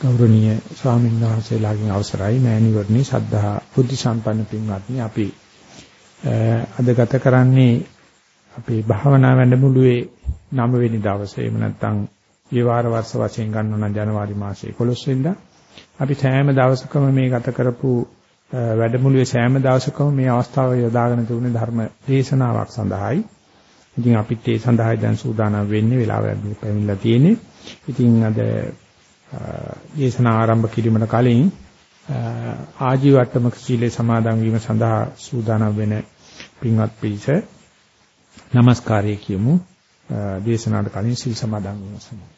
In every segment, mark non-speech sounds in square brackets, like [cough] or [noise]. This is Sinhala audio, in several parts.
ගෞරවනීය ස්වාමීන් වහන්සේලාගෙන් අවසරයි මෑණිවරණි සද්ධා බුද්ධ සම්පන්න පින්වත්නි අපි අද ගත කරන්නේ අපේ භාවනා වැඩමුළුවේ 9 වෙනි දවසේ එහෙම නැත්නම් විවාර වර්ෂ වශයෙන් ගන්නව නම් ජනවාරි මාසයේ 11 වෙනිදා අපි සෑම දවසකම මේ ගත කරපු වැඩමුළුවේ සෑම දවසකම මේ අවස්ථාව යොදාගෙන තිබුණේ ධර්ම දේශනාවක් සඳහායි. ඉතින් අපිත් ඒ සඳහා දැන් සූදානම් වෙන්නේ වෙලාව පැමිණලා තියෙන්නේ. ඉතින් අද දේශනා ආරම්භ කිරීමට කලින් ආජීවට්ටමක සීලේ සමාදන් වීම සඳහා සූදානම් වෙන පින්වත් පිරිස নমස්කාරය කියමු. දේශනාවට කලින් සීල් සමාදන් වීම සඳහා.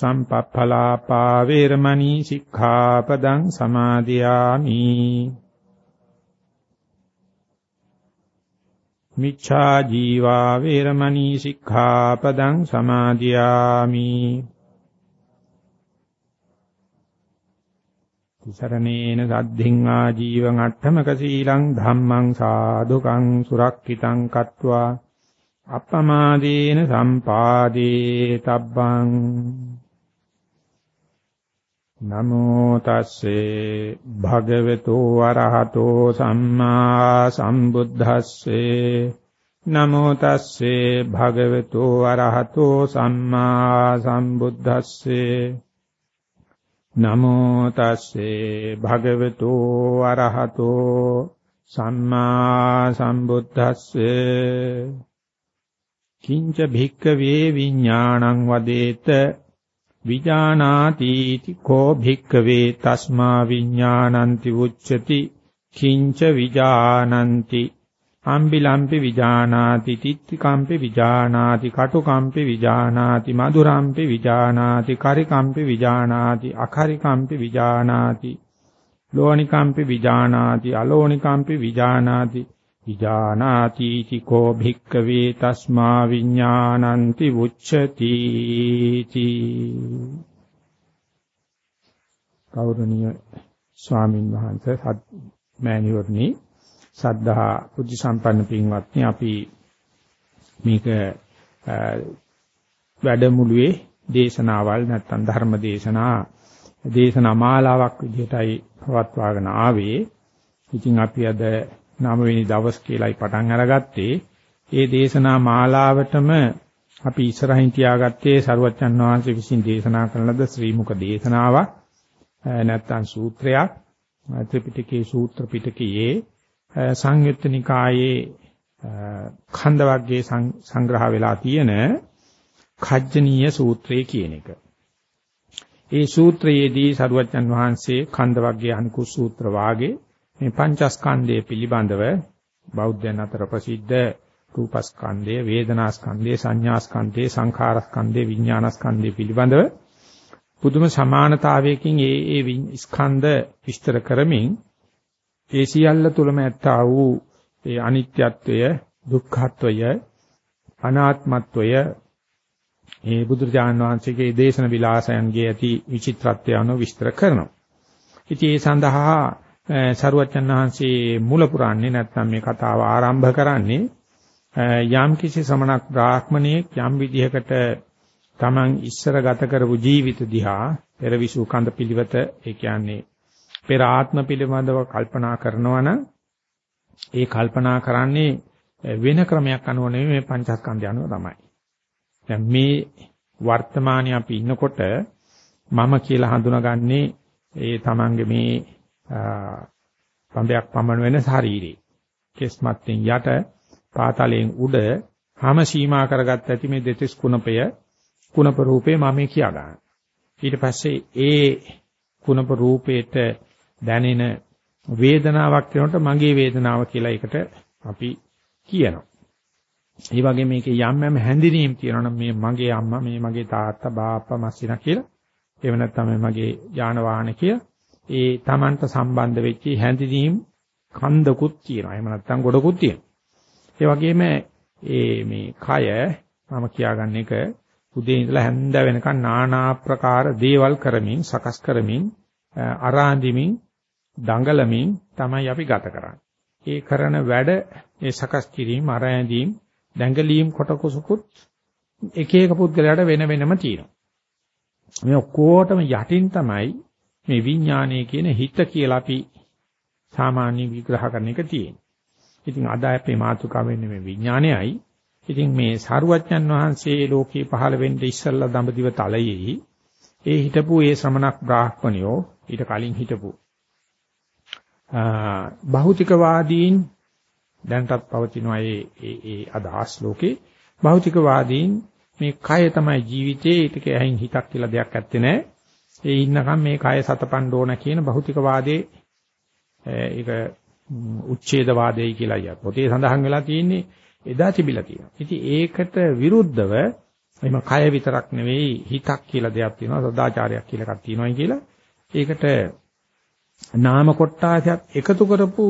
සම්පප්පලාපා වේරමණී සික්ඛාපදං සමාදියාමි මිච්ඡා ජීවා වේරමණී සික්ඛාපදං සමාදියාමි තිසරණේන සද්ධින් ආජීවං අට්ඨමක සීලං ධම්මං සාදුකං සුරක්ෂිතං කତ୍වා අප්පමාදීන සම්පාදී තබ්බං නමෝ තස්සේ භගවතු වරහතෝ සම්මා සම්බුද්දස්සේ. නමෝ තස්සේ භගවතු වරහතෝ සම්මා සම්බුද්දස්සේ. නමෝ තස්සේ භගවතු වරහතෝ සම්මා සම්බුද්දස්සේ. කිංච භික්කවේ විඥාණං වදේත විජානාති කෝ භික්කවේ තස්මා විඥානන්ති උච්චති කිංච විජානಂತಿ අම්බිලම්පි විජානාති තිත්තිකම්පි විජානාති කටුකම්පි විජානාති මధుරම්පි විජානාති කරිකම්පි විජානාති අකරිකම්පි විජානාති ලෝණිකම්පි විජානාති අලෝණිකම්පි විජානාති විජානාති චිකෝ භික්කවේ තස්මා විඥානන්ති උච්චති තී කෞරණීය ස්වාමින් වහන්සේ සත් මෑණිවරණි සද්ධා බුද්ධ සම්පන්න පින්වත්නි අපි මේක වැඩමුළුවේ දේශනාවල් නැත්නම් ධර්ම දේශනා දේශනා මාලාවක් විදිහටයි පවත්වාගෙන ආවේ. ඉතින් අපි අද 9 වෙනි දවස් කියලායි පටන් අරගත්තේ. ඒ දේශනා මාලාවටම අපි ඉස්සරහින් තියාගත්තේ සරුවච්චන් වහන්සේ විසින් දේශනා කරන ලද ශ්‍රී මුක දේශනාවක්. නැත්නම් සූත්‍රයක් ත්‍රිපිටකයේ සූත්‍ර පිටකයේ සංයුත්ත නිකායේ ඛණ්ඩ වර්ගයේ සංග්‍රහ වෙලා තියෙන කජ්ජනීය සූත්‍රය කියන එක. ඒ සූත්‍රයේදී සරුවච්චන් වහන්සේ ඛණ්ඩ වර්ගයේ අනිකුත් සූත්‍ර වාගේ මේ පංචස්කන්ධය පිළිබඳව බෞද්ධයන් අතර ප්‍රසිද්ධ රූපස්කන්ධය, වේදනාස්කන්ධය, සංඥාස්කන්ධය, සංඛාරස්කන්ධය, විඥානස්කන්ධය පිළිබඳව පුදුම සමානතාවයකින් ඒ ඒ ස්කන්ධ විස්තර කරමින් ඒ සියල්ල තුළම ඇත්තා වූ ඒ අනිත්‍යත්වය, දුක්ඛත්වය, අනාත්මත්වය මේ බුදුරජාණන් වහන්සේගේ දේශන විලාසයන්ගේ ඇති විචිත්‍රත්වය අනුව විස්තර කරනවා. ඉතින් ඒ සඳහා සරුවච්චන් වහන්සේ මුල පුරන්නේ නැත්නම් මේ කතාව ආරම්භ කරන්නේ යම් කිසි සමනක් බ්‍රාහ්මණයෙක් යම් විදිහකට Taman ඉස්සර ගත කරපු ජීවිත දිහා පෙරවිසු කඳ පිළිවෙත ඒ කියන්නේ පෙර ආත්ම පිළිබඳව කල්පනා කරනවා නම් ඒ කල්පනා කරන්නේ වෙන ක්‍රමයක් අනුව නෙවෙයි මේ පංචස්කන්ධය අනුව තමයි. දැන් මේ වර්තමානයේ අපි ඉන්නකොට මම කියලා හඳුනාගන්නේ ඒ Tamange මේ පඹයක් පමණ වෙන ශරීරේ. කෙස්මත්ෙන් යට පාතලයෙන් උඩ හැම සීමා කරගත් ඇති මේ දෙතිස් කුණපය කුණප රූපේ මම කියා ගන්න. ඊට පස්සේ ඒ කුණප රූපේට දැනෙන වේදනාවක් වෙනකොට මගේ වේදනාව කියලා එකට අපි කියනවා. ඒ වගේ මේකේ යම් යම් හැඳිනීම් තියෙනවා මේ මගේ අම්මා මේ මගේ තාත්තා බාප්පා මස්සිනා කියලා. එහෙම නැත්නම් මගේ යාන වාහන කියලා. ඒ Tamanට සම්බන්ධ වෙච්ච හැඳිනීම් කන්දකුත් තියෙනවා. එහෙම නැත්නම් ගොඩකුත් තියෙනවා. ඒ වගේම ඒ මේ කය මම කියාගන්න එක උදේ ඉඳලා හැන්ද වෙනකන් নানা ආකාර දේවල් කරමින් සකස් කරමින් අරාඳිමින් දඟලමින් තමයි අපි ගත කරන්නේ. ඒ කරන වැඩ ඒ සකස් කිරීම අරාඳීම් දඟලීම් කොටකොසුකුත් එක එක පුද්ගලයාට වෙන වෙනම තියෙනවා. මේ ඔක්කොටම යටින් තමයි මේ විඥානය කියන හිත කියලා අපි සාමාන්‍ය විග්‍රහ කරන එක තියෙන්නේ. ඉතින් අද අපේ මාතෘකාව වෙන්නේ මේ විඥානයයි. ඉතින් මේ සාරුවච්චන් වහන්සේ ලෝකේ පහළ වෙන්න ඉස්සල්ලා දඹදිව තලයේ ඒ හිටපු ඒ ශ්‍රමණක් බ්‍රාහ්මණයෝ ඊට කලින් හිටපු භෞතිකවාදීන් දැන්ටත් පවතිනවා ඒ ඒ ඒ අදහස් ලෝකේ භෞතිකවාදීන් මේ කය තමයි ජීවිතේ ඊටක ඇහින් හිතක් කියලා දෙයක් ඇත්තේ නැහැ. ඒ ඉන්නකම් මේ කය සතපන්න ඕන කියන භෞතිකවාදයේ ඒක උච්ඡේදවාදයයි කියලා ය. පොතේ සඳහන් වෙලා තියෙන්නේ එදා තිබිලා තියෙනවා. ඉතින් ඒකට විරුද්ධව එimhe කය විතරක් නෙවෙයි හිතක් කියලා දෙයක් තියෙනවා සදාචාරයක් කියලා එකක් තියෙනවායි කියලා. ඒකට නාම කොටාසයක් එකතු කරපු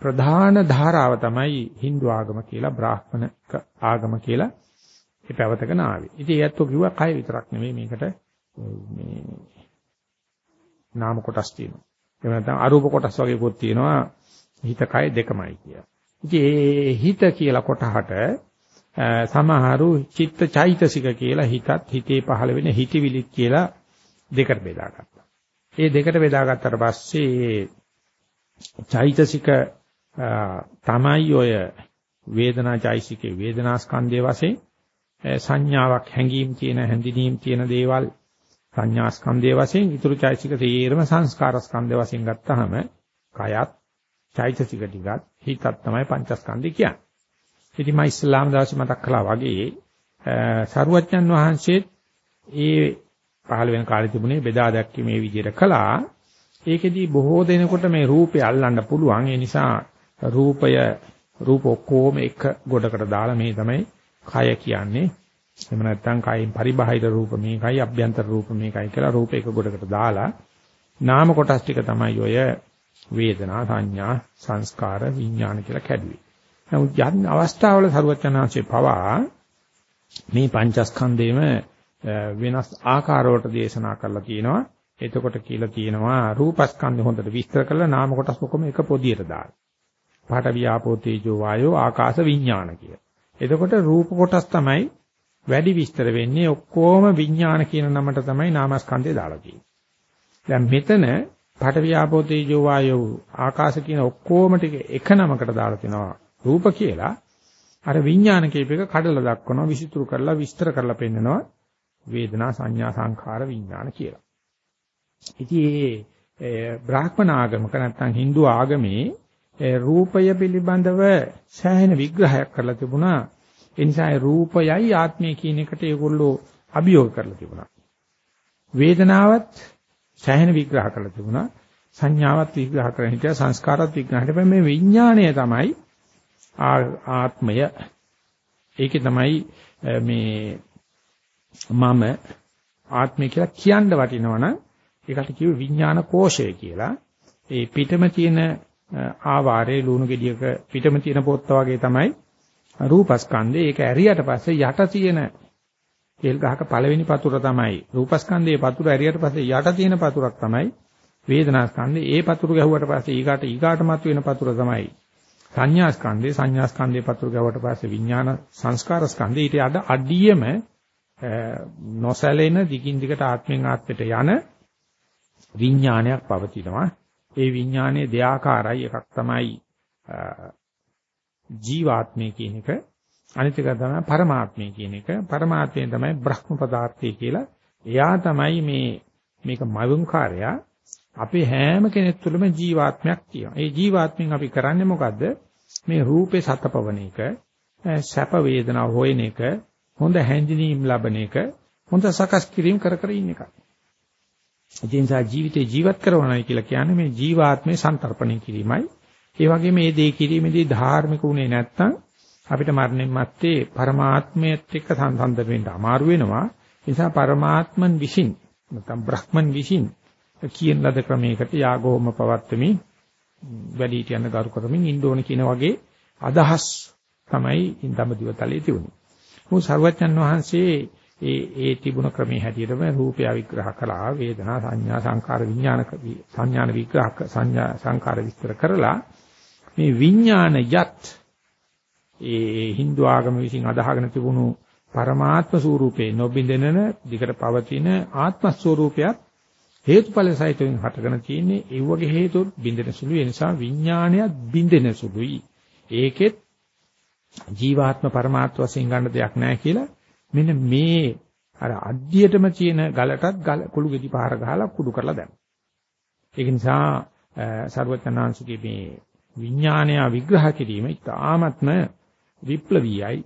ප්‍රධාන ධාරාව තමයි Hindu ආගම කියලා බ්‍රාහ්මණ ආගම කියලා ඒ පැවතගෙන ආවේ. ඉතින් ඒත් කිව්වා කය විතරක් නෙවෙයි මේකට මේ නාම කොටස් තියෙනවා. එහෙම නැත්නම් අරූප කොටස් වගේ පොත් තියෙනවා හිත කය දෙකමයි කියලා. ඉතින් ඒ හිත කියලා කොටහට සමහරු චිත්ත චෛතසික කියලා හිතත් හිතේ පහළ වෙන හිතවිලිත් කියලා දෙකට බෙදාගත්තා. ඒ දෙකට බෙදාගත්තට පස්සේ චෛතසික තමයි ඔය වේදනා චෛසිකේ වේදනා ස්කන්ධයේ වශයෙන් සංඥාවක් හැඟීම් තියෙන හැඳිනීම් තියෙන දේවල් සංඥා ස්කන්ධයේ වශයෙන් ඊතුරු චෛතසික තේරම සංස්කාර ස්කන්ධය වශයෙන් ගත්තාම කයත් චෛතසික ටිකත් හිතත් තමයි පංචස්කන්ධය කියන්නේ. ඉතින් මම ඉස්ලාම් දාසි මතක් කළා වගේ සරුවච්චන් වහන්සේ ඒ පහළ වෙන කාලේ තිබුණේ බෙදා දැක්කීමේ විදිහට කළා. ඒකෙදී බොහෝ දෙනෙකුට මේ රූපය අල්ලන්න පුළුවන්. ඒ නිසා රූපය රූප ඔක්කොම එක ගොඩකට දාලා මේ තමයි කය කියන්නේ. එහෙම නැත්නම් කයින් පරිබාහිර රූප මේකයි අභ්‍යන්තර රූප මේකයි කියලා රූප එක ගොඩකට දාලා නාම කොටස් ටික තමයි ඔය වේදනා සංඥා සංස්කාර විඥාන කියලා කැඩුවේ. නමුත් යම් අවස්ථාවල සරුවචනාංශේ පවා මේ පංචස්කන්ධේම වෙනස් ආකාරවලට දේශනා කරලා තියෙනවා. එතකොට කියලා තියෙනවා රූපස්කන්ධය හොඳට විස්තර කරලා නාම කොටස් ඔක්කොම එක පොදියට දාලා. පාඨ වියාපෝ තේජෝ වායෝ ආකාශ විඥාන කිය. එතකොට රූප කොටස් තමයි වැඩි විස්තර වෙන්නේ ඔක්කොම විඥාන කියන නමට තමයි නාමස්කන්ධය දාලා තියෙන්නේ. දැන් මෙතන පඨවියාපෝ තේජෝ වායෝ ආකාශ කියන ඔක්කොම ටික එක නමකට දාලා තිනවා රූප කියලා. අර විඥාන කීප එක කඩලා දක්වනවා විසිතුරු කරලා විස්තර කරලා පෙන්නනවා වේදනා සංඥා සංඛාර විඥාන කියලා. ඉතින් ඒ බ්‍රාහ්මණ ආගමක නැත්නම් Hindu ආගමේ රූපය පිළිබඳව සෑහෙන විග්‍රහයක් කරලා තිබුණා. ඒ නිසා රූපයයි ආත්මය කියන එකට ඒගොල්ලෝ අභියෝග කරලා තිබුණා. වේදනාවත් සෑහෙන විග්‍රහ කරලා තිබුණා. සංඥාවත් විග්‍රහ කරලා හිටියා සංස්කාරات විග්‍රහ කරලා මේ විඥාණය තමයි ආත්මය. ඒකේ තමයි මේ මම ආත්මය කියලා කියන්න වටිනවනම් ඒකට කියව විඥාන කෝෂය කියලා. ඒ පිටම තියෙන ආවාරේ ලුණු ගෙඩියක පිටම තියෙන පොත්ත වගේ තමයි රූපස්කන්ධය. ඒක ඇරියට පස්සේ යට තියෙන තෙල් ගහක පළවෙනි පතුර තමයි. රූපස්කන්ධයේ පතුර ඇරියට පස්සේ යට තියෙන පතුරක් තමයි. වේදනාස්කන්ධේ ඒ පතුරු ගැහුවට පස්සේ ඊගාට ඊගාට මත වෙන පතුර තමයි. සංඥාස්කන්ධේ සංඥාස්කන්ධේ පතුරු ගැහුවට පස්සේ විඥාන සංස්කාරස්කන්ධේ. ඊට අඩ අඩියම නොසැලෙන දිගින් දිගට ආත්මෙන් ආත්මයට යන විඥානයක් පවතිනවා. ඒ විඥානයේ දෙආකාරයි එකක් තමයි ජීවාත්මය කියන එක අනිත් එක තමයි පරමාත්මය කියන එක පරමාත්මය තමයි බ්‍රහ්ම පදාර්ථය කියලා එයා තමයි මේ මේක මවුන්කාරයා අපේ හැම කෙනෙක් තුළම ජීවාත්මයක් තියෙනවා. ඒ ජීවාත්මෙන් අපි කරන්නේ මොකද්ද? මේ රූපේ සතපවන එක, සැප වේදනා හොයන එක, හොඳ හැඳිනීම් ලබන එක, හොඳ සකස් කිරීම කර කර ඉන්න එකයි. ඒ නිසා ජීවිතේ ජීවත් කරනවායි කියලා කියන්නේ මේ ජීවාත්මේ සන්තරපණය කිරීමයි. ඒ වගේම මේ දේ කිරීමේදී ධාර්මික උනේ නැත්තම් අපිට මරණයන් මත්තේ පරමාත්මයත් එක්ක සම්බන්ධ වෙන්න අමාරු වෙනවා. ඒ නිසා පරමාත්මන් විසින් නැත්නම් බ්‍රහ්මන් විසින් කියන ලද ක්‍රමයකට යාගෝම පවත්වමින් වැඩි හිටියන ගරු කරමින් ඉන්න ඕන කියන වගේ අදහස් තමයි ඉන්දඹදිව තලයේ තිබුණේ. මොහු සර්වඥන් වහන්සේ ඒ ඒ තිබුණ ක්‍රමයේ හැටියටම රූපය විග්‍රහ කළා වේදනා සංඥා සංකාර විඥාන සංඥාන විග්‍රහ සංඥා සංකාර විස්තර කරලා මේ විඥානයත් ඒ Hindu ආගම විසින් අදහගෙන තිබුණු පරමාත්ම ස්වરૂපේ නොබින්දෙනන දිකට පවතින ආත්ම ස්වરૂපයත් හේතුඵල සහිතවෙන් හටගෙන තියෙන්නේ ඒ වගේ හේතු බින්දෙන සුළු ඒ නිසා විඥානයත් බින්දෙන සුළුයි ඒකෙත් ජීවාත්ම පරමාර්ථ වශයෙන් ගන්න දෙයක් නැහැ කියලා මෙන්න මේ අර අඩියටම තියෙන ගලටත් ගල කුළු ගෙඩි පාර ගහලා කුඩු කරලා දැම්මා. ඒක නිසා සර්වඥාන්සේගේ මේ විඥානය විග්‍රහ කිරීම ඉතාමත්ම විප්ලවීයයි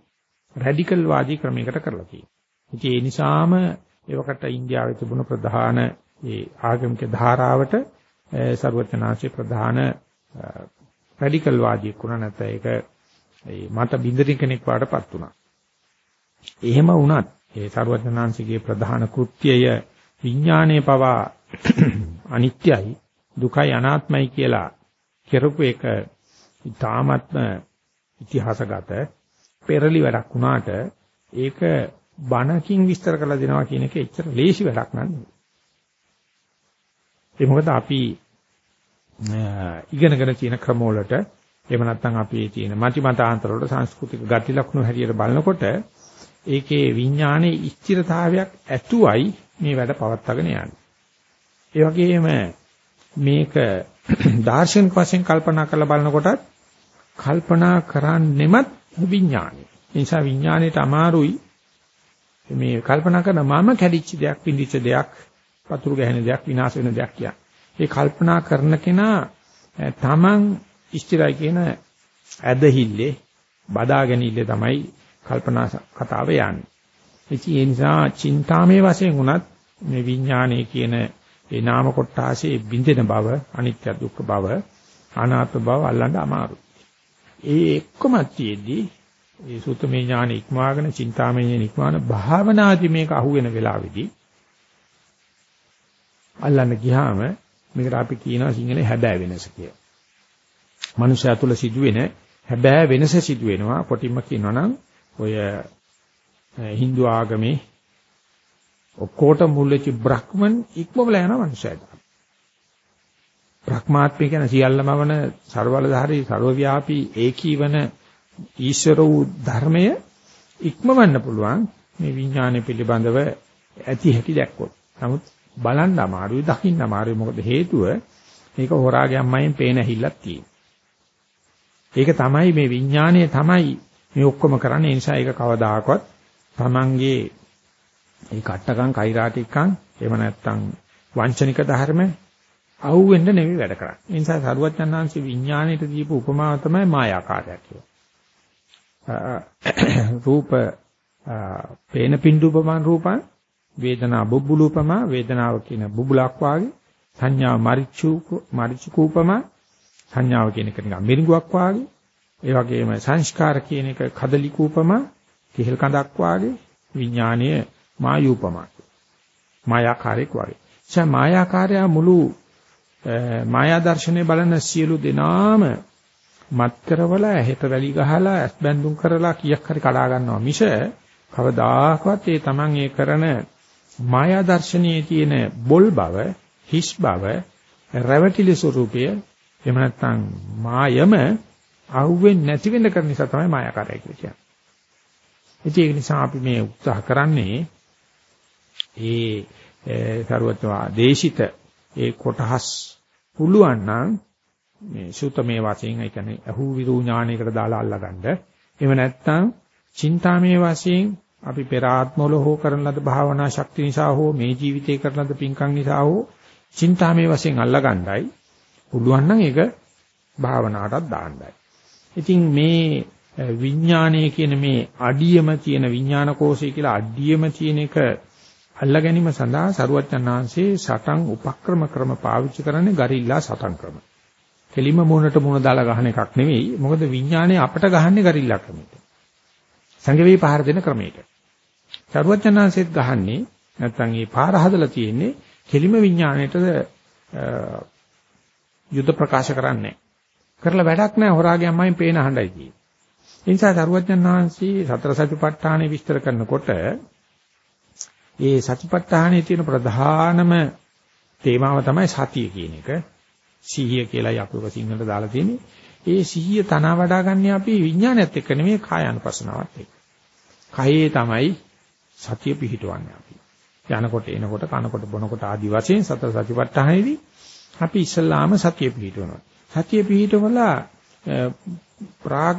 රැඩිකල් වාදී ක්‍රමයකට කරලා තියෙනවා. ඉතින් ඒ නිසාම ඒවකට ඉන්දියාවේ තිබුණ ප්‍රධාන ඒ ආගමික ධාරාවට සර්වඥාන්සේ ප්‍රධාන රැඩිකල් වාදියෙක් වුණා නැත්නම් ඒක ඒ මත බින්දරින් කෙනෙක් වාටපත් වුණා. එහෙම වුණත් ඒ සර්වඥාන්සේගේ ප්‍රධාන කෘත්‍යය විඥානයේ පවා [clears throat] අනිත්‍යයි දුකයි අනාත්මයි කියලා කරපු එක ඊ타ත්ම ඉතිහාසගත පෙරලි වැඩක් වුණාට ඒක බණකින් විස්තර කරලා දෙනවා කියන එක එච්චර ලේසි වැඩක් නන්නේ. ඒ මොකද අපි ඉගෙනගෙන තියෙන ක්‍රමවලට එහෙම නැත්නම් අපි තියෙන මති මතාන්තර වල සංස්කෘතික ගති ලක්ෂණ හැටියට බලනකොට ඒකේ විඥානයේ ස්ථිරතාවයක් ඇතුවයි මේ වැඩ පවත්වාගෙන යන්නේ. ඒ වගේම මේක [clears throat] දාර්ශනික වශයෙන් කල්පනා කරලා බලනකොටත් කල්පනා කරන්නෙමත් විඥානය. ඒ නිසා විඥාණයට අමාරුයි මේ කල්පනා කරන මම කැඩිච්ච දෙයක්, පිඳිච්ච දෙයක්, පතුරු ගැහෙන දෙයක්, විනාශ වෙන දෙයක් කියන්නේ. ඒ කල්පනා කරන කෙනා තමන් ඉස්තිරයි කියන ඇදහිල්ලේ බදාගැනීමේ තමයි කල්පනා කතාව යන්නේ. ඉතින් ඒ නිසා චින්තාමේ වශයෙන් උනත් මේ විඥානයේ කියන ඒ නාම කොටාසේ බින්දෙන බව, අනිත්‍ය දුක්ඛ බව, අනාත්ම බව අල්ලන්න අමාරුයි. ඒ එක්කම තියේදී ඒ සුතමේ ඥාන ඉක්මවාගෙන චින්තාමේ ඥාන ඉක්මවාන භාවනාදි මේක අහුවෙන වෙලාවේදී අල්ලන්න ගියාම මේකට අපි කියනවා සිංහලේ හැබෑ වෙනස කියලා. මනුෂ්‍යය තුළ සිදුවෙන හැබෑ වෙනස සිදු වෙනවා කොටින්ම කියනවා නම් ඔය Hindu ආගමේ ඔක්කොට මුල්ලෙච්ච බ්‍රහ්මන් ඉක්මවලා යන මනුස්සයෙක්. බ්‍රහ්මාත්මය කියන සියල්ලම වන ਸਰවලධාරී ਸਰවව්‍යාපී ඒකීවන ඊශ්වර වූ ධර්මය ඉක්මවන්න පුළුවන් මේ විඥානය පිළිබඳව ඇති හැටි දැක්කොත්. නමුත් බලන්න අමාරුයි, දකින්න අමාරුයි. මොකද හේතුව මේක හොරාගේ අම්මයෙන් පේන ඇහිල්ලක් තියෙන. ඒක තමයි මේ විඥානය තමයි මේ ඔක්කොම කරන්නේ. ඒ නිසා ඒක කවදාකවත් Tamange ඒ කට්ටකම් කෛරාටිකම් එහෙම නැත්නම් වංචනික ධර්ම අහුවෙන්න නෙවෙයි වැඩ කරන්නේ. ඒ නිසා සරුවචනාංශ විඥාණයට දීපු උපමාව තමයි මායාකාරයක් කියලා. රූප පේන පින්දුපමන් රූපං වේදනා බුබ්බුලූපම වේදනාව කියන බුබුලක් වාගේ සංඥා මරිච්චු මරිච්චුකූපම සංඥාව කියන එක නිකන් මිරිඟුවක් වාගේ ඒ වගේම සංස්කාර කියන එක කදලිකූපම කිහිල් කඳක් වාගේ විඥානීය මායූපම මායාකාරයක් වාගේ. එචා මායාකාරය මුළු මායා දර්ශනේ බලන සියලු දෙනාම මත් කරවල ඇහෙට වැලි ගහලා ඇස් බැඳුම් කරලා කීයක් හරි කඩා ගන්නවා මිස කවදාකවත් ඒ Taman ඒ කරන මායා දර්ශනයේ තියෙන බොල් බව හිස් බව රැවටිලි ස්වરૂපය එහෙම නැත්නම් මායම අහුවෙන්නේ නැති වෙන්න කරන නිසා තමයි මායාකාරය කියලා කියන්නේ. ඒක නිසා අපි මේ උත්සාහ කරන්නේ ඒ සරුවත්වා දේශිත ඒ කොටහස් පුළුවන් නම් මේ සුතමේ වශයෙන් ඒ කියන්නේ අහු විරු ඥානයකට දාලා අල්ලගන්න. එහෙම නැත්නම් චින්තාමේ වශයෙන් අපි පෙර ආත්මවල හෝ කරන ලද භාවනා ශක්තිය නිසා හෝ මේ ජීවිතේ කරන ලද පින්කම් නිසා හෝ චින්තාමේ වශයෙන් අල්ලගන්නයි පුළුවන් නම් ඒක භාවනාවටත් දාන්නයි. ඉතින් මේ විඥානයේ කියන මේ අඩියම තියෙන විඥාන කෝෂය කියලා අඩියම තියෙන එක අල්ලා ගැනීම සඳහා සරුවචනාංශේ සටන් උපක්‍රම ක්‍රම පාවිච්චි කරන්නේ ගරිල්ලා සටන් ක්‍රම. කෙලිම මොනට මොන දාලා ගහන එකක් නෙවෙයි. මොකද විඥානය අපට ගහන්නේ ගරිල්ලා ක්‍රමයට. සංගවේ පහර දෙන ක්‍රමයට. සරුවචනාංශෙත් ගහන්නේ නැත්නම් මේ පාර හදලා තියෙන්නේ කෙලිම විඥාණයට යුද ප්‍රකාශ කරන්නේ. කරලා වැඩක් නැහැ හොරාගේ අම්මයි පේන හඬයි කියන්නේ. ඒ නිසා දරුවචන් වහන්සේ සතර සතිපට්ඨානෙ විස්තර කරනකොට ඒ සතිපට්ඨානයේ තියෙන ප්‍රධානම තේමාව තමයි සතිය කියන එක. සිහිය කියලායි අපි ඔක සිංහලට දාලා තියෙන්නේ. ඒ සිහිය තන වඩා ගන්න අපි විඥානයත් එක්ක නෙමෙයි කායानुපසනාවත් එක්ක. කයේ තමයි සතිය පිහිටවන්නේ අපි. යනකොට එනකොට කනකොට බොනකොට ආදි වශයෙන් සතර සතිපට්ඨානෙදී අපි ඉස්සල්ලාම සතිය පිහිටවනවා. සතිය පිහිටවලා ප්‍රාග්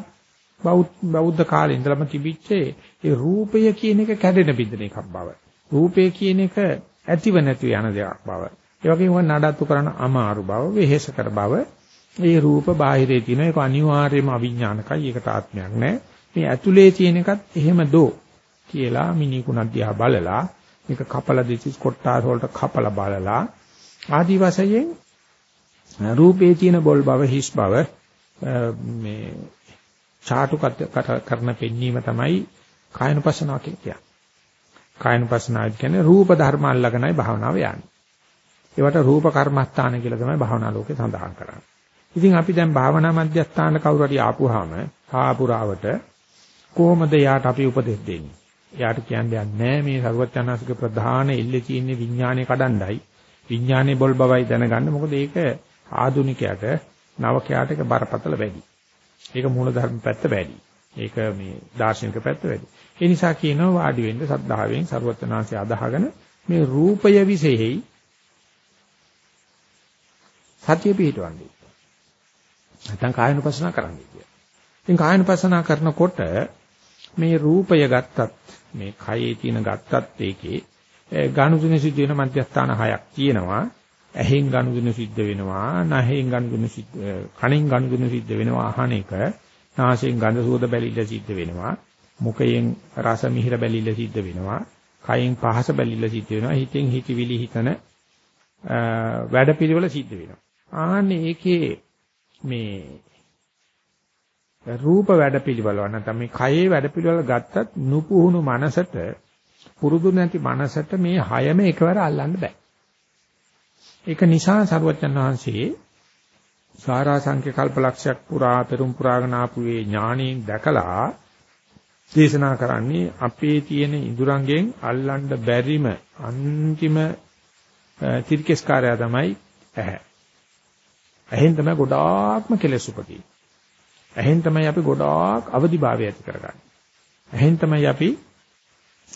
බෞද්ධ කාලේ ඉඳලම තිබිච්ච ඒ රූපය කියන එක කැඩෙන බින්දන එකක් බව. රූපය කියන එක ඇතිව නැතිව යන දෙයක් බව. ඒ වගේම නඩත්තු කරන අමාරු බව, වෙහෙසකර බව. ඒ රූප බාහිරේ තියෙන එක අනිවාර්යයෙන්ම අවිඥානිකයි. ඒකට ආත්මයක් නැහැ. මේ ඇතුලේ තියෙන එකත් එහෙම දෝ කියලා මිනිකුණක් දිහා බලලා මේක කපලා දෙසිස් කොට්ටාස වලට කපලා බලලා ආදි වශයෙන් රූපේ තියෙන බොල් බව හිස් බව මේ චාටු කරන පෙන්වීම තමයි කායනුපස්සනාව කියන්නේ. කායනුපස්සනාව කියන්නේ රූප ධර්ම අල්ලගෙනයි භාවනාව යන්නේ. ඒවට රූප කර්මස්ථාන කියලා තමයි භාවනා ලෝකේ සඳහන් කරන්නේ. ඉතින් අපි දැන් භාවනා මධ්‍යස්ථාන කවුරු හරි ආපුවාම ආපුරාවට කොහොමද යාට අපි උපදෙස් දෙන්නේ? යාට කියන්නේ නැහැ මේ සරුවචනාසික ප්‍රධාන එල්ලේ තියෙන විඥානය කඩණ්ඩයි. විඥානේ බොල් බවයි දැනගන්න. මොකද ඒක ආදුනිකයට නවකයාට ඒක බරපතල වැඩි. ඒක මූලධර්ම පැත්ත වැඩි. ඒක මේ දාර්ශනික පැත්ත වැඩි. ඒ නිසා කියනවා වාඩි වෙන්න සද්ධාවෙන් ਸਰවඥාන්සේ අදහගෙන මේ රූපය විශේෂයි සතිය පිටවන්නේ. නැත්නම් කායනුපසනා කරන්නේ කියලා. ඉතින් කායනුපසනා කරනකොට මේ රූපය ගත්තත් මේ කයේ තියෙන ගත්තත් ඒකේ ගානුදුන සිද්ධ වෙන මධ්‍යස්ථාන හයක් තියෙනවා. ඇහෙන් ගනුදෙනු සිද්ධ වෙනවා නහෙන් ගනුදෙනු සිද්ධ කනෙන් ගනුදෙනු සිද්ධ වෙනවා අහන එක නාසයෙන් ගඳ සුවඳ බැලිල්ල සිද්ධ වෙනවා මුඛයෙන් රස මිහිර බැලිල්ල සිද්ධ වෙනවා. කයෙන් පහස බැලිල්ල සිද්ධ වෙනවා. හිතෙන් හිතවිලි හිතන වැඩපිළිවෙල සිද්ධ වෙනවා. ආන්නේ ඒකේ මේ රූප වැඩපිළිවෙල නැත්නම් මේ කයේ වැඩපිළිවෙල ගත්තත් නුපුහුණු මනසට පුරුදු නැති මනසට මේ හයම එකවර අල්ලන්න බෑ. ඒක නිසා සරුවච්චන් වහන්සේ සාරාංශක කල්පලක්ෂයක් පුරා පෙරම් පුරාගෙන ආපු ඒ ඥාණයෙන් දැකලා දේශනා කරන්නේ අපේ තියෙන ඉඳුරංගෙන් අල්ලන්න බැරිම අන්තිම තිරකස්කාරය තමයි ඇහැ. ඇහෙන් තමයි ගොඩාක්ම කෙලෙස් උපදී. ඇහෙන් තමයි අපි ගොඩාක් අවදිභාවය ඇති කරගන්නේ. ඇහෙන් තමයි අපි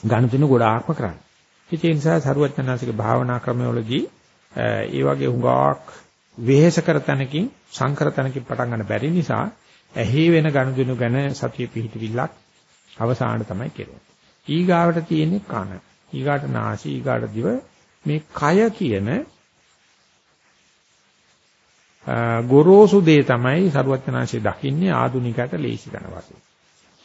ගනුදෙනු ගොඩාක්ම කරන්නේ. ඒ නිසා සරුවචනාසික භාවනා ක්‍රමවලදී ඒ වගේ හුඟක් වෙහෙස කර තැනකින් සංකර තැනකින් පටන් ගන්න බැරි නිසා ඇහි වෙන ගනුදෙනු ගැන සතිය පිහිටවිල්ලක් අවසාන තමයි කෙරෙන්නේ. ඊගාවට තියෙන්නේ කන. ඊගාට නාසය, ඊගාට දිව, මේ කය කියන ගොරෝසු දේ තමයි සරුවචනාංශය දකින්නේ ආදුනිකයට ලේසි කරන වශයෙන්.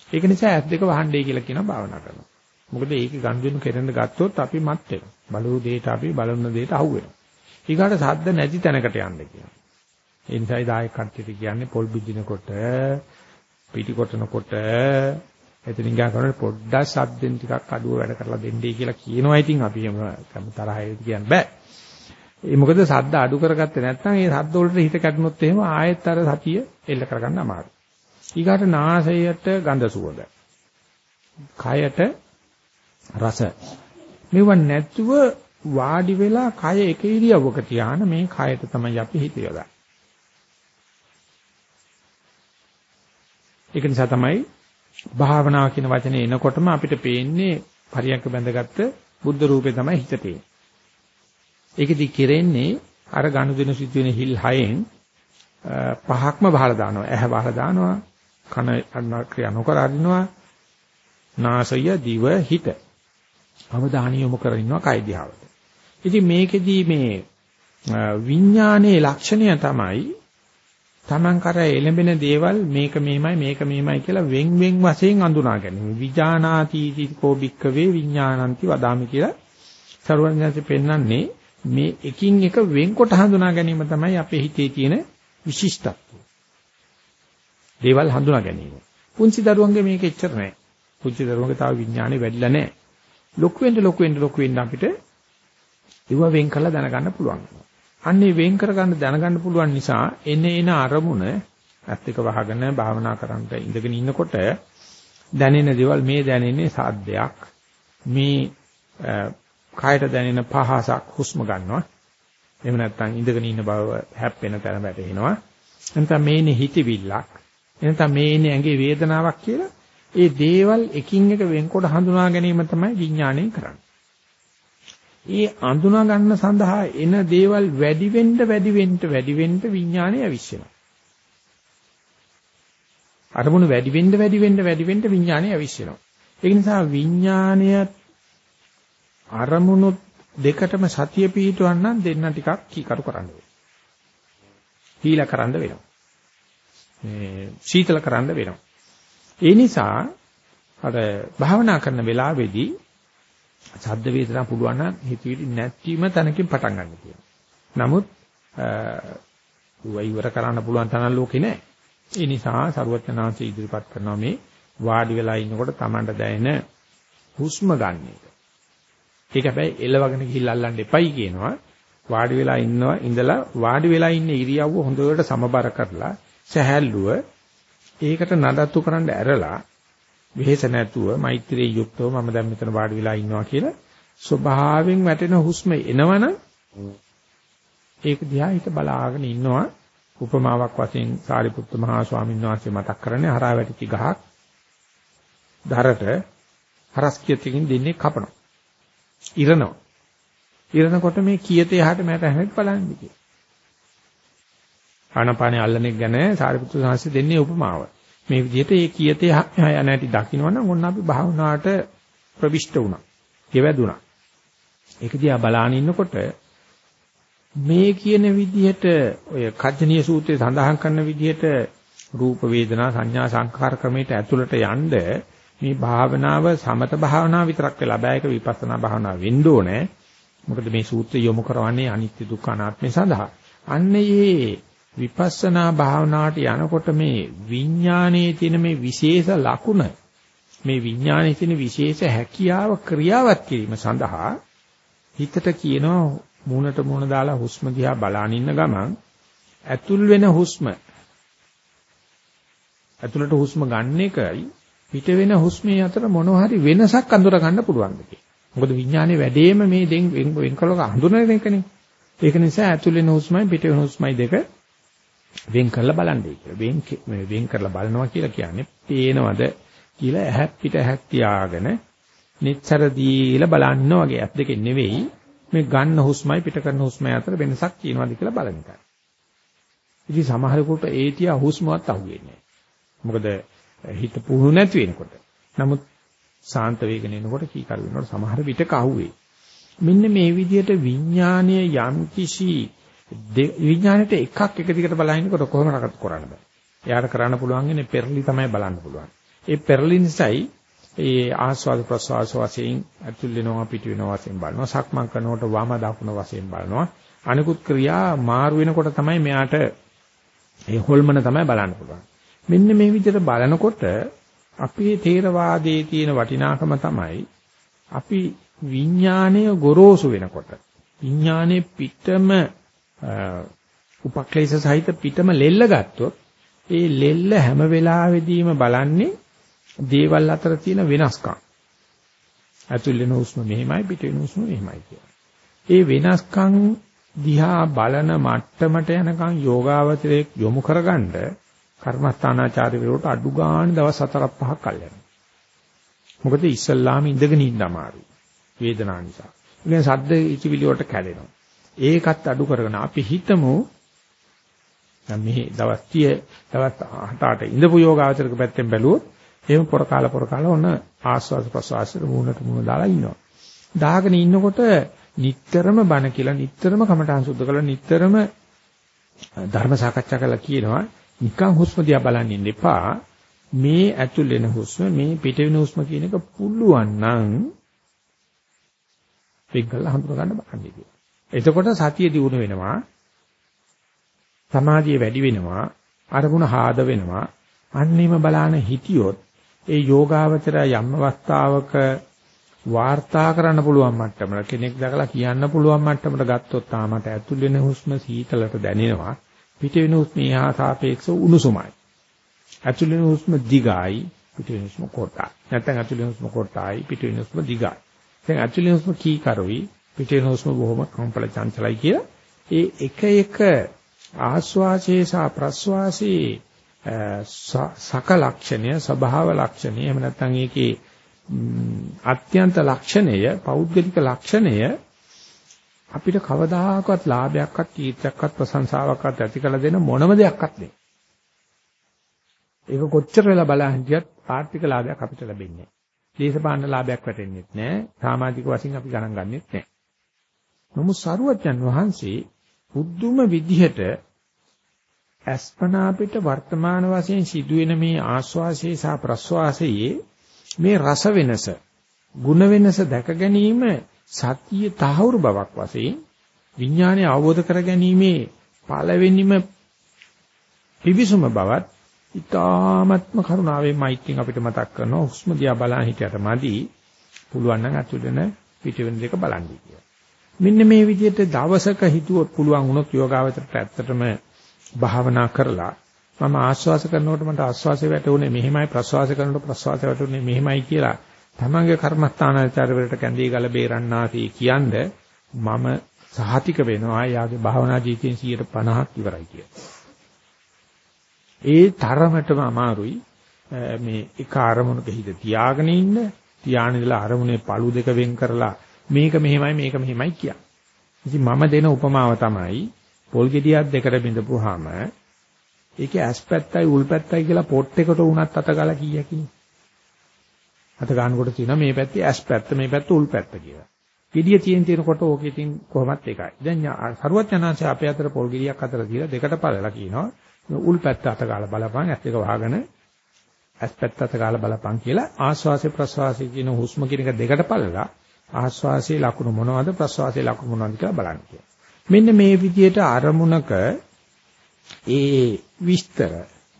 ඒක නිසා ඇස් දෙක වහන්නේ කියලා කියන භාවනා කරනවා. මොකද ඒක ගන්දුණු කෙරෙන්න ගත්තොත් අපි මත් වෙනවා. බලු දෙයට අපි බලන දෙයට අහු වෙනවා. ඊගාට සද්ද නැති තැනකට යන්න කියනවා. ඒ නිසායි දායක කට්ටියට කියන්නේ පොල් බින්දිනකොට පිටි කොටනකොට එතනින් ගා කරන පොඩ්ඩක් සද්දෙන් ටිකක් අඩුව වැඩ කරලා දෙන්නයි කියලා කියනවා. ඉතින් අපි එහෙම තරහයි කියන්න බෑ. ඒ මොකද සද්ද අඩු කරගත්තේ නැත්නම් ඒ සද්ද වලට හිත කැඩුනොත් එහෙම ආයෙත් අර සතිය එල්ල කරගන්න අමාරුයි. ඊගාට නාසයට ගඳ සුවඳ. කයට රස. මෙව නැතුව වාඩි වෙලා කය එක ඉරියව්වක තියාන මේ කයට තමයි අපි හිත යොදන්නේ. ඒක නිසා තමයි භාවනාව කියන වචනේ එනකොටම අපිට පේන්නේ පරියන්ක බැඳගත්ත බුද්ධ රූපේ තමයි හිත පේන්නේ. ඒකෙදි කෙරෙන්නේ අර ගනුදෙනු සිදුවෙන හිල් හයෙන් පහක්ම බහලා දානවා. ඇහැ බහලා දානවා. කන ක්‍රියා නොකර අරිනවා. නාසය දිව හිත. අවධානය යොමු කර ඉන්නවා කය දිහාවට. ඉතින් මේකෙදි මේ විඥානයේ ලක්ෂණය තමයි Taman කර එළඹෙන දේවල් මේක මේමයි මේක මේමයි කියලා වෙන් වෙන් වශයෙන් අඳුනා ගැනීම. විජානාති කෝ බික්කවේ විඥානಂತಿ වදාමි කියලා සරුවඥාන්සේ පෙන්වන්නේ මේ එකින් එක වෙන්කොට හඳුනා ගැනීම තමයි අපේ හිතේ තියෙන විශිෂ්ටත්වය. දේවල් හඳුනා ගැනීම. පුංචි දරුවන්ගේ මේක එච්චර නෑ. පුංචි දරුවන්ගේ තාම විඥානේ වැඩිලා නෑ. ලොකු වෙන්න ලොකු වෙන්න ලොකු වෙන්න අපිට ඉව වෙන් කරලා දැනගන්න පුළුවන්. අන්නේ වෙන් කරගන්න දැනගන්න පුළුවන් නිසා එන එන අරමුණ ඇත්ත එක වහගෙන භාවනා කරන්ට ඉඳගෙන ඉන්නකොට දැනෙන දේවල් මේ දැනෙන්නේ සාද්දයක් මේ කායට දැනෙන පහසක් හුස්ම ගන්නවා. එහෙම නැත්නම් ඉඳගෙන ඉන්න බව හැප්පෙන තැන වැටෙනවා. නැත්නම් මේනේ හිතවිල්ලක්. නැත්නම් මේනේ ඇඟේ වේදනාවක් කියලා ඒ දේවල් එකින් එක වෙන්කොට හඳුනා ගැනීම තමයි විඥාණය කරන්නේ. ඒ අඳුනා ගන්න සඳහා එන දේවල් වැඩි වෙන්න වැඩි වෙන්න වැඩි වෙන්න විඥාණය අවිශ්වෙනවා. අරමුණු වැඩි වෙන්න වැඩි වෙන්න වැඩි වෙන්න විඥාණය අවිශ්වෙනවා. ඒ නිසා විඥාණය අරමුණු දෙකටම සතිය පිහිටවන්න දෙන්න ටිකක් කීකරු කරන්න වෙනවා. හීලා කරන්න වෙනවා. මේ සීතල කරන්න වෙනවා. ඒ නිසා අර භාවනා කරන වෙලාවේදී සද්ද වේදනා පුළුවන් නම් හිතවිලි නැතිවම තනකින් පටන් ගන්න කියනවා. නමුත් ඉවර කරන්න පුළුවන් තරම් ලෝකේ නැහැ. ඒ නිසා සරුවචනාංශ ඉදිරිපත් කරනවා මේ වාඩි වෙලා ඉන්නකොට Tamanට දැනෙන හුස්ම ගන්න එක. ඒක හැබැයි එලවගෙන ගිහිල්ලා අල්ලන්න එපයි කියනවා. වාඩි වෙලා ඉන්නවා ඉඳලා වාඩි වෙලා ඉන්න ඉරියව්ව හොඳට සමබර කරලා සහැල්ලුව ඒකට නඩත්තු කරන්න ඇරලා වෙහෙස නැතුව මෛත්‍රියේ යුක්තව මම දැන් මෙතන වාඩි වෙලා ඉන්නවා කියලා ස්වභාවයෙන් වැටෙන හුස්ම එනවනම් ඒක දිහා හිත බලාගෙන ඉන්නවා උපමාවක් වශයෙන් සාරිපුත්ත මහා ස්වාමීන් වහන්සේ මතක් කරන්නේ හරා වැටිච්ච ගහක් දරට හරස් කියතකින් දෙන්නේ කපනවා ඉරනවා. ඉරනකොට මේ කීයට එහාට මට හැමෙත් බලන්නේ කියලා. ආනපානේ අල්ලන්නේ ගැන සාරිපුත්‍ර සාංශ දෙන්නේ උපමාව. මේ විදිහට මේ කීයට එහාට යන හැටි දකින්නවනම් ඔන්න අපි භාවනාවට ප්‍රවිෂ්ඨ වුණා. කෙවැදුණා. ඒක දිහා බලාගෙන ඉන්නකොට මේ කියන විදිහට ඔය කජ්ජනීය සූත්‍රයේ සඳහන් කරන විදිහට රූප වේදනා සංඥා සංඛාර ක්‍රමයට ඇතුළට යන්න මේ භාවනාව සමත භාවනාව විතරක් වෙලා බෑ ඒක විපස්සනා භාවනාව වෙන්න ඕනේ. මොකද මේ සූත්‍රය යොමු කරවන්නේ අනිත්‍ය දුක්ඛ අනාත්මය සඳහා. අන්න මේ විපස්සනා භාවනාවට යනකොට මේ විඥානයේ තියෙන මේ විශේෂ ලකුණ මේ විඥානයේ තියෙන විශේෂ හැකියාව ක්‍රියාවත් කිරීම සඳහා හිතට කියනවා මූණට මූණ දාලා හුස්ම දිහා බලාන ඉන්න ගමන් ඇතුල් වෙන හුස්ම ඇතුළට හුස්ම ගන්න එකයි පිට වෙන හුස්මේ අතර මොනවා හරි වෙනසක් අඳුර ගන්න පුළුවන් දෙයක්. මොකද විඥානයේ වැඩේම මේ දෙන් වෙන්කලක හඳුනන එකනේ. ඒක නිසා ඇතුල් වෙන හුස්මයි පිට වෙන හුස්මයි දෙක වෙන් කරලා බලන්නේ කියලා. වෙන් වෙන් කරලා බලනවා කියලා කියන්නේ පේනවද කියලා ඇහක් පිට ඇහක් තියාගෙන නිතර දීලා බලන්න වගේ ඇස් දෙකෙන් නෙවෙයි මේ ගන්න හුස්මයි පිට කරන හුස්මයි අතර වෙනසක් තියෙනවද කියලා බලන එකයි. ඉතින් සමහරෙකුට ඒ තියා හුස්මවත් අහුවෙන්නේ නැහැ. මොකද හිත පුහුණු නැති වෙනකොට. නමුත් සාන්ත වේගන එනකොට කීකරු වෙනකොට සමහර විටක අහුවේ. මෙන්න මේ විදිහට විඥානීය යම් කිසි විඥානෙට එකක් එක දිගට බලහිනකොට කොහොමද කරන්න බෑ. එයාට කරන්න පුළුවන් ඉන්නේ පෙරලි තමයි බලන්න පුළුවන්. ඒ පෙරලි නිසායි ඒ ආස්වාද ප්‍රසවාස වශයෙන් ඇතුල් වෙනවා පිට වෙනවා වශයෙන් බලනවා. සක්මන් කරනකොට වම දකුණ වශයෙන් බලනවා. අනිකුත් ක්‍රියා මාරු වෙනකොට තමයි මෙයාට ඒ හොල්මන තමයි බලන්න පුළුවන්. මෙන්න මේ විදිහට බලනකොට අපේ තේරවාදයේ තියෙන වටිනාකම තමයි අපි විඥාණය ගොරෝසු වෙනකොට විඥානයේ පිටම උපක්ලේශ සහිත පිටම ලෙල්ල ගත්තොත් ඒ ලෙල්ල හැම වෙලාවෙදීම බලන්නේ දේවල් අතර තියෙන වෙනස්කම්. ඇතුල් වෙන උස්ම මෙහෙමයි පිට වෙන උස්ම මෙහෙමයි කියලා. ඒ වෙනස්කම් දිහා බලන මට්ටමට යනකම් යෝගාවචරයේ යොමු කරගන්න කර්මස්ථානාචාර්යවරුන්ට අඩු ගන්න දවස් 4ක් 5ක් කල් යනවා. මොකද ඉස්සල්ලාම ඉඳගෙන ඉන්න අමාරුයි. වේදනාව නිසා. ඉතින් සද්ද ඉතිවිලි වලට කැඩෙනවා. ඒකත් අඩු කරගෙන අපි හිතමු දැන් මේ දවස් 30 දවස් 8ට ඉඳපු යෝගාචරක පැත්තෙන් බැලුවොත් එහෙම පොර කාල පොර කාල ඔන්න ආස්වාද ප්‍රසවාසයට මූණට මූණ දාලා ඉන්නවා. දාගෙන ඉන්නකොට නිටතරම බණ කියලා නිටතරම කමඨාන් සුද්ධ කරලා නිටතරම ධර්ම සාකච්ඡා කරලා කියනවා නිකන් හුස්ම දිහා බලන්න ඉන්න එපා. මේ ඇතුල් වෙන හුස්ම මේ පිට වෙන හුස්ම කියන එක පුළුවන් නම් වෙග්ගල හඳුනා ගන්න බලන්න කියලා. එතකොට සතිය දිනු වෙනවා. සමාධිය වැඩි වෙනවා. අරමුණ හාද වෙනවා. අන්නේම බලාන හිටියොත් ඒ යෝගාවචර යම් අවස්ථාවක වාර්තා කරන්න පුළුවන් මට්ටමට කෙනෙක් දැකලා කියන්න පුළුවන් මට්ටමට ගත්තොත් තාමට ඇතුල් වෙන හුස්ම සීතලට දැනෙනවා පිට වෙන හුස්ම එහා සාපේක්ෂව උණුසුමයි ඇතුල් වෙන හුස්ම දිගයි පිට වෙන හුස්ම කොටයි නැත්නම් ඇතුල් වෙන හුස්ම කොටයි පිට වෙන හුස්ම දිගයි දැන් ඇතුල් වෙන හුස්ම කීකරුයි පිට වෙන හුස්ම බොහොම කම්පල චංචලයි කියලා ඒ එක එක ආස්වාසේ සහ ප්‍රස්වාසේ සක ලක්ෂණය ස්වභාව ලක්ෂණය එහෙම නැත්නම් ඒකේ අත්‍යන්ත ලක්ෂණය පෞද්ගලික ලක්ෂණය අපිට කවදාකවත් ලාභයක්වත් කීර්තියක්වත් ප්‍රශංසාවක්වත් ඇති කළ දෙන මොනම දෙයක්වත් නෙවෙයි. ඒක කොච්චර වෙලා බලන් හිටියත් ආර්ථික ලාභයක් අපිට ලැබෙන්නේ නැහැ. දේශපාලන ලාභයක් වැටෙන්නේ නැහැ. සමාජික වශයෙන් අපි ගණන් ගන්නෙත් නැහැ. නමුත් සරුවච්චන් වහන්සේ බුද්ධුම විදිහට අස්පනා පිට වර්තමාන වශයෙන් සිදුවෙන මේ ආස්වාසේ සහ ප්‍රස්වාසයේ මේ රස වෙනස, ಗುಣ වෙනස දැක ගැනීම සතිය තහවුරු බවක් වශයෙන් විඥානය අවබෝධ කර ගැනීමේ පළවෙනිම පිවිසුම බවත් ඊ타ත්ම කරුණාවේ මෛත්‍රියෙන් අපිට මතක් කරනවා හුස්ම දිහා බලන් හිටියට මදි පුළුවන් නම් අතුලන පිටවෙන දෙක බලන්න කියලා. මෙන්න මේ විදිහට දවසක හිතුවොත් පුළුවන් වුණොත් යෝගාවචරයට ඇත්තටම භාවනා කරලා මම ආශ්වාස කරනකොට මට ආශ්වාසය වැටුනේ මෙහෙමයි ප්‍රශ්වාස කරනකොට ප්‍රශ්වාසය වැටුනේ මෙහෙමයි කියලා තමන්ගේ කර්මස්ථානාචාර වලට කැඳී ගල බේරන්නාසී කියන්නේ මම සහතික වෙනවා යාගේ භාවනා ජීවිතයෙන් 150ක් ඉවරයි කියලා. ඒ තරමටම අමාරුයි මේ එක අරමුණක හිත තියාගෙන ඉන්න තියාගෙන ඉඳලා අරමුණේ පළු දෙක වෙන් කරලා මේක මෙහෙමයි මේක මෙහෙමයි කියන්නේ. ඉතින් මම දෙන උපමාව තමයි පොල් ගෙඩියක් දෙකට බිඳපුවාම ඒකේ ඇස් පැත්තයි උල් පැත්තයි කියලා පොට් එකට උනත් අත ගාලා කීයකින් අත ගන්නකොට තියෙනවා මේ පැත්තේ ඇස් පැත්ත මේ පැත්ත උල් පැත්ත කියලා. ගෙඩිය තියෙන තියෙනකොට ඕකේ ඉතින් කොහොමත් එකයි. දැන් සරුවත් යනාංශය අපේ අතර පොල් ගෙඩියක් අතර තියලා දෙකට පළලා කියනවා උල් පැත්ත අත ගාලා බලපන් ඇස් එක වහගෙන ඇස් පැත්ත අත ගාලා බලපන් කියලා ආශ්වාසය ප්‍රශ්වාසය කියන හුස්ම කියන එක දෙකට පළලා ආශ්වාසයේ ලකුණු මොනවද ප්‍රශ්වාසයේ ලකුණු මොනවද කියලා බලන්න කියලා. මෙන්න මේ විදිහට අරමුණක ඒ විස්තර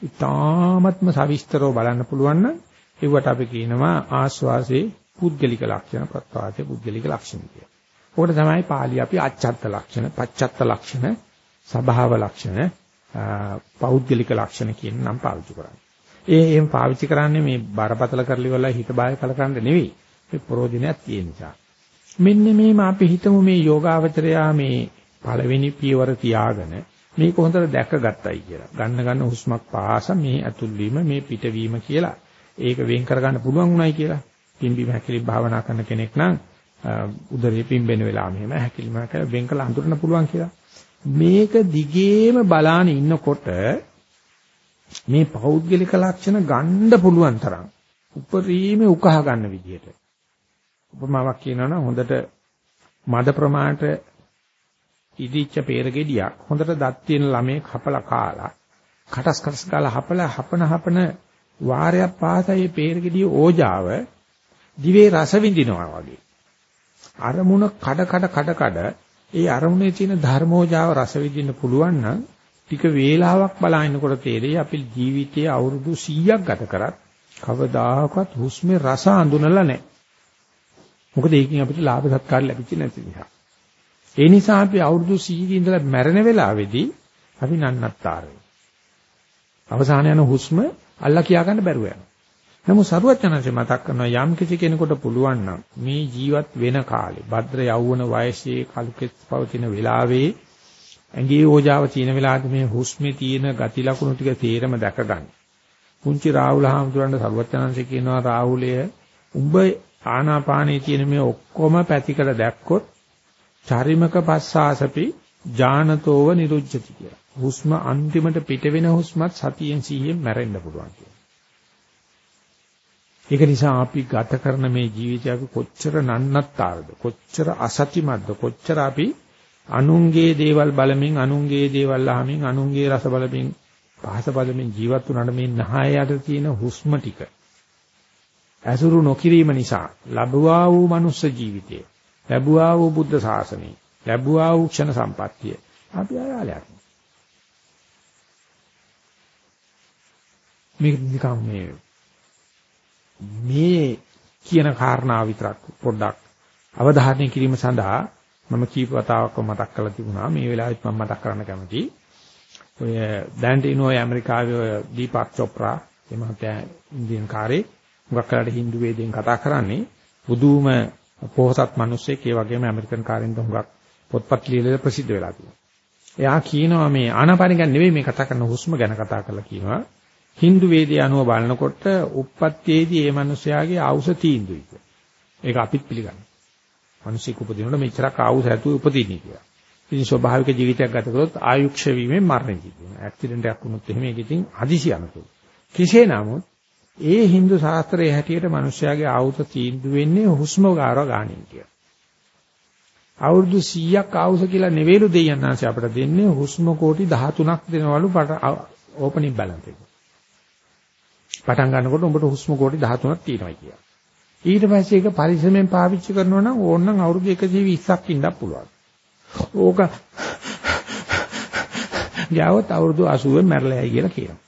ඉතාමත්ම සවිස්තරව බලන්න පුළුවන් නම් ඒවට අපි කියනවා ආස්වාසේ පුද්ගලික ලක්ෂණ ප්‍රත්වාසේ පුද්ගලික ලක්ෂණ කියලා. ඕකට තමයි පාළි අපි අච්ඡත්ත ලක්ෂණ, පච්ඡත්ත ලක්ෂණ, සබාව ලක්ෂණ, පෞද්ගලික ලක්ෂණ කියන නම් පාවිච්චි කරන්නේ. ඒ එහෙම පාවිච්චි කරන්නේ මේ බරපතල කරලි වල හිත බය කලකන්න නෙවෙයි. මේ ප්‍රෝධිනයක් තියෙන නිසා. මෙන්න මේම අපි හිතමු මේ යෝගාවචරයා මේ පළවෙනි පියවර තියාගෙන මේක හොඳට දැකගත්තයි කියලා. ගන්න ගන්න හුස්මක් පාස මේ ඇතුල් වීම මේ පිටවීම කියලා. ඒක වෙන් කරගන්න පුළුවන් උනායි කියලා. පිම්බීම හැකිලි භාවනා කරන කෙනෙක් නම් උදරේ පිම්බෙන වෙලාව මෙහෙම හැකිලිම කියලා වෙන් කළ හඳුනන්න පුළුවන් කියලා. මේක දිගේම බලාන ඉන්නකොට මේ පෞද්ගලික ලක්ෂණ ගන්න පුළුවන් තරම් උපරිම උකහා ගන්න විදිහට උපමාවක් කියනවනම් හොඳට මද ප්‍රමාණයට ඉදිච්ච peer ගෙඩියක් හොඳට දත් තියෙන ළමේ කපලා කාලා කටස් කටස් කාලා හපලා හපන හපන වාරයක් පාසා මේ peer ගෙඩිය ඕජාව දිවේ රස විඳිනවා වගේ අරමුණ කඩ කඩ කඩ කඩ ඒ අරමුණේ තියෙන ධර්මෝජාව රස විඳින්න පුළුවන් නම් ටික වේලාවක් බලනකොට තේරෙයි අපි ජීවිතයේ අවුරුදු 100ක් ගත කරත් කවදාකවත් හුස්මේ රස අඳුනලා නැහැ. මොකද ඒකෙන් අපිට ලාභ සත්කාර ලැබෙච්ච නැති නිසා. ඒ නිසා අපි අවුරුදු 100 ඉඳලා මැරෙන වෙලාවේදී අපි නන්නත්තර වෙනවා. අවසාන යන හුස්ම අල්ලා කියා ගන්න බැරුව යනවා. නමුත් සරුවචනanse මතක් කරනවා යම් කිසි කෙනෙකුට පුළුවන් නම් මේ ජීවත් වෙන කාලේ භද්‍ර යෞවන වයසේ කලුකෙත් පවතින වෙලාවේ ඇඟේ ඕජාව තියෙන වෙලාවට මේ හුස්මේ තියෙන ගති ලක්ෂණ ටික තේරම දැක ගන්න. පුංචි රාහුල හාමුදුරන්ට සරුවචනanse කියනවා රාහුලය උඹ ආනාපානයේ තියෙන මේ ඔක්කොම පැතිකඩ දැක්කොත් චරිමක පස්සාසපි ඥානතෝව නිරුජ්ජති කියලා. හුස්ම අන්තිමට පිට වෙන හුස්මත් සතියෙන් සීයෙන් මැරෙන්න පුළුවන් කියලා. ඒක නිසා අපි ගත කරන මේ ජීවිතය අපි කොච්චර නන්නත්තාරද කොච්චර අසතිමත්ද කොච්චර අපි අනුන්ගේ දේවල් බලමින් අනුන්ගේ දේවල් අහමින් අනුන්ගේ රස බලමින් පහස බලමින් ජීවත් වුණාට මේ නහය යට තියෙන හුස්ම ටික ඇසුරු නොකිරීම නිසා ලැබුවා වූ මනුස්ස ජීවිතය ලැබුවා වූ බුද්ධ ශාසනය ලැබුවා වූ ක්ෂණ සම්පත්තිය අපි ආයාලයක් මේ නිකම් මේ මේ කියන කාරණාව විතරක් පොඩ්ඩක් අවධාරණය කිරීම සඳහා මම කීප වතාවක් මතක් කරලා තිබුණා. මේ වෙලාවෙත් මම මතක් කරන්න කැමතියි ඔය දැන්ට ඉනෝ ඇමරිකාවේ ඔය දීපක් චොප්රා එමහත්ය ඉන්දියන් කාරේ. මුගක් කරලා හින්දු වේදෙන් කතා කරන්නේ බුදුම පොහසත් මිනිස්සෙක් ඒ වගේම ඇමරිකන් කාරෙන්ද හුඟක් පොත්පත් ලියලා ප්‍රසිද්ධ වෙලා තියෙනවා. එයා කියනවා මේ ආනාපාන ගැන නෙවෙයි මේ කතා කරන හුස්ම ගැන කතා කරලා කියනවා. Hindu වේදයේ අනුව බලනකොට උප්පත්තියේදී මේ මිනිස්යාගේ ආවුස තීන්දුවයි කියලා. ඒක අපිත් පිළිගන්නවා. මිනිස්සෙක් උපදිනකොට මෙච්චරක් ආවුස ඇතුව උපදින්නේ කියලා. ඉතින් ස්වභාවික ජීවිතයක් ගත කරොත් ආයුක්ෂ වීමෙන් මරණය සිදුවෙනවා. ඇක්සිඩන්ට් එකක් වුණොත් එහෙම ඒක ඉතින් හදිසි අනතුරු. කෙසේ නමුත් ඒ Hindu ශාස්ත්‍රයේ හැටියට මිනිස්යාගේ ආවුස තීන්දුව වෙන්නේ හුස්ම ගාරව ගානින් කියලා. අවුරුදු 100ක් ආවුස කියලා නෙවෙලු දෙයයන්ාංශ අපිට දෙන්නේ හුස්ම කෝටි 13ක් දෙනවලු ඕපනින් බැලන්ස් එක. පටන් ගන්නකොට උඹට හුස්ම කෝටි 13ක් තියෙනවා කියලා. ඊට පස්සේ ඒක පරිස්සමෙන් පාවිච්චි කරනවා නම් ඕනනම් අවුරුදු 120ක් ඉන්නත් පුළුවන්. ඕක ගාවත් අවුරුදු 80 මැරලා යයි කියලා කියනවා.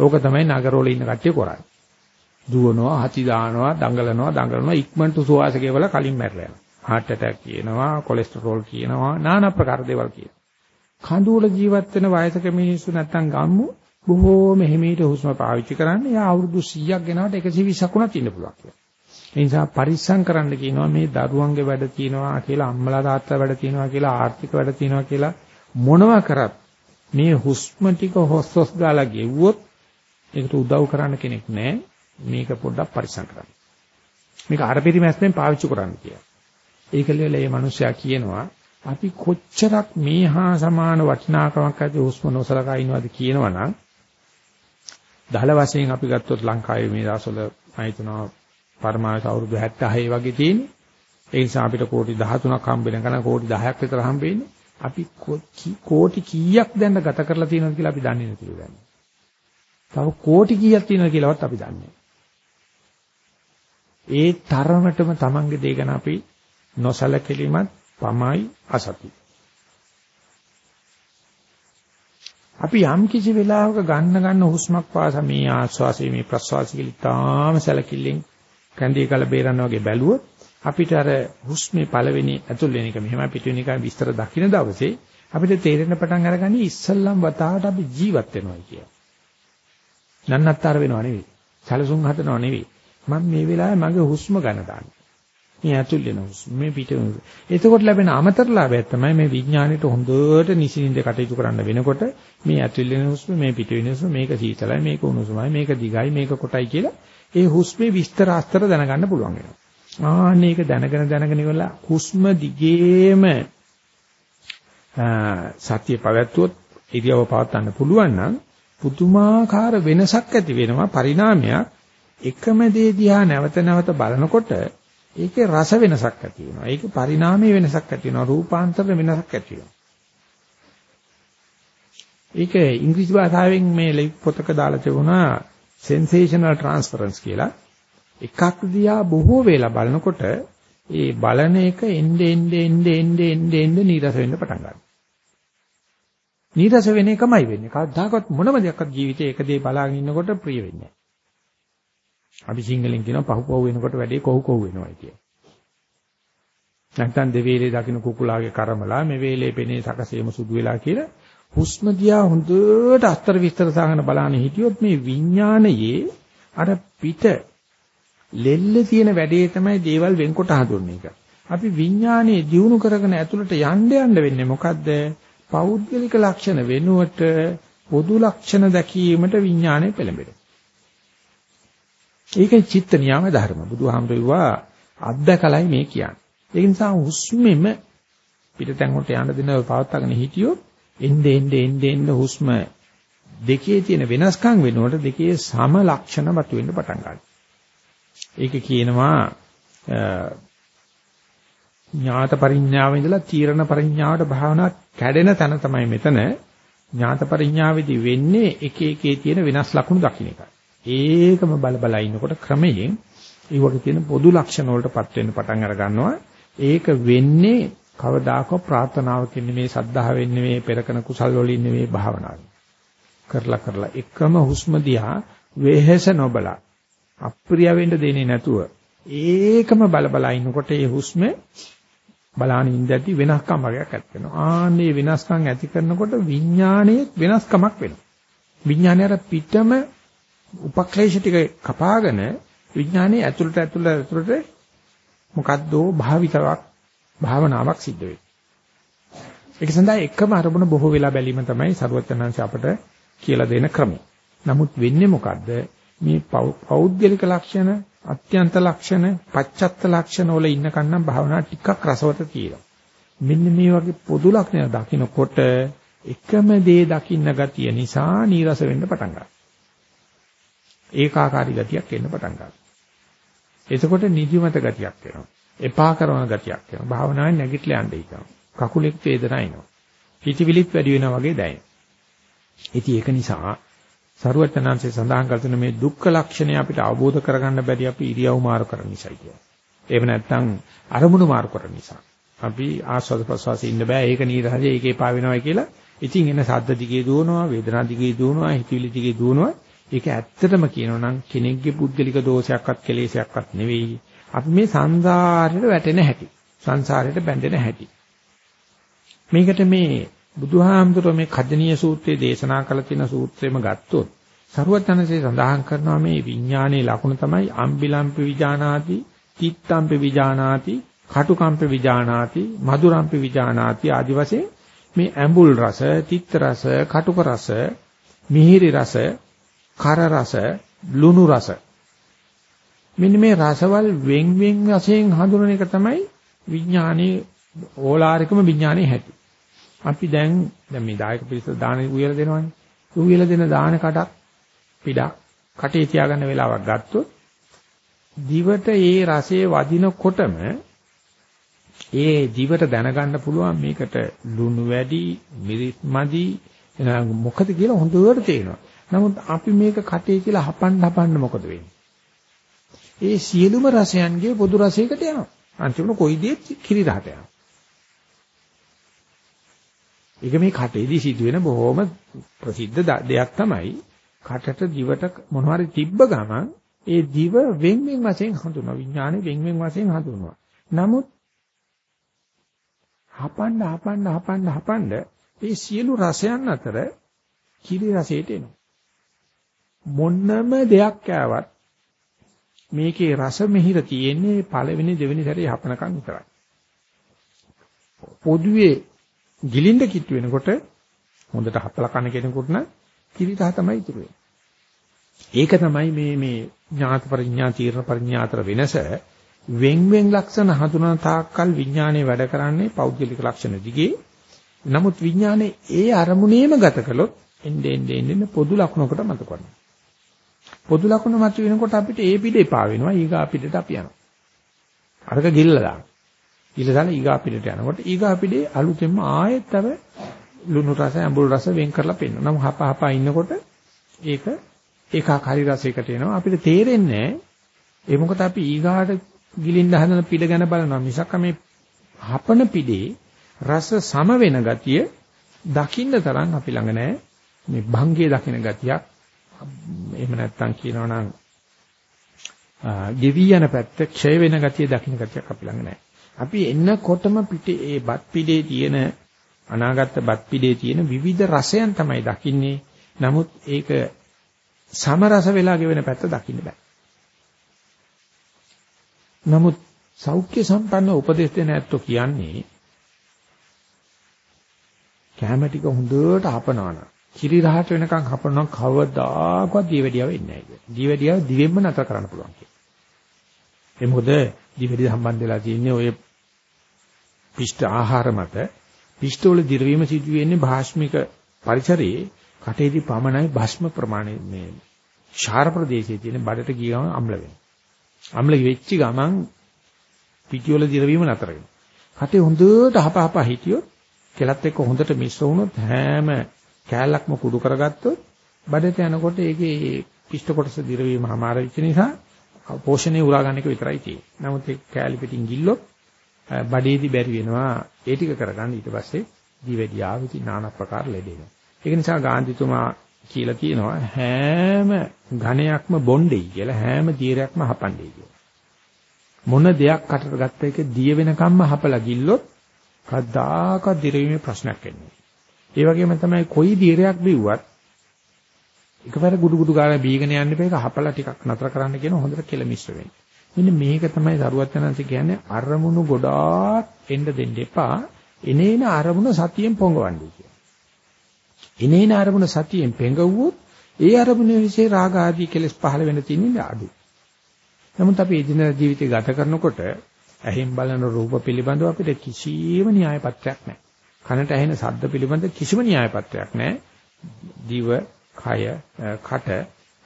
ඕක තමයි නගරවල ඉන්න කට්ටිය කරන්නේ. දුවනවා, හති දානවා, දඟලනවා, දඟලනවා ඉක්මනට සුවාසකේ වල කලින් මැරලා යනවා. heart attack කියනවා, කොලෙස්ටරෝල් කියනවා, নানা ප්‍රකාර දේවල් කියනවා. කඳුවල ජීවත් වෙන වයසක මිනිස්සු නැත්තම් ගම්මු බොහෝම හිමීට හුස්ම පාවිච්චි කරන්න. යා අවුරුදු 100ක් ගෙනාවට 120ක් වුණත් ඉන්න පුළුවන් කියලා. ඒ නිසා පරිස්සම් කරන්න කියනවා මේ දරුවන්ගේ වැඩ තියෙනවා කියලා අම්මලා තාත්තලා වැඩ තියෙනවා කියලා ආර්ථික වැඩ තියෙනවා කියලා මොනවා කරත් මේ හුස්ම ටික හොස් හොස් ගාලා ගෙව්වොත් ඒකට උදව් කරන්න කෙනෙක් නැහැ. මේක පොඩ්ඩක් පරිස්සම් කරන්න. මේක අර පිටිමැස්මෙන් පාවිච්චි කරන්න කියලා. ඒකලෙල මේ මිනිස්සයා කියනවා අපි කොච්චරක් මේ හා සමාන වටිනාකමක් ඇති හුස්ම නොසලකා ඉනවද කියනවනම් දහල වශයෙන් අපි ගත්තොත් ලංකාවේ මේ දවස්වල මම හිතනවා පරමාවස අවුරුදු 76 වගේ තියෙන්නේ. ඒ නිසා අපිට කෝටි 13ක් හම්බ වෙන කන කෝටි 10ක් විතර හම්බ වෙන්නේ. අපි කෝටි කීයක් දැන් ගත කරලා තියෙනවද කියලා අපි දන්නේ නැතිලු දැන්. තව කෝටි කීයක් තියෙනවද කියලාවත් අපි දන්නේ ඒ තරමටම Tamange දේ ගැන අපි නොසලකෙලිමත් පමයි අසති. අපි යම් කිසි වෙලාවක ගන්න ගන්න හුස්මක් පාසා මේ ආස්වාසය මේ ප්‍රස්වාසය කියලා තාම සැලකිල්ලෙන් කැඳේ කල බේරන්න වගේ බැලුවොත් අපිට අර හුස්මේ පළවෙනි ඇතුල් වෙන එක මෙහෙම පිට වෙන එක විස්තර දකින්න දවසේ අපිට තේරෙන්න පටන් අරගනි ඉස්සල්ලාම් වතාවට අපි ජීවත් වෙනවා කිය. නන්නත්තර වෙනව නෙවෙයි. සැලසුම් හදනව නෙවෙයි. මම මේ වෙලාවේ මගේ හුස්ම ගන්න දාන්නේ. මේ ඇතුල් වෙන හුස්ම මේ පිට වෙන එතකොට ලැබෙන අමතර ලාභය තමයි මේ විඥාණයට හොඳට නිසින්ද කටයුතු කරන්න වෙනකොට මේ ඇතුල් වෙන හුස්ම මේ පිට වෙන හුස්ම මේක සීතලයි මේක උණුසුමයි මේක දිගයි මේක කොටයි කියලා ඒ හුස්මේ විස්තර අස්තර දැනගන්න පුළුවන් වෙනවා. ආන්න ඒක දැනගෙන දැනගෙන ඉවරලා හුස්ම දිගේම සතිය පවත්වුවොත් ඉරියව පවත්වන්න පුළුවන් නම් පුදුමාකාර වෙනසක් ඇති වෙනවා පරිණාමයක් එකම දේ දිහා නැවත නැවත බලනකොට ඒකේ රස වෙනසක් ඇති වෙනවා. ඒකේ පරිණාමයේ වෙනසක් ඇති වෙනවා. රූපාන්තර වෙනසක් ඇති වෙනවා. ඒක ඉංග්‍රීසි භාෂාවෙන් මේ පොතක දාලා තිබුණා sensational transference කියලා. එකක් දිහා බොහෝ වෙලා බලනකොට ඒ බලන එක එnde ende ende ende ende ende නීරස වෙන්න පටන් ගන්නවා. නීරස වෙන එකමයි වෙන්නේ. කවදාකවත් මොනම දෙයක්වත් ජීවිතේ එක දේ බලාගෙන ඉන්නකොට ප්‍රිය වෙන්නේ නැහැ. අපි සිංහලෙන් කියනවා පහු පහු වෙනකොට වැඩේ කොහු කොහු වෙනවා කිය. නැත්නම් දෙවේලේ දකින්න කුකුලාගේ කර්මලා මේ වේලේ පෙනේ සකසේම සුදු වෙලා කියලා හුස්ම දිහා හොඳට අස්තර විස්තර සාහන බලන්න හිටියොත් මේ විඥානයේ අර පිට ලෙල්ලේ තියෙන වැඩේ තමයි දේවල් වෙන්කොට හඳුන්වන එක. අපි විඥානයේ දියුණු කරගෙන ඇතුළට යන්න යන්න වෙන්නේ මොකද්ද? පෞද්ගලික ලක්ෂණ වෙනුවට පොදු ලක්ෂණ දැකීමට විඥානය පෙළඹෙනවා. ඒකේ චිත්ත නියම ධර්ම. බුදුහාමුදුරුවෝ අද්දකලයි මේ කියන්නේ. ඒ නිසා හුස්මෙම පිටතෙන් කොට යන දින පවත්වාගෙන හිටියොත් එnde ende ende ende හුස්ම දෙකේ තියෙන වෙනස්කම් වෙනකොට දෙකේ සම ලක්ෂණ මතුවෙන්න පටන් ගන්නවා. ඒක කියනවා ඥාත පරිඥාව ඉඳලා තීරණ පරිඥාවට භාවනා කැඩෙන තැන තමයි මෙතන ඥාත පරිඥාවේදී වෙන්නේ එක එකේ තියෙන වෙනස් ලක්ෂණ දකින්න එකයි. ඒකම බල බල ඉන්නකොට ක්‍රමයෙන් ඒ වගේ තියෙන පොදු ලක්ෂණ වලටපත් වෙන්න පටන් අර ගන්නවා. ඒක වෙන්නේ කවදාකවත් ප්‍රාර්ථනාවකින් නෙමේ සද්ධාවෙන් නෙමේ පෙරකන කුසල් වලින් නෙමේ භාවනාවෙන්. කරලා කරලා එකම හුස්ම දිහා වෙහෙස නොබලා අප්‍රිය වෙන්න දෙන්නේ නැතුව ඒකම බල බල ඉන්නකොට ඒ හුස්ම බලාන ඉඳදී වෙනස්කම් වගේක් ඇති වෙනවා. ආන්නේ වෙනස්කම් ඇති කරනකොට විඥානයේ වෙනස්කමක් වෙනවා. විඥානය අර පිටම උපක්ලේශ ටික කපාගෙන විඥානයේ ඇතුළට ඇතුළට ඇතුළට මොකද්දෝ භාවිතාවක් භාවනාවක් සිද්ධ වෙනවා. ඒක සඳහා එකම අරමුණ බොහෝ වෙලා බැලීම තමයි සරුවචනංශ අපට කියලා දෙන ක්‍රමය. නමුත් වෙන්නේ මොකද්ද? මේ පෞද්ගලික ලක්ෂණ, අත්‍යන්ත ලක්ෂණ, පච්චත්ත ලක්ෂණ වල ඉන්න කන්නම් භාවනා ටිකක් රසවත තියෙනවා. මෙන්න මේ වගේ පොදු ලක්ෂණ දකිනකොට එකම දේ දකින්න ගතිය නිසා නීරස වෙන්න පටන් ගන්නවා. ඒකාකාරී ගතියක් එන්න පටන් ගන්නවා. එතකොට නිදිමත ගතියක් එනවා. එපා කරන ගතියක් එනවා. භාවනාවේ නැගිටලා යන්න හිතනවා. කකුලෙක් වේදනා එනවා. පිටිවිලිත් වැඩි වෙනා වගේ දැනෙනවා. ඉතින් ඒක නිසා සරුවචනාංශයේ සඳහන් කරන මේ දුක්ඛ ලක්ෂණය අපිට අවබෝධ කරගන්න බැරි අපි ඉරියව් මාරු කරන නිසා කියනවා. එහෙම නැත්නම් අරමුණු මාරු කරන නිසා. අපි ආස්වාද ප්‍රසවාසයේ ඉන්න බෑ ඒක නීරහසේ ඒකේ පා වෙනවයි කියලා. ඉතින් එන සද්ද දිගේ දුවනවා, වේදනා දිගේ දුවනවා, හිතවිලි දිගේ දුවනවා. ඒක ඇත්තටම කියනවා නම් කෙනෙක්ගේ පුද්ගලික දෝෂයක්වත් කෙලෙසයක්වත් නෙවෙයි. අපි මේ සංසාරයට වැටෙන හැටි. සංසාරයට බැඳෙන හැටි. මේකට මේ බුදුහාමුදුරුවෝ මේ කජනීය සූත්‍රයේ දේශනා කළ තියෙන සූත්‍රෙම ගත්තොත් සරුවත්නසේ සඳහන් කරනවා මේ විඥානයේ ලක්ෂණ තමයි අම්බිලම්පි විජානාති, තිත්තම්පි විජානාති, කටුකම්පි විජානාති, මధుරම්පි විජානාති ආදි වශයෙන් මේ ඇඹුල් රස, තිත්ත රස, කටුක රස, මිහිරි රස කර රස, ලුණු රස. මෙන්න මේ රසවල් වෙන් වෙන් වශයෙන් හඳුනන එක තමයි විඥානයේ ඕලාරිකම විඥානයේ හැටි. අපි දැන් දැන් මේ දායක පිළිස දාන උයලා දෙනවනේ. උයලා දෙන දාන කටක් පිටක් කටේ තියාගන්න වෙලාවක් ගත්තොත් දිවට ඒ රසයේ වදිනකොටම ඒ දිවට දැනගන්න පුළුවන් මේකට ලුණු වැඩි මිරිස් මදි මොකද කියලා හොඳට තේරෙනවා. නමුත් අපි මේක කටේ කියලා හපන්න හපන්න මොකද වෙන්නේ? ඒ සියලුම රසයන්ගේ පොදු රසයකට යනවා. අන්තිමට කොයි දෙයක් කිරි රහට යනවා. ඒක මේ කටේදී සිදුවෙන බොහොම ප්‍රසිද්ධ දෙයක් තමයි කටට දිවට මොනවාරි තිබ්බ ගමන් ඒ දිව වෙන් වෙන් වශයෙන් හඳුනනවා විඥානෙ වෙන් වෙන් වශයෙන් හඳුනනවා. නමුත් හපන්න හපන්න හපන්න හපන්න ඒ සියලු රසයන් අතර කිරි රසයට එනවා. මොන්නම දෙයක් කෑවත් මේකේ රස මෙහිර තියෙන්නේ පළවෙනි දෙවෙනි සැරේ හපනකම් විතරයි. පොදුවේ ගිලින්ද කිට්ටු වෙනකොට හොඳට හපලා කන කෙනෙකුට නම් කිරිතහ තමයි ඉතුරු ඒක තමයි මේ මේ ඥාත පරිඥා තීර්ණ පරිඥා අතර වෙනස. වෙන් වෙන් ලක්ෂණ හඳුනන තාක්කල් විඥානයේ වැඩ කරන්නේ පෞද්ගලික ලක්ෂණ දිගේ. නමුත් විඥානයේ ඒ අරමුණේම ගත කළොත් එන්නේ එන්නේ එන්නේ පොදු ලක්ෂණකට මත කරනවා. පොදු ලක්ෂණ මත වෙනකොට අපිට ඒ පිට එපා වෙනවා ඊගා පිටට අපි යනවා. අරක ගිල්ලලා දාන. ගිල්ල දාලා ඊගා පිටට යනකොට ඊගා පිටේ අලුතෙන්ම ආයෙත් අර ලුණු රස ඇඹුල් රස වෙන් කරලා පෙන්නනවා. නම් හප හප ඉන්නකොට ඒක ඒකාකාරී රසයකට එනවා. අපිට තේරෙන්නේ ඒ මොකද අපි ඊගාට ගිලින්න හදන පිළ ගැන බලනවා. මිසක් මේ හපන පිළේ රස සම වෙන ගතිය දකින්න තරම් අපි ළඟ නැහැ. මේ භංගයේ දකින්න ගතියක්. එහෙම නැත්නම් කියනවනම් ගෙවි යන පැත්ත ක්ෂය වෙන ගතිය දකින්න ගතියක් අපි ළඟ නැහැ. අපි එන්නකොටම පිටේ ඒ බත් පිළේ තියෙන අනාගත බත් පිළේ තියෙන විවිධ රසයන් තමයි දකින්නේ. නමුත් ඒක සමරස වෙලා ගෙවෙන පැත්ත දකින්න බෑ. නමුත් සෞඛ්‍ය සම්පන්න උපදේශ දෙන ඇත්තෝ කියන්නේ කැම ටික හොඳට හපනවන. කිරි රහට වෙනකන් හපනනම් කවදාකවත් දීවැඩියාව වෙන්නේ නැහැ. දීවැඩියාව දිවෙන්න නතර කරන්න පුළුවන් කියලා. ඒ මොකද දීවැඩිය සම්බන්ධ වෙලා තියෙන්නේ ඔය පිෂ්ඨ ආහාර මත පිෂ්ඨ වල දිරවීම සිදු වෙන්නේ භාෂ්මික පරිසරයේ කටේදී පමණයි භස්ම ප්‍රමාණය මේ ශාර ප්‍රදේශයේ තියෙන බඩට ගිය ගමන් අම්ල වෙනවා. අම්ල වෙච්ච ගමන් පිටිවල දිරවීම නතර වෙනවා. කටේ හොඳට හපහප හිටියොත් කෙලත් එක්ක හොඳට මිශ්‍ර වුණොත් හැම කෑල්ලක්ම කුඩු කරගත්තොත් බඩට යනකොට ඒකේ පිෂ්ඨ කොටස දිරවීම හමාර වෙච්ච නිසා පෝෂණය උරා ගන්න එක විතරයි තියෙන්නේ. නමුත් ඒ කෑලි පිටින් ගිල්ලොත් බඩේදී බැරි වෙනවා ඒ ටික කරගන්න ඊට පස්සේ දිවෙඩියාව ඉති নানা ප්‍රකාර ලැබෙනවා. ඒක නිසා ගාන්ධිතුමා කියලා කියනවා හැම ඝණයක්ම බොණ්ඩෙයි කියලා හැම දීරයක්ම හපණ්ඩෙයි කියලා. මොන දෙයක් කටට ගත්ත එක දිය වෙනකම්ම හපලා ගිල්ලොත් කද්දාක දිරීමේ ප්‍රශ්නයක් එන්නේ. ඒ වගේම තමයි කොයි දීරයක් බිව්වත් එකපාර ගුඩු ගුඩු ගාලා බීගෙන යන්න එපා ඒක හපලා ටිකක් නතර කරන්න කියන හොඳට කෙල මිශ්‍ර වෙන්නේ. මෙන්න මේක තමයි සරුවචනන්සේ කියන්නේ අරමුණු ගොඩාක් එන්න දෙන්න එපා. එනේන අරමුණ සතියෙන් පොඟවන්නේ කියලා. එනේන අරමුණ සතියෙන් පෙඟවුවොත් ඒ අරමුණේ විශේෂ රාග ආදී කෙලස් පහළ වෙන්න තියෙන්නේ අඩු. නමුත් අපි එදිනෙදා ජීවිතය ගත කරනකොට ඇහෙන් බලන රූප පිළිබඳව අපිට කිසිම න්‍යාය පත්‍රයක් නැහැ. කනට ඇහෙන ශබ්ද පිළිබඳ කිසිම න්‍යාය පත්‍රයක් නැහැ. දිව, කය, කට,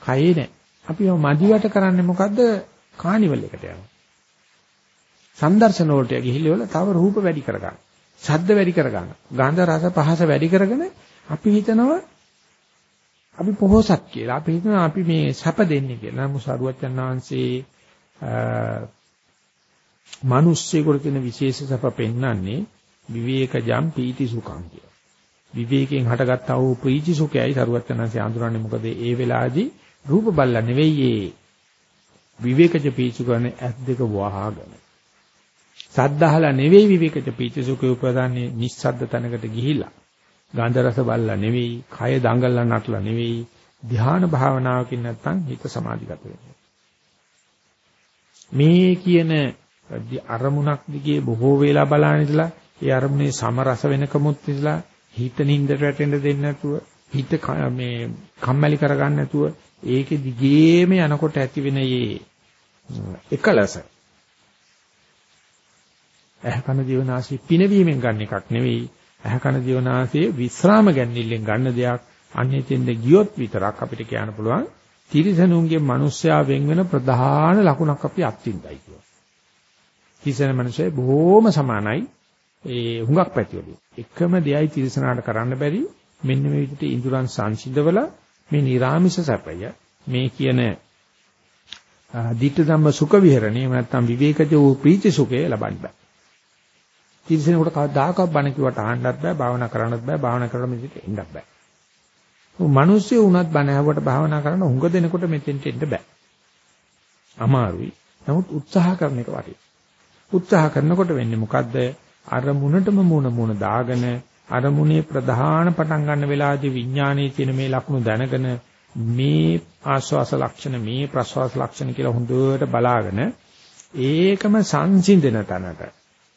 කයේ නැහැ. අපි මදිවට කරන්නේ මොකද්ද? කානිවල් එකට යනවා. සම්දර්ශන වලට ගිහිල්ලා තව රූප වැඩි කරගන්න. ශබ්ද වැඩි කරගන්න. ගන්ධ රස පහස වැඩි කරගෙන අපි හිතනවා අපි පොහොසත් කියලා. අපි හිතනවා අපි මේ සැප දෙන්නේ කියලා. නමුත් සරුවච්චන් වහන්සේ මිනිස්සෙකුට තියෙන විශේෂ සැප පෙන්වන්නේ විවේකජම් පීති සුඛං කියලා. විවේකයෙන් හටගත්තා වූ ප්‍රීති සුඛයයි සරුවච්චන් වහන්සේ අඳුරන්නේ මොකද ඒ වෙලාවේදී රූප බල්ල නෙවෙයි ඒ විවේකජ පීති සුඛනේ ඇස් දෙක වහාගෙන. සද්දහලා නෙවෙයි විවේකජ පීති සුඛය උපදන්නේ නිස්සද්ද තැනකට ගිහිලා. ගන්ධ රස බල්ලා නෙවෙයි, කය දඟලලා නටලා නෙවෙයි, ධ්‍යාන භාවනාවකින් නැත්තම් හිත සමාධිගත වෙනවා. මේ කියන අරමුණක් දිගේ බොහෝ වේලා බලන ඉඳලා ඒ අරමුණේ සමරස වෙනකමුත් ඉඳලා හිත නින්දට වැටෙන්න දෙන්නේ නැතුව හිත මේ කම්මැලි කරගන්න නැතුව ඒකේ දිගේම යනකොට ඇති වෙන මේ එකලස. ඇහ කන දිවනාසි පිනවීමෙන් ගන්න එකක් නෙවෙයි. ඇහකන දිවනාසයේ විස්රාම ගැනීමෙන් ගන්න දෙයක්. අන්නේ තෙන්ද ගියොත් විතරක් අපිට කියන්න පුළුවන් තිරිසනුන්ගේ මිනිස්යා වෙන් වෙන ප්‍රධාන ලකුණක් අපි අත්විඳයි කියලා. තිරිසන මිනිස්සේ බොහොම සමානයි. ඒ හුඟක් පැතිවලු. එකම දෙයයි තිරිසනාට කරන්න බැරි මෙන්න මේ විදිහට ඉඳුරන් සංසිඳවල මේ නිර්ාමිෂ සැපය මේ කියන ditta ධම්ම සුඛ විහරණේ නැත්නම් විවේකජ වූ ප්‍රීති සුඛය ලබන්න බෑ. තිරිසනෙකුට කවදාකවත් බණ කිව්වට අහන්නත් බෑ, භාවනා කරන්නත් බෑ, භාවනා කරලා මෙතෙට එන්නත් බෑ. මිනිස්සු වුණත් බණ ඇහුවට භාවනා කරන්න හුඟ දෙනකොට මෙතෙන්ට එන්න බෑ. අමාරුයි. නමුත් උත්සාහ කරන එක වටිනවා. උත්සාහ කරනකොට වෙන්නේ මොකද්ද? අරමුණටම මුණ මුණ දාගෙන අරමුණේ ප්‍රධාන පටන් ගන්න වෙලාවේදී විඥානයේ තියෙන මේ ලක්ෂණ දැනගෙන මේ ආස්වාස ලක්ෂණ මේ ප්‍රස්වාස ලක්ෂණ කියලා හොඳට බලාගෙන ඒකම සංසිඳන තැනට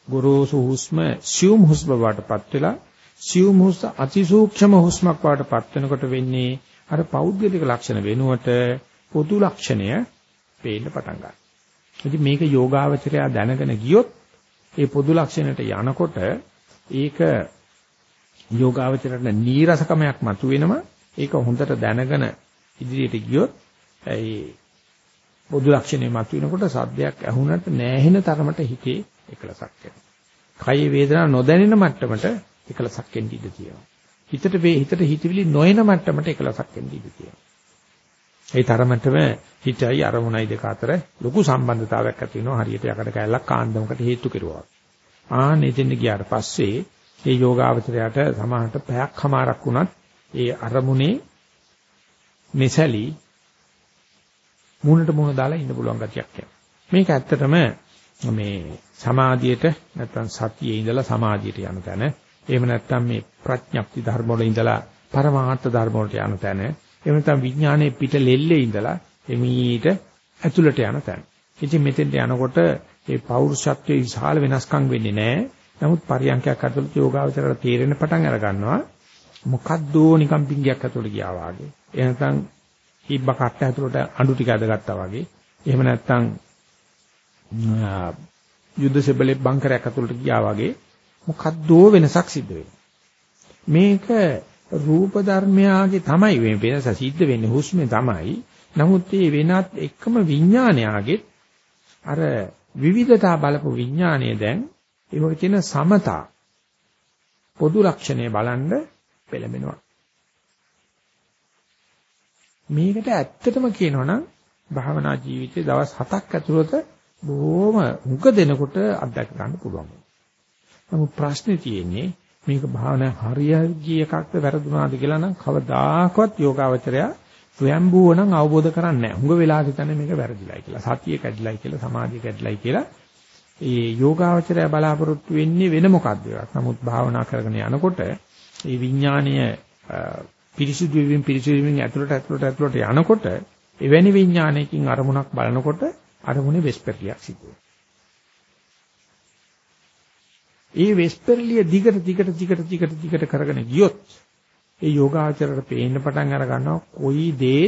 ගොරෝසු හුස්ම සියුම් හුස්ම වඩටපත් වෙලා සියුම් හුස්ම අතිසූක්ෂම හුස්මක් වඩටපත් වෙනකොට වෙන්නේ අර පෞද්ගලික ලක්ෂණ වෙනුවට පොදු ලක්ෂණය පේන්න පටන් ගන්නවා. ඉතින් මේක යෝගාවචරය දැනගෙන ගියොත් ඒ පොදු ලක්ෂණයට යනකොට ඒක යෝගාවචරයට නීරසකමක් මතුවෙනවා. ඒක හොඳට දැනගෙන ඉදිරියට ගියොත් ඒ පොදු ලක්ෂණේ මතුවෙනකොට සද්දයක් ඇහුනට නැහෙන තරමට හිතේ එකලසක් එනවා. කය වේදනා නොදැනෙන මට්ටමට එකලසක් එන්න ඉඩ තියෙනවා. හිතට වේ හිතට හිතවිලි නොයන මට්ටමට එකලසක් එන්න ඉඩ තියෙනවා. ඒ තරමටම හිතයි අරමුණයි දෙක අතර ලොකු සම්බන්ධතාවයක් ඇති වෙනවා හරියට යකඩ කැල්ලක් කාන්දමකට හේතු කෙරුවා. ආන්න එතෙන් ගියාට පස්සේ මේ යෝගාවචරයට සමාහට පැයක් හමාරක් වුණත් ඒ අරමුණේ මෙසලි මුණට මුණ දාලා ඉන්න පුළුවන් ගතියක් යනවා. මේක ඇත්තටම මේ සමාධියට නැත්නම් සතියේ ඉඳලා සමාධියට යන තැන එහෙම නැත්නම් මේ ප්‍රඥප්ති ධර්ම වල ඉඳලා පරමාර්ථ ධර්ම වලට යන තැන එහෙම නැත්නම් විඥානයේ පිට ලෙල්ලේ ඉඳලා එමීට ඇතුළට යන තැන. ඉතින් මෙතෙන්ට යනකොට මේ පෞරුෂත්වයේ විශාල වෙනස්කම් වෙන්නේ නැහැ. නමුත් පරියන්කයක් ඇතුළත යෝගාවචරයට තේරෙන පටන් අර ගන්නවා. මොකද්දෝ නිකම් පිංගයක් ඇතුළට ගියා වාගේ. එහෙනම් ඉබ්බ කට්ට ඇතුළට අඬු ටික ඇදගත්තා වගේ. එහෙම නැත්නම් යුද්ධ සෙබලේ බංකරයක් ඇතුළට ගියා වගේ මොකද්දෝ වෙනසක් සිද්ධ වෙනවා. මේක රූප ධර්මයාගේ තමයි මේ වෙනස සිද්ධ වෙන්නේ හුස්මේ තමයි. නමුත් මේ වෙනත් එකම විඥානයාගේ අර විවිධතා බලපු විඥානය දැන් ඒ වගේ තියෙන සමතා පොදු ලක්ෂණය බලන්න පෙළඹෙනවා. මේකට ඇත්තටම කියනවනම් භාවනා ජීවිතයේ දවස් 7ක් ඇතුළත බොහොම මුක දෙනකොට අත්දැක ගන්න පුළුවන්. නමුත් ප්‍රශ්නේ තියෙන්නේ මේක භාවනා හරියගිය එකක්ද වැරදුනාද කියලා නම් කවදාකවත් යෝගාවචරය ස්වයම්බුව නම් අවබෝධ කරන්නේ නැහැ. හුඟ වෙලා හිතන්නේ මේක වැරදිලයි කියලා. සතිය කැඩිලයි කියලා, සමාධිය කැඩිලයි කියලා. ඒ යෝගාවචරය බලාපොරොත්තු වෙන්නේ වෙන මොකද්ද එකක්. නමුත් භාවනා කරගෙන යනකොට ඒ විඥානීය පිරිසුදු වෙමින් පිරිසුදු වෙමින් ඇතුළට ඇතුළට ඇතුළට යනකොට එවැනි විඥානයකින් අරමුණක් බලනකොට අරමුණේ වෙස්පර්ලියක් සිද්ධ වෙනවා. ඒ වෙස්පර්ලිය දිගට දිගට දිගට දිගට දිගට කරගෙන ගියොත් ඒ යෝගාචරයට පේන්න පටන් අර ගන්නවා කොයි දේ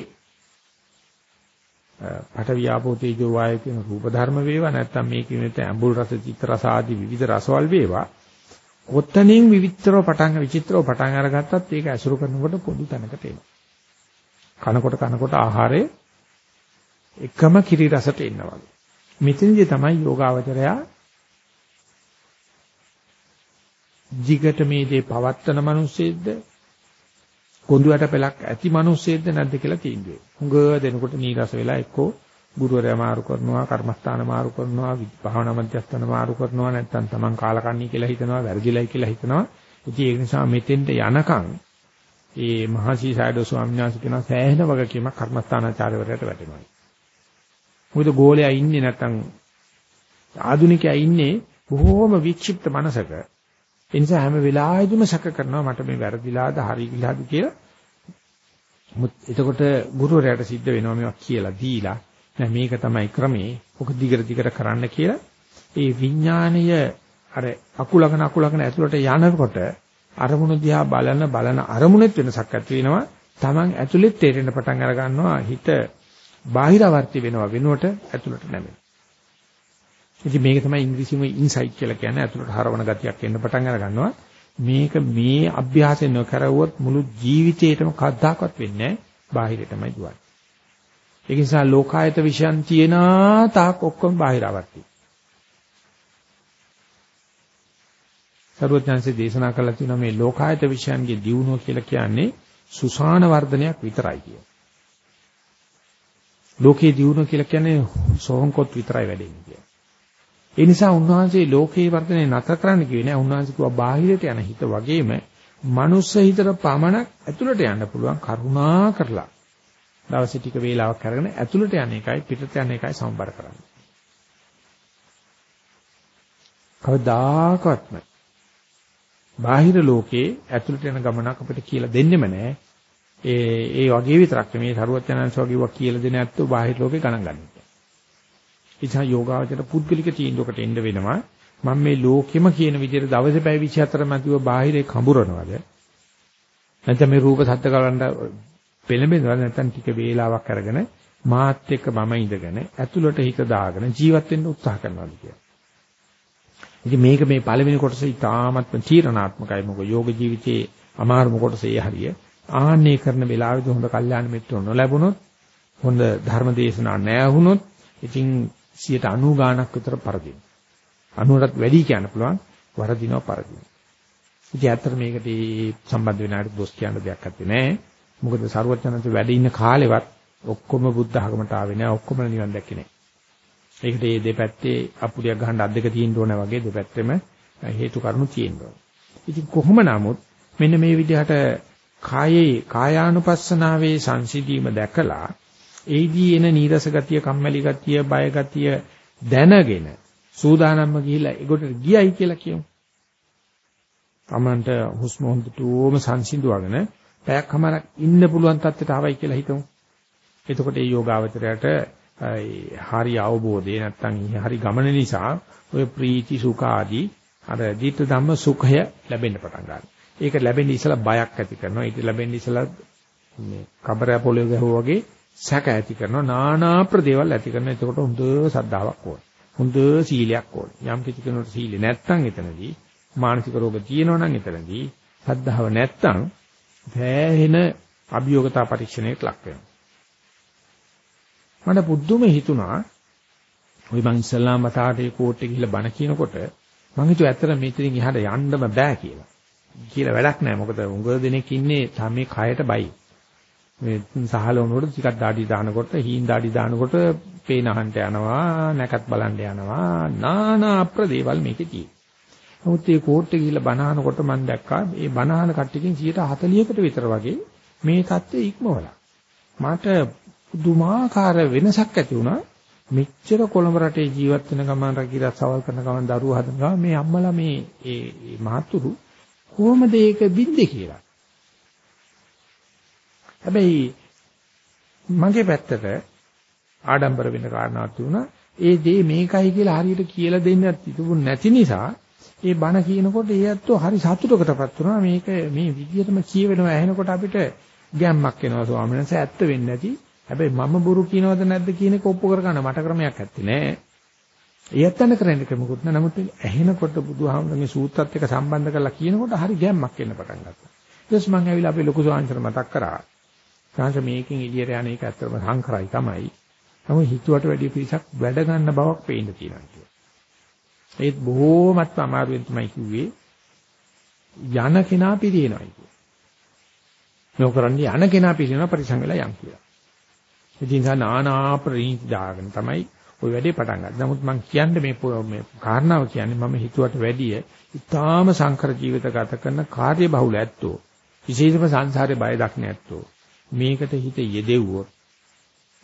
පඨවි ආපෝ තේජෝ වායෝ කියන රූප ධර්ම වේවා නැත්නම් මේ කියන ඇඹුල් රස චිත්ත රස ආදී විවිධ රසවල් වේවා. කොත්තනින් විවිත්‍රව පටන් විචිත්‍රව පටන් අරගත්තත් ඒක ඇසුරු කරනකොට පොදු තැනකට එනවා. කනකොට කනකොට ආහාරය එකම කිරි රසට එනවා මෙතනදී තමයි යෝගාවචරයා jigata මේ දේ පවත්තන මිනිස්සෙද්ද කොඳුයට පෙලක් ඇති මිනිස්සෙද්ද නැද්ද කියලා තීන්දුව. හුඟ දෙනකොට නීරස වෙලා එක්කෝ ගුරුවරයා මාරු කරනවා, කර්මස්ථාන මාරු කරනවා, භාවනා මධ්‍යස්ථාන මාරු කරනවා, නැත්නම් Taman කාලකන්ණී කියලා හිතනවා, වැරදිලයි කියලා හිතනවා. ඉතින් ඒක නිසා මෙතෙන්ට යනකම් ඒ මහසි සයඩෝ ස්වාමීන් වහන්සේ කියන සෑහෙන වගකීමක් කර්මස්ථානාචාර්යවරයාට වැටෙනවා. මොකද ගෝලයා ඉන්නේ නැත්නම් ආදුනිකයා ඉන්නේ බොහෝම වික්ෂිප්ත මනසක. ඒ නිසා හැම වෙලාවෙදිම සැක කරනවා මට මේ වැරදිලාද හරිලාද කියලා. මුත් එතකොට ගුරුවරයාට සිද්ධ වෙනවා මේවා කියලා දීලා නෑ මේක තමයි ක්‍රමේ. ඔක දිගට දිගට කරන්න කියලා. ඒ විඥාණය අර අකුලගෙන අකුලගෙන ඇතුළට යනකොට අරමුණු දිහා බලන බලන අරමුණෙත් වෙනසක් ඇති වෙනවා. Taman ඇතුළෙත් තේරෙන පටන් අර ගන්නවා හිත බාහිරවර්ති වෙනවා වෙනුවට ඇතුළට නැමෙනවා. ඉතින් මේක තමයි ඉංග්‍රීසියෙන් ඉන්සයිට් කියලා කියන්නේ අතුලට හරවන ගතියක් එන්න පටන් අර ගන්නවා. මේක මේ අභ්‍යාසය නොකරවුවොත් මුළු ජීවිතේටම කද්දාකවත් වෙන්නේ නැහැ. බාහිරටමයි දුවන්නේ. ඒ නිසා ලෝකායත විෂයන් තියෙන තාක් ඔක්කොම බාහිරවර්ති. සර්වඥාන්සේ දේශනා කළා තියෙනවා මේ ලෝකායත විෂයන්ගේ දියුණුව කියලා කියන්නේ සුසාන වර්ධනයක් විතරයි කිය. ලෝකේ දියුණුව කියලා කියන්නේ සෝහංකොත් විතරයි වැඩෙන්නේ කිය. ඒ නිසා උන්වහන්සේ ලෝකේ වර්ධනේ නතර කරන්න කිව්වේ නෑ. උන්වහන්සේ කිව්වා බාහිරට යන හිත වගේම මනුස්ස හිතට පමණක් ඇතුළට යන්න පුළුවන් කරුණා කරලා. දවසේ ටික වේලාවක් අරගෙන ඇතුළට යන එකයි පිටට යන එකයි සමබර කරන්නේ. කවදාකවත්ම බාහිර ලෝකේ ඇතුළට යන ගමනක් අපිට කියලා දෙන්නෙම නෑ. ඒ ඒ වගේ විතරක් මේ සරුවත් යනන්ස වගේ වා කියලා දෙන ඇත්තෝ බාහිර ලෝකේ ගණන් ගන්නවා. නිසා යෝගාවචර පුද්ගලික තීන්දුවකට එන්න වෙනවා. මම මේ ලෝකෙම කියන විදිහට දවසේ පැය 24 මැදිව බාහිරේ කඹරනවද? නැත්නම් මේ රූප සද්ද කලන්න පෙළඹෙනවද නැත්නම් ටික වේලාවක් අරගෙන මාත් එක්ක මම ඉඳගෙන ඇතුළට හිත දාගෙන ජීවත් වෙන්න උත්සාහ කරනවාද කියලා. ඉතින් මේක මේ පළවෙනි කොටස ඉතාමත්ම තීරණාත්මකයි මොකද යෝග ජීවිතයේ අමාරුම කොටස ඒ හරිය. ආන්නේ කරන වෙලාවෙදී හොඳ කල්යාණ මිත්‍රෝ නොලැබුණොත් හොඳ ධර්ම දේශනා නැහැ වුණොත් ඉතින් 90 ගාණක් විතර පරදින. 90ටත් වැඩි කියන්න පුළුවන් වරදිනවා පරදිනවා. ඉතින් ඇත්තට මේකට සම්බන්ධ වෙන අයට දොස් කියන්න දෙයක් නැත්තේ නෑ. මොකද සරුවචනන්ත වැඩ ඉන්න කාලෙවත් ඔක්කොම බුද්ධ ධර්මයට ආවේ නෑ. ඔක්කොම නිවන් දැක්කේ නෑ. ඒකට මේ දෙපැත්තේ අපුඩියක් ගහන්න අද්දක තියෙන්න ඕන වගේ දෙපැත්තෙම හේතු කාරණු තියෙන්න ඕන. ඉතින් කොහොම නමුත් මෙන්න මේ විදිහට කායේ කායානුපස්සනාවේ සංසිධීම දැකලා ඒදී එන නීරස ගතිය, කම්මැලි ගතිය, බය ගතිය දැනගෙන සූදානම්ම ගිහිලා ඒකට ගියයි කියලා කියමු. Tamanට හුස්ම හොඳටම සංසිඳුවගෙන පැයක් කමාරක් ඉන්න පුළුවන් තත්ත්වයට ආවයි කියලා හිතමු. එතකොට මේ යෝගාවචරයට හරි අවබෝධය නැත්තම් හරි ගමන නිසා ඔය ප්‍රීති සුඛ ආදී අර ධිට ධම්ම සුඛය ලැබෙන්න පටන් ගන්නවා. ඒක ලැබෙන්නේ ඉස්සලා බයක් ඇති කරනවා. ඒක ලැබෙන්නේ ඉස්සලා මේ කබරය පොළොව ගැහුවා වගේ සැක ඇති කරනවා. නානා ප්‍රදේවල් ඇති කරනවා. එතකොට හොඳ සද්ධාාවක් ඕන. හොඳ සීලයක් ඕන. යම් කිසි කෙනෙකුට සීලෙ නැත්තම් එතනදී මානසික රෝග තියෙනවා නම් එතනදී සද්ධාව නැත්තම් පෑහෙන අභියෝගතා පරීක්ෂණයකට ලක් වෙනවා. මට පුදුම හිතුණා ওই මං ඉස්සල්ලාම තාටේ කෝට්ටේ ගිහිල්ලා බණ කියනකොට මං හිතුවා ඇත්තට මෙතනින් එහාට යන්නම බෑ කියලා. කියලා වැඩක් නැහැ. මොකද උඟ දෙනෙක් ඉන්නේ තමයි කයට බයි. මේ සහල වුණොත් ටිකක් ඩාඩි දානකොට හීන් ඩාඩි දානකොට පේනහන්ට යනවා නැකත් බලන්න යනවා නානා අප්‍රදේවල් මේකේ තියෙනවා. නමුත් මේ කෝට් එක ගිහිල්ලා බනහනකොට මම දැක්කා මේ බනහන කට්ටියකින් 140කට විතර වගේ මේ தත්ත්වය ඉක්මවලා. මට පුදුමාකාර වෙනසක් ඇති වුණා. මෙච්චර කොළඹ රටේ ජීවත් වෙන ගමන් රකිර සවල් කරන ගමන් දරුවෝ හදන ගමන් මේ අම්මලා මේ ඒ මහතුරු කොහොමද ඒක බින්දේ කියලා. හැබැයි මගේ පැත්තට ආඩම්බර වෙන කාරණාවක් තිබුණා. ඒ දේ මේකයි කියලා හරියට කියලා දෙන්න තිබුණ නැති නිසා ඒ බණ කියනකොට ඒ ඇත්තෝ හරි සතුටකටපත් වුණා. මේක මේ විදියටම කියවෙනවා ඇහෙනකොට අපිට ගැම්මක් එනවා ස්වාමීන් වහන්සේ ඇත්ත වෙන්නේ නැති. හැබැයි මම බොරු කියනවද නැද්ද කියන එක ඔප්පු කරගන්න මට ක්‍රමයක් ඇත්තේ නෑ. ඒ ඇත්තන කරන්නේ ක්‍රමකුත් නෑ. නමුත් ඇහෙනකොට බුදුහාමුදුරනේ සූත්‍රات එක්ක සම්බන්ධ කරලා කියනකොට හරි ගැම්මක් එන්න පටන් ගත්තා. ඊට පස්සේ මම ඇවිල්ලා අපේ ලොකු සාංශර මතක් කරා. සාංශ මේකෙන් එළියට යන එක ඇත්තටම සංකරයි තමයි. නමුත් හිතුවට වැඩිය පිරිසක් වැඩ ගන්න බවක් පේන්න තියෙනවා. ඒත් බොහෝමත්ම අමාරුවෙන් තමයි කිව්වේ යන කෙනා පිළිනවයි කිය. මේක කරන්නේ යන කෙනා පිළිනව පරිසං වෙලා යන් කියලා. ඉතින් නානා ප්‍රීති දාගෙන තමයි ওই වැඩේ පටන් ගත්තේ. නමුත් මම කියන්නේ මේ මේ කාරණාව කියන්නේ මම හිතුවට වැඩිය ඊටාම සංකර ජීවිත ගත කරන කාර්ය බහුල ඇත්තෝ විශේෂම සංසාරේ බය දක්න ඇත්තෝ මේකට හිත යෙදෙව්වොත්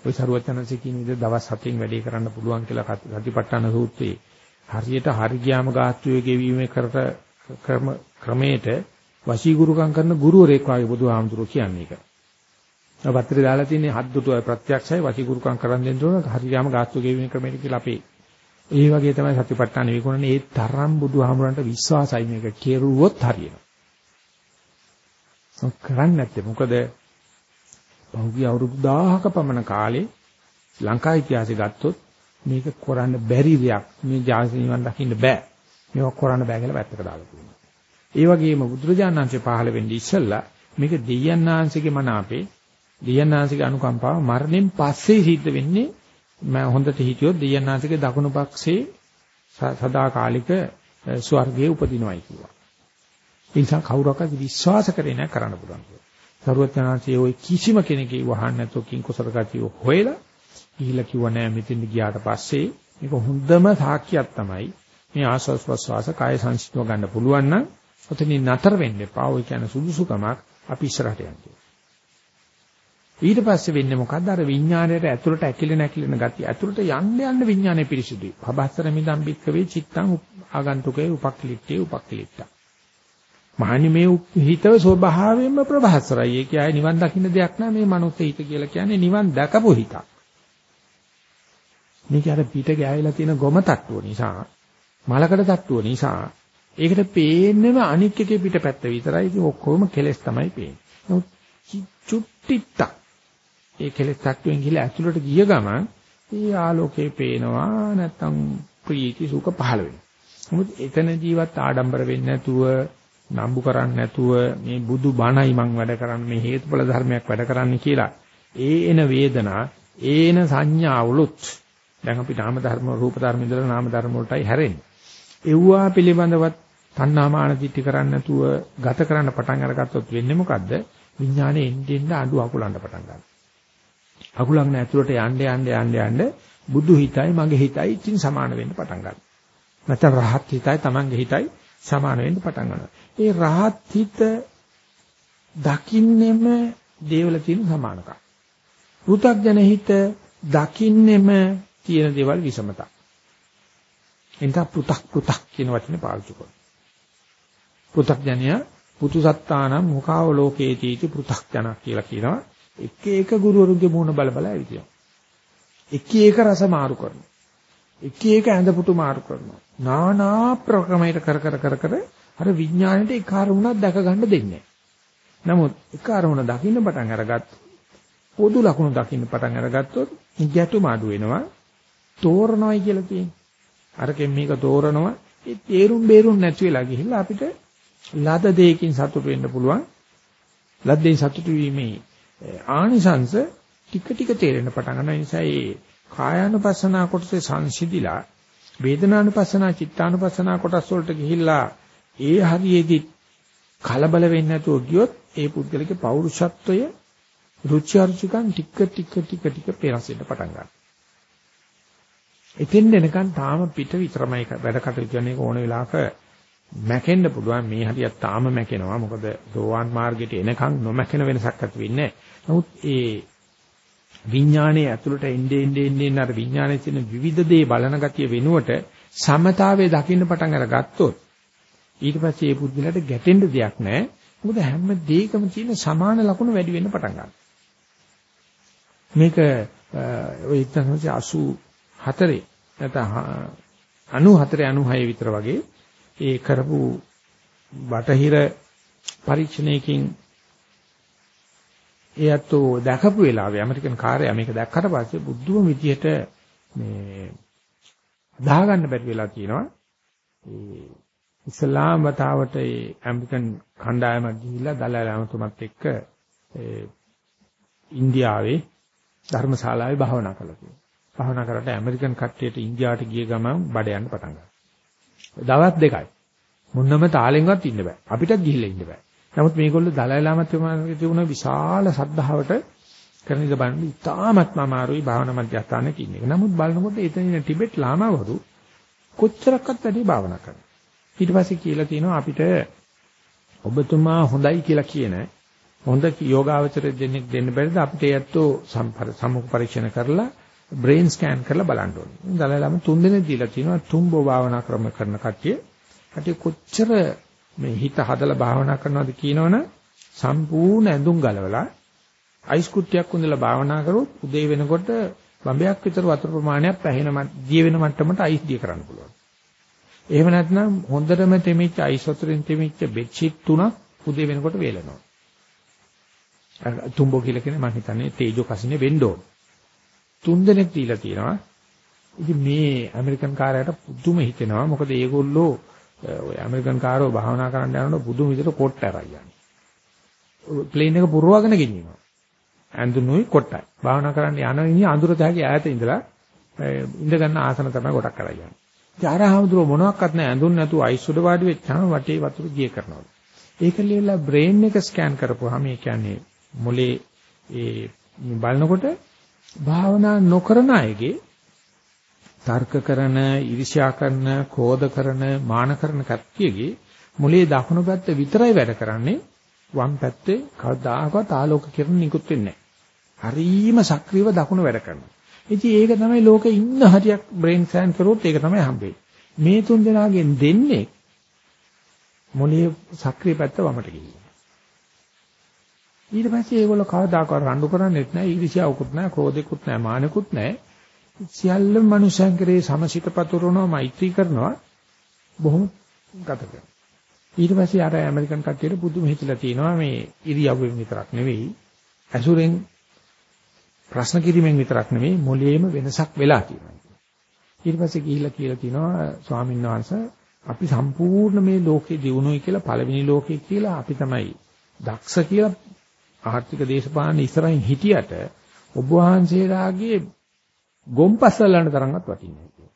ඔය සරුවචනන්සේ කියන විදිහ දවස් 7න් වැඩේ කරන්න පුළුවන් කියලා සතිපට්ඨාන සූත්‍රයේ හරියට හරි ගියාම ගාස්ත්‍රයේ ගෙවීමේ කරට ක්‍රම ක්‍රමයට වශීගුරුකම් කරන ගුරුවරයෙක් වාගේ බුදුහාමුදුරුවෝ කියන්නේ ඒක. පත්‍රය දාලා තියෙන්නේ හත් දුටුවයි ප්‍රත්‍යක්ෂයි වශීගුරුකම් කරන් දෙන්න ඕන හරි ගියාම ගාස්ත්‍රයේ ගෙවීමේ ක්‍රමයට කියලා අපේ ඒ වගේ තමයි සතිපට්ඨාන වේකුණනේ ඒ තරම් බුදුහාමුදුරන්ට විශ්වාසයි මේක කෙරුවොත් හරියනවා. ඔක් කරන්නේ නැත්තේ මොකද පහුගිය අවුරුදු 1000ක පමණ කාලේ ලංකා ඉතිහාසය ගත්තොත් මේක කරන්න බැරි දෙයක්. මේ ජාති නිවන් දකින්න බෑ. මේක කරන්න බෑ කියලා පැත්තක දාලා තියෙනවා. ඒ වගේම බුදුරජාණන්සේ පහළ වෙන්නේ ඉස්සෙල්ලා මේක දෙයයන්ාංශගේ මන අපේ දෙයයන්ාංශගේ අනුකම්පාව මරණයෙන් පස්සේ සිද්ධ වෙන්නේ මම හොඳට හිතියොත් දෙයයන්ාංශගේ දකුණු පක්ෂේ සදාකාලික ස්වර්ගයේ උපදිනවයි කිව්වා. ඒ නිසා කවුරක්වත් විශ්වාස කරේ නැහැ කරන්න පුළුවන් කියලා. සරුවචනාංශයේ ওই කිසිම කෙනෙක්ගේ වහන්න නැතෝ කිං කුසල ගතිය හොයලා ගිහිල්ලා කිව්වා නෑ මෙතෙන් ගියාට පස්සේ මේක හොඳම සාක්ෂියක් තමයි මේ ආස්වාස් ප්‍රස්වාස කාය සංසිද්ධව ගන්න පුළුවන් නම් ඔතනින් නතර වෙන්න එපා. ඔය කියන්නේ සුදුසුකමක් අපි ඉස්සරහට යන්නේ. ඊට පස්සේ වෙන්නේ මොකද්ද? අර විඥාණයට ඇතුළට ඇකිලෙන ඇකිලෙන ගතිය. ඇතුළට යන්න යන්න විඥානය පිරිසුදුයි. පබස්සර මිදම් බික්කවේ චිත්තං ආගන්තුකේ උපක්ලිට්ඨේ උපක්ලිට්ඨා. මහනි මේ හිතව ස්වභාවයෙන්ම ප්‍රභාසරයි. ඒ කියන්නේ නිවන් දකින්න දෙයක් නෑ මේ මනුස්ස හිත කියලා කියන්නේ නිවන් දැකපු හිතක්. මේක අර පිට ගෑවිලා තියෙන ගොම තට්ටුව නිසා මලකඩ තට්ටුව නිසා ඒකට පේන්නේම අනික් එකේ පිටපැත්ත විතරයි. ඉතින් ඔක්කොම කෙලස් තමයි පේන්නේ. නමුත් චුට්ටිට්ට ඒ කෙලස් තට්ටුවෙන් ගිහලා ඇතුළට ගිය ගමන් ඒ ආලෝකේ පේනවා නැත්තම් ප්‍රීති සුඛ පහළ වෙනවා. නමුත් එතන ජීවත් ආඩම්බර වෙන්නේ නැතුව නම්බු කරන්නේ නැතුව මේ බුදු බණයි මං වැඩ කරන්නේ මේ හේතුඵල ධර්මයක් වැඩ කරන්නේ කියලා ඒ එන වේදනා ඒන සංඥාවලුත් දැන් අපි නාම ධර්ම රූප ධර්ම ඉඳලා නාම ධර්ම වලටයි හැරෙන්නේ. එව්වා පිළිබඳවත් තණ්හාමාන දිටි කරන්නේ නැතුව ගත කරන්න පටන් අරගත්තොත් වෙන්නේ මොකද්ද? විඥානේ එන්නේ එන්නේ අඬු අකුලන්න පටන් ගන්නවා. අකුලන් ඇතුළට යන්න යන්න යන්න යන්න බුදු හිතයි මගේ හිතයි ඉතින් සමාන වෙන්න පටන් ගන්නවා. නැත්නම් රහත් හිතයි Tamange හිතයි සමාන වෙන්න පටන් ගන්නවා. ඒ රහත් හිත දකින්නෙම දේවල තියෙන සමානකම්. පෘථග්ජන හිත දකින්නෙම තියෙන දේවල් විසමතා. එතන පෘ탁 පෘ탁 කියන වචනේ පාවිච්චි කරනවා. පෘ탁ජනය පුතුසත්තානම් මුඛාව ලෝකේතිති පෘ탁ජන කියලා කියනවා. එක එක ගුරුවරුගේ මූණ බල බල ඇවිදිනවා. එක එක රස මාරු කරනවා. එක එක ඇඳපුතු මාරු කරනවා. නානා ප්‍රක්‍රමයකට කර කර කර කර අර විඥාණයට එක අරමුණක් දැක ගන්න දෙන්නේ නමුත් එක අරමුණ දකින්න පටන් අරගත් පොදු ලකුණු දකින්න පටන් අරගත්තොත් ගැටුම අඩු වෙනවා. තෝරනවයි කියලා කියන්නේ. අරකින් මේක තෝරනවා ඒ තේරුම් බේරුම් නැති වෙලා ගිහිල්ලා අපිට ලද දෙයකින් සතුටු වෙන්න පුළුවන්. ලද්දෙන් සතුටු වීමේ ආනිසංශ ටික ටික තේරෙන්න පටන් ගන්න නිසා ඒ කායානුපස්සනා කොටසේ සංසිඳිලා වේදනානුපස්සනා චිත්තානුපස්සනා කොටස් වලට ගිහිල්ලා ඒ හරියේදී කලබල වෙන්නේ නැතුව ගියොත් ඒ පුද්ගලගේ පෞරුෂත්වය රුචි අරුචිකන් ටික ටික ටික ටික පෙරසෙන්න පටන් ගන්නවා. එතෙන් දෙනකන් තාම පිට විතරමයි වැඩ කටයුතු කරන එක ඕන වෙලාවක මැකෙන්න පුළුවන්. මේ හරියට තාම මැකෙනවා. මොකද සෝවාන් මාර්ගයට එනකන් නොමැකෙන වෙනසක් ඇති වෙන්නේ නමුත් ඒ විඥානයේ ඇතුළට එන්නේ එන්නේ එන්නේ අර විඥානයේ තියෙන විවිධ දේ බලන ගතිය වෙනුවට සමතාවයේ දකින්න පටන් අරගත්තොත් ඊට පස්සේ මේ පුද්ගලයාට ගැටෙන්න දෙයක් නැහැ මොකද හැම දෙයකම තියෙන සමාන ලක්ෂණ වැඩි වෙන්න පටන් ගන්නවා මේක ඔය 1984 නැත්නම් 94 96 විතර වගේ ඒ කරපු බටහිර පරීක්ෂණයකින් එයත්ෝ දැකපු වෙලාවේ ඇමරිකන් කාර්යය මේක දැක්කට පස්සේ බුද්ධම විදියට මේ දාගන්න බැරි වෙලා තියෙනවා. ඒ ඉස්ලාම් වතාවට ඒ ඇමරිකන් කණ්ඩායමක් ගිහිල්ලා දලයි ලාමතුමත් එක්ක ඒ ඉන්දියාවේ ධර්මශාලාවේ භාවනා කළා කියලා. භාවනා කරලා ඇමරිකන් කට්ටියට ඉන්දියාවට ගිය ගමන් බඩ යන්න පටන් ගත්තා. දවස් දෙකයි. මොන්නම තාලෙන්වත් ඉන්න බෑ. අපිටත් ගිහිල්ලා ඉන්න බෑ. නමුත් මේගොල්ලෝ දලයි ලාමත් තිබුණ විශාල සද්ධාවට කරන ඉඳ බලන්න ඉතාමත්ම අමාරුයි භාවනා මධ්‍යස්ථානයක ඉන්න එක. නමුත් බලනකොට එතන ඉන්න ටිබෙට් ලාමවරු කොච්චරක්වත් වැඩි භාවනා කරනවා. ඊට පස්සේ කියලා තියෙනවා අපිට ඔබතුමා හොඳයි කියලා කියන හොඳ යෝගාවචර දෙන්නෙක් දෙන්න බැරිද අපිට යැත්තෝ සම්මුඛ පරීක්ෂණ කරලා බ්‍රේන් ස්කෑන් කරලා බලන්න ඕනේ. දලයි ලාම තුන් දිනක් දීලා තියෙනවා තුම්බෝ භාවනා ක්‍රම කරන කට්ටිය. කට්ටිය කොච්චර මේ හිත හදලා භාවනා කරනවාද කියනවනම් සම්පූර්ණ ඇඳුම් ගලවලා අයිස් කුට්ටියක් උඳලා භාවනා කරොත් උදේ වෙනකොට බම්බයක් විතර වතුර ප්‍රමාණයක් පැහැෙන දිය වෙන මට්ටමට අයිස් දිය කරන්න පුළුවන්. එහෙම නැත්නම් හොඳටම තෙමිච්ච අයිස් වතුරෙන් තෙමිච්ච බෙඩ්ෂීට් තුනක් උදේ වෙනකොට වේලනවා. තුම්බෝ කියලා කියන්නේ මම හිතන්නේ තේජෝ කසිනේ වෙන්න ඕන. තුන් දෙනෙක් දීලා තියෙනවා. ඉතින් මේ ඇමරිකන් කාර්යයට පුදුම හිතෙනවා. මොකද මේගොල්ලෝ ඔය ඇමරිකන් කාරෝ භාවනා කරන්න යනකොට බුදුම විදිහට කොට ඇරයි යන්නේ. ප්ලේන් එක පුරවගෙන ගෙනියනවා. ඇඳුනුයි කොටයි. භාවනා කරන්න යන ඉන්නේ අඳුර තැගි ඈත ඉඳලා ඉඳ ගන්න ආසන තමයි කොටක් කරලා යන්නේ. ඉතින් ආරහමතුරු මොනවත් නැහැ ඇඳුන් නැතුව අයිස් උඩ වාඩි වෙච්චාම වටේ වතුර ගිය කරනවා. ඒක ලියලා බ්‍රේන් එක ස්කෑන් කරපුවාම ඒ කියන්නේ මොලේ ඒ බලනකොට භාවනා නොකරන අයගේ තර්ක කරන, ඊර්ෂ්‍යා කරන, ක්‍රෝධ කරන, මාන කරන කට්ටියගේ මුලේ දකුණු පැත්ත විතරයි වැඩ කරන්නේ. වම් පැත්තේ කවදාකවත් ආලෝක කිරණ නිකුත් වෙන්නේ නැහැ. හරීම සක්‍රීයව දකුණු වැඩ කරනවා. ඉතින් ඒක තමයි ලෝකේ ඉන්න හරියක් බ්‍රේන් ස්කෑන් කරොත් ඒක තමයි හම්බෙන්නේ. මේ තුන් දෙනාගෙන් දෙන්නේ මොලේ සක්‍රීය පැත්ත වමට ගිහිල්ලා. ඊට පස්සේ ඒගොල්ලෝ කවදාකවත් රණ්ඩු කරන්නේත් නැහැ, ඊර්ෂ්‍යාවකුත් නැහැ, ක්‍රෝධෙකුත් නැහැ, මානෙකුත් නැහැ. සියල්ලම මනුෂ්‍යයන් කරේ සමසිත පතුරවනවා මෛත්‍රී කරනවා බොහොම ගත කරනවා. ඊට පස්සේ අර ඇමරිකන් කට්ටියට පුදුම හිතලා තියෙනවා මේ ඉරියව්වෙන් විතරක් නෙවෙයි ඇසුරෙන් ප්‍රශ්න කිරීමෙන් විතරක් නෙවෙයි මොළයේම වෙනසක් වෙලා තියෙනවා. ඊට පස්සේ ගිහිල්ලා කියලා තියෙනවා ස්වාමීන් වහන්සේ අපි සම්පූර්ණ මේ ලෝකේ දිනුනොයි කියලා පළවෙනි ලෝකේ කියලා අපි තමයි දක්ෂ කියලා ආර්ථික දේශපාලන ඉස්සරහින් හිටියට ඔබ වහන්සේලාගේ ගොම්පස්සලන්න තරම්වත් වටින්නේ නැහැ.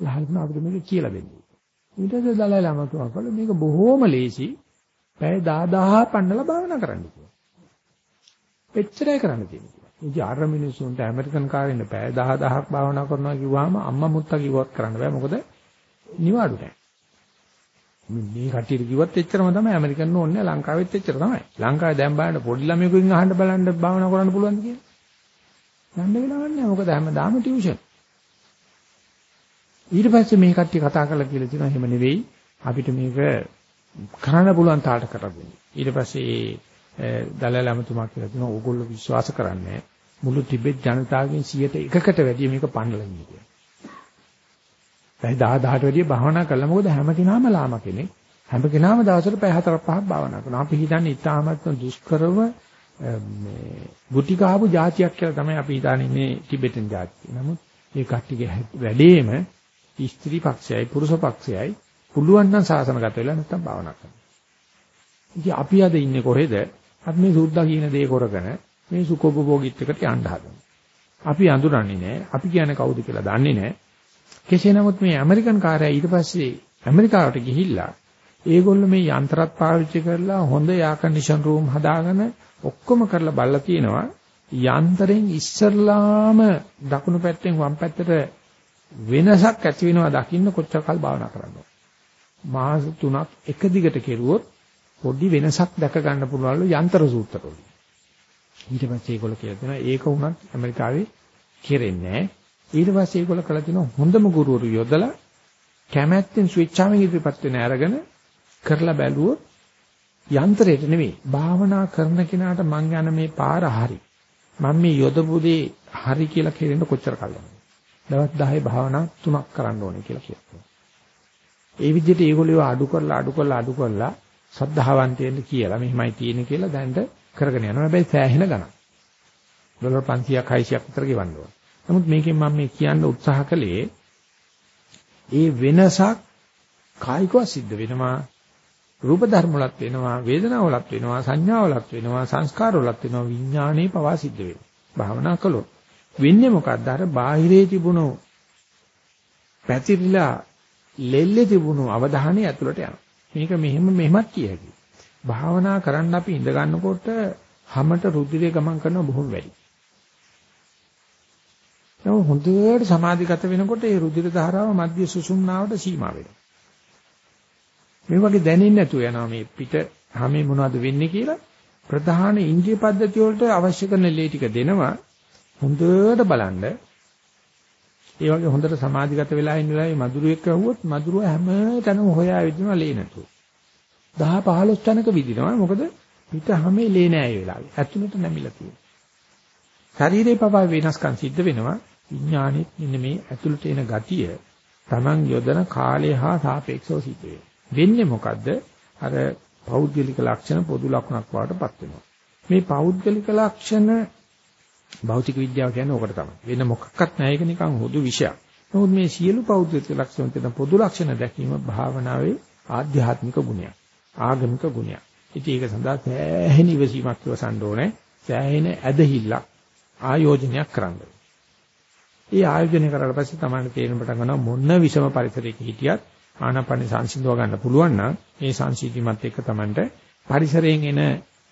ලහල්න අපිට මේක කියලා දෙන්නේ. ඊට පස්සේ දලයි ලාම කිව්වා මේක බොහොම ලේසි. පැය 10000 පන්නලා භාවනා කරන්න කිව්වා. එච්චරයි කරන්න තියෙන්නේ. ඉතින් අර මිනිස්සුන්ට ඇමරිකන් කාරෙන්න පැය 10000ක් භාවනා කරනවා කිව්වහම අම්මා මුත්තා කිව්වත් කරන්න බෑ. මොකද නිවාඩු නැහැ. මේ කට්ටියට කිව්වත් එච්චරම තමයි ඇමරිකන් ඕනේ ලංකාවෙත් එච්චර තමයි. ලංකාවේ දැන් බලන්න පොඩි ළමයෙකුගෙන් අහන්න බලන්න භාවනා කරන්න පුළුවන්ද කියලා. යන්න වෙලාවක් නැහැ. මොකද හැමදාම ටියුෂන්. ඊට පස්සේ මේ කට්ටිය කතා කරලා කියලා තියෙනවා එහෙම නෙවෙයි. අපිට මේක කරන්න පුළුවන් තාලට කරගන්න. ඊට පස්සේ දලල අමතුමා කියලා තියෙනවා ඕගොල්ලෝ විශ්වාස කරන්නේ මුළු ටිබෙට් ජනතාවගෙන් 100කට වැඩිය මේක පන්නලා ඉන්නේ කියලා. පැය 10 10ට වැඩිය භාවනා කළා මොකද හැම කෙනාම ලාම කෙනෙක්. හැම කෙනාම දවසට පැය 4 5ක් භාවනා කරනවා. අපි හිතන්නේ ඉතාමත්ම දුෂ්කරව මේ ගුටි කහපු જાතියක් කියලා තමයි අපි හිතන්නේ මේ ටිබෙටන් જાතිය. නමුත් මේ කට්ටියගේ වැඩේම ස්ත්‍රී පක්ෂයයි පුරුෂ පක්ෂයයි පුළුවන් නම් සාසනගත වෙලා නැත්තම් භාවනා කරනවා. ඉතින් අපි අද ඉන්නේ කොහෙද? අපි මේ සුද්ධා කියන දේ කරගෙන මේ සුඛෝපභෝගීත් එකට යන්න හදනවා. අපි අඳුරන්නේ නැහැ. අපි කියන්නේ කවුද කියලා දන්නේ නැහැ. කෙසේ නමුත් මේ ඇමරිකන් කාර්යය ඊට පස්සේ ඇමරිකාවට ගිහිල්ලා ඒගොල්ලෝ මේ යන්ත්‍රات පාවිච්චි කරලා හොඳ යා කන්ඩිෂන් රූම් හදාගෙන ඔක්කොම කරලා බලලා තියෙනවා යන්ත්‍රයෙන් ඉස්සරලාම දකුණු පැත්තෙන් වම් පැත්තට වෙනසක් ඇති වෙනවා දකින්න කොච්චර කල් භාවනා කරන්නද මාස 3ක් එක දිගට කෙරුවොත් පොඩි වෙනසක් දැක ගන්න පුළුවන්ලු යන්ත්‍ර සූත්‍රවල ඊට පස්සේ ඒගොල්ලෝ කියලා දෙනවා ඒක වුණත් ඇමරිකාවේ කෙරෙන්නේ නැහැ ඊට පස්සේ ඒගොල්ලෝ කළා තියෙනවා හොඳම ගුරුවරු යොදලා කැමැත්තෙන් ස්විච් ආවෙන් ඉදිරිපත් වෙන අරගෙන කරලා බැලුවොත් යන්ත්‍රයට නෙවෙයි භාවනා කරන කෙනාට මං යන මේ පාර හරි මම මේ යොදපු දේ හරි කියලා කියන්න කොච්චර කල්ද දවස් 10 භාවනා තුනක් කරන්න ඕනේ කියලා කියනවා. ඒ විදිහට ඒගොල්ලෝ අඩු කරලා අඩු කරලා අඩු කරලා සද්ධාවන්තයෙන්ද කියලා මෙහිමයි තියෙන්නේ කියලා දැන්ට කරගෙන යනවා. හැබැයි සෑහෙන ගණන්. ඩොලර් 500ක් 600ක් විතර ගෙවන්න ඕනේ. නමුත් මේකෙන් මම මේ කියන්න උත්සාහ කළේ ඒ වෙනසක් කායිකව සිද්ධ වෙනවා. රූප ධර්ම වලත් වෙනවා වේදනාව වලත් වෙනවා සංඥා වලත් වෙනවා සංස්කාර වලත් වෙනවා විඥානේ පවා සිද්ධ වෙනවා. භාවනා කළොත්. වෙන්නේ මොකද්ද? අර බාහිරේ තිබුණු පැතිරිලා ලෙල්ලේ තිබුණු අවධානය ඇතුළට යනවා. මේක මෙහෙම මෙහෙමත් කියකි භාවනා කරන්න අපි ඉඳ ගන්නකොට හැමත රුධිරය ගමන් කරන බොහොම වැඩි නමුත් හොඳට සමාධිගත වෙනකොට ඒ රුධිර ධාරාව මධ්‍ය සුසුම්නාවට සීමා වෙනවා. මේ වගේ දැනෙන්නේ නැතුව යනවා මේ පිට හැමේ මොනවද වෙන්නේ කියලා ප්‍රධාන ඉන්ද්‍රිය පද්ධතිය වලට අවශ්‍ය කරන ලේ ටික දෙනවා හොඳට බලන්න. ඒ වගේ හොඳට සමාධිගත වෙලා ඉන්න වෙලාවේ මధుරයක් ඇහුවොත් මధుරව හැම තැනම හොයා විදිනවා ලේ නැතුව. 10 15 තැනක විදිනවා මොකද පිට හැමේ ලේ නෑ ඒ වෙලාවේ. ඇතුළට නැමිලා තියෙනවා. ශරීරේ පවා වෙනස්කම් සිද්ධ වෙනවා. විඥානෙත් මෙන්න මේ ඇතුළට එන ගතිය Taman යොදන කාලය හා සාපේක්ෂව සිද්ධ වෙනවා. වෙන්නේ මොකද්ද? අර පෞද්ගලික ලක්ෂණ පොදු ලක්ෂණක් වඩටපත් වෙනවා. මේ පෞද්ගලික ලක්ෂණ භෞතික විද්‍යාව කියන්නේ ඕකට තමයි. වෙන මොකක්වත් නැහැ ඒක නිකන් හුදු විෂයක්. නමුත් මේ සියලු පෞද්ගලික ලක්ෂණ තියෙන පොදු ලක්ෂණ දැකීම භාවනාවේ ආධ්‍යාත්මික ගුණයක්. ආගමික ගුණයක්. ඉතින් ඒක සඳහා සෑහෙන ඉවසීමක් ඉවසන්න ඕනේ. සෑහෙන ඇදහිල්ලක් ආයෝජනයක් කරන්න. ඒ ආයෝජනය කරලා පස්සේ තමයි තේරෙන පටන් ගන්නවා මොන විෂම පරිසරයක හිටියත් ආනාපාන සංසිඳව ගන්න පුළුවන් නම් ඒ සංසිඳීමත් එක්ක තමයි පරිසරයෙන් එන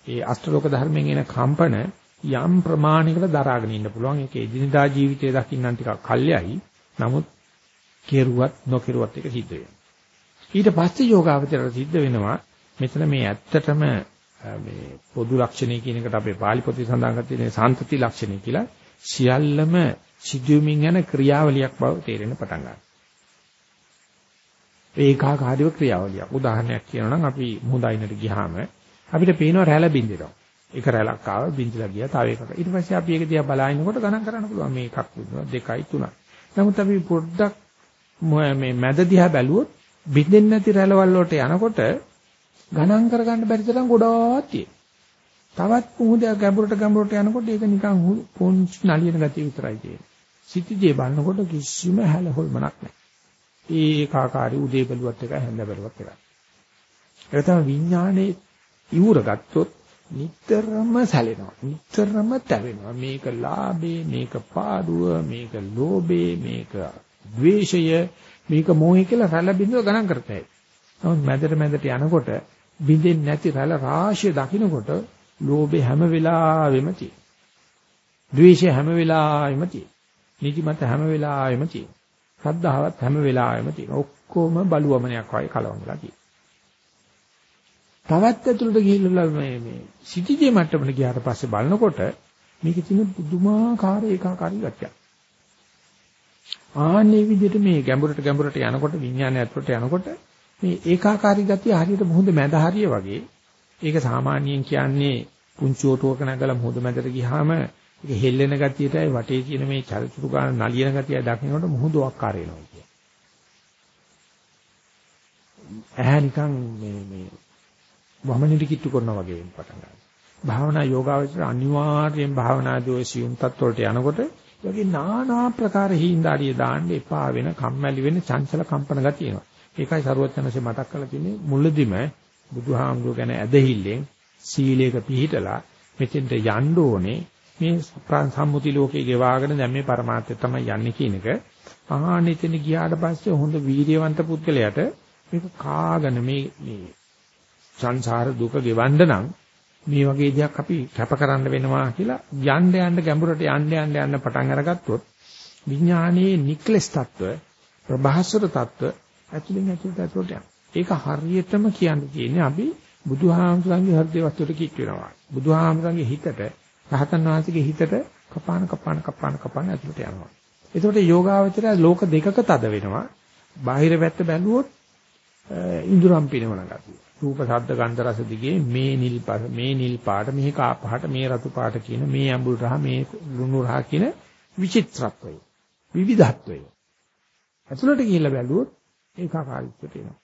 ඒ අෂ්ටලෝක ධර්මයෙන් එන කම්පන යම් ප්‍රමාණයකට දරාගෙන ඉන්න පුළුවන්. ඒක එදිනදා ජීවිතයේ දකින්නම් ටිකක් කල්යයි. නමුත් කෙරුවත් නොකෙරුවත් එක සිද්ධ වෙනවා. ඊට පස්සේ යෝගාවචරයට සිද්ධ වෙනවා මෙතන මේ ඇත්තටම මේ පොදු ලක්ෂණය කියන එකට අපේ පාලි පොතේ සඳහන් කරලා තියෙන සාන්තති ලක්ෂණය කියලා සියල්ලම සිදුවමින් යන ක්‍රියාවලියක් බව තේරෙන්න පටන් ගන්නවා. ඒකාකාරීව ක්‍රියාවලියක්. උදාහරණයක් කියනවා නම් අපි මුහුදයිනට ගියාම අපිට පේනවා රැළ බින්දෙනවා. එක රැළක් ආව බින්දලා ගියා තව එකක්. ඊට පස්සේ අපි ඒක දිහා බලනකොට ගණන් කරන්න පුළුවන් මේ එකක් දුන්නා දෙකයි තුනයි. නමුත් අපි පොඩ්ඩක් මේ මැද දිහා බැලුවොත් බින්දෙන්නේ නැති රැළවල් වලට යනකොට ගණන් කරගන්න බැරි තරම් ගොඩාක් තියෙනවා. තවත් මුහුදේ ගැඹුරට ගැඹුරට යනකොට ඒක නිකන් පොන්ච් නලියන ගතිය විතරයි තියෙන්නේ. සිටිජේ බලනකොට කිසිම හැලහොල්මනක් නැහැ. ඒකාකාරී උදේ බැලුවත් එකයි හැන්ද බැලුවත් එකයි. ඒක තමයි විඥානයේ ඉවුර ගත්තොත් නිතරම සැලෙනවා. නිතරම තැවෙනවා. මේක ලාභේ, මේක පාඩුව, මේක ලෝභේ, මේක ද්වේෂය, මේක මෝහය කියලා රැළ බිඳුව ගණන් කරතයි. නමුත් මැදට මැදට යනකොට බින්දෙන්නේ නැති රැළ රාශිය දකින්නකොට ලෝභේ හැම වෙලාවෙම තියෙනවා. ද්වේෂය හැම වෙලාවෙම තියෙනවා. නිදිමත හැම වෙලාවෙම තියෙනවා. ශ්‍රද්ධාවත් හැම වෙලාවෙම තියෙනවා. ඔක්කොම බලුවමනයක් වගේ කලවම්ලා තියෙනවා. තවත් ඇතුළට ගිහිල්ලා මේ මේ සිටිජේ මට්ටමට ගියාට පස්සේ බලනකොට මේකේ තියෙන පුදුමාකාර ඒකාකාරී ගතියක්. ආන්නේ විදිහට මේ ගැඹුරට ගැඹුරට යනකොට විඥානය ඇතුළට යනකොට මේ ඒකාකාරී ගතිය හරියට මුහුද මැද හරිය වගේ ඒක සාමාන්‍යයෙන් කියන්නේ පුංචි ඕටුවක නැගලා මුහුද මැදට ගියාම ඒක හෙල්ලෙන ගතියටයි වටේ තියෙන මේ චරිචුරු ගාන නලියන ගතිය දකින්නකොට මුහුද වක්කාර වෙනවා කියන්නේ. ඇහැ නිකන් මේ මේ වමනිට කිට්ටු කරනවා වගේ පටන් ගන්නවා. භාවනා යෝගාවචර අනිවාර්යෙන් භාවනා දෝෂියුම් තත්වලට යනකොට යගේ নানা ආකාර හිඳාරිය දාන්න එපා වෙන කම්මැලි වෙන චංචල කම්පන ගතිය එනවා. ඒකයි සරුවචනසේ මතක් කරලා තින්නේ මුලදිම බුදුහාමුදුර ගැන ඇදහිල්ලෙන් සීලයක පිහිටලා මෙතෙන්ට යන්න ඕනේ මේ සම්මුති ලෝකේ ගෙවාගෙන දැන් මේ પરමාර්ථය තමයි යන්නේ කියන එක. ආහනෙතෙන ගියාට පස්සේ හොඳ වීර්යවන්ත පුද්ගලයාට මේක කාගෙන මේ මේ සංසාර දුක ගෙවන්න නම් මේ වගේ දෙයක් අපි කැප කරන්න වෙනවා කියලා යන්න යන්න ගැඹුරට යන්න යන්න යන්න පටන් අරගත්තොත් විඥානයේ නික්ලස් తত্ত্ব ප්‍රභාසර తত্ত্ব ඇතුලෙන් ඇතුලට ඇතුලට යන. ඒක හරියටම කියන්න තියෙන්නේ අපි බුදුහාමුදුරන්ගේ හෘද වස්තුවට කිච් වෙනවා. බුදුහාමුදුරන්ගේ හිතට රහතන් වහන්සේගේ හිතට කපාන කපාන කපාන කපාන ඇතුලට යනවා. එතකොට යෝගාවචරය ලෝක දෙකක තද වෙනවා. බාහිර පැත්ත බැලුවොත් ඉඳුරම් පිනවන ගතිය. රූප ශබ්ද ගන්ධ රස දිගේ මේ නිල් පාට මේ නිල් පාට මේ කා පාට මේ රතු පාට කියන මේ අඹුල් රහ මේ ලුණු රහ කියන විචිත්‍රත්වය විවිධත්වය. ඇතුළට ගිහිල්ලා බැලුවොත් ඒකාකාරීත්වයට එනවා.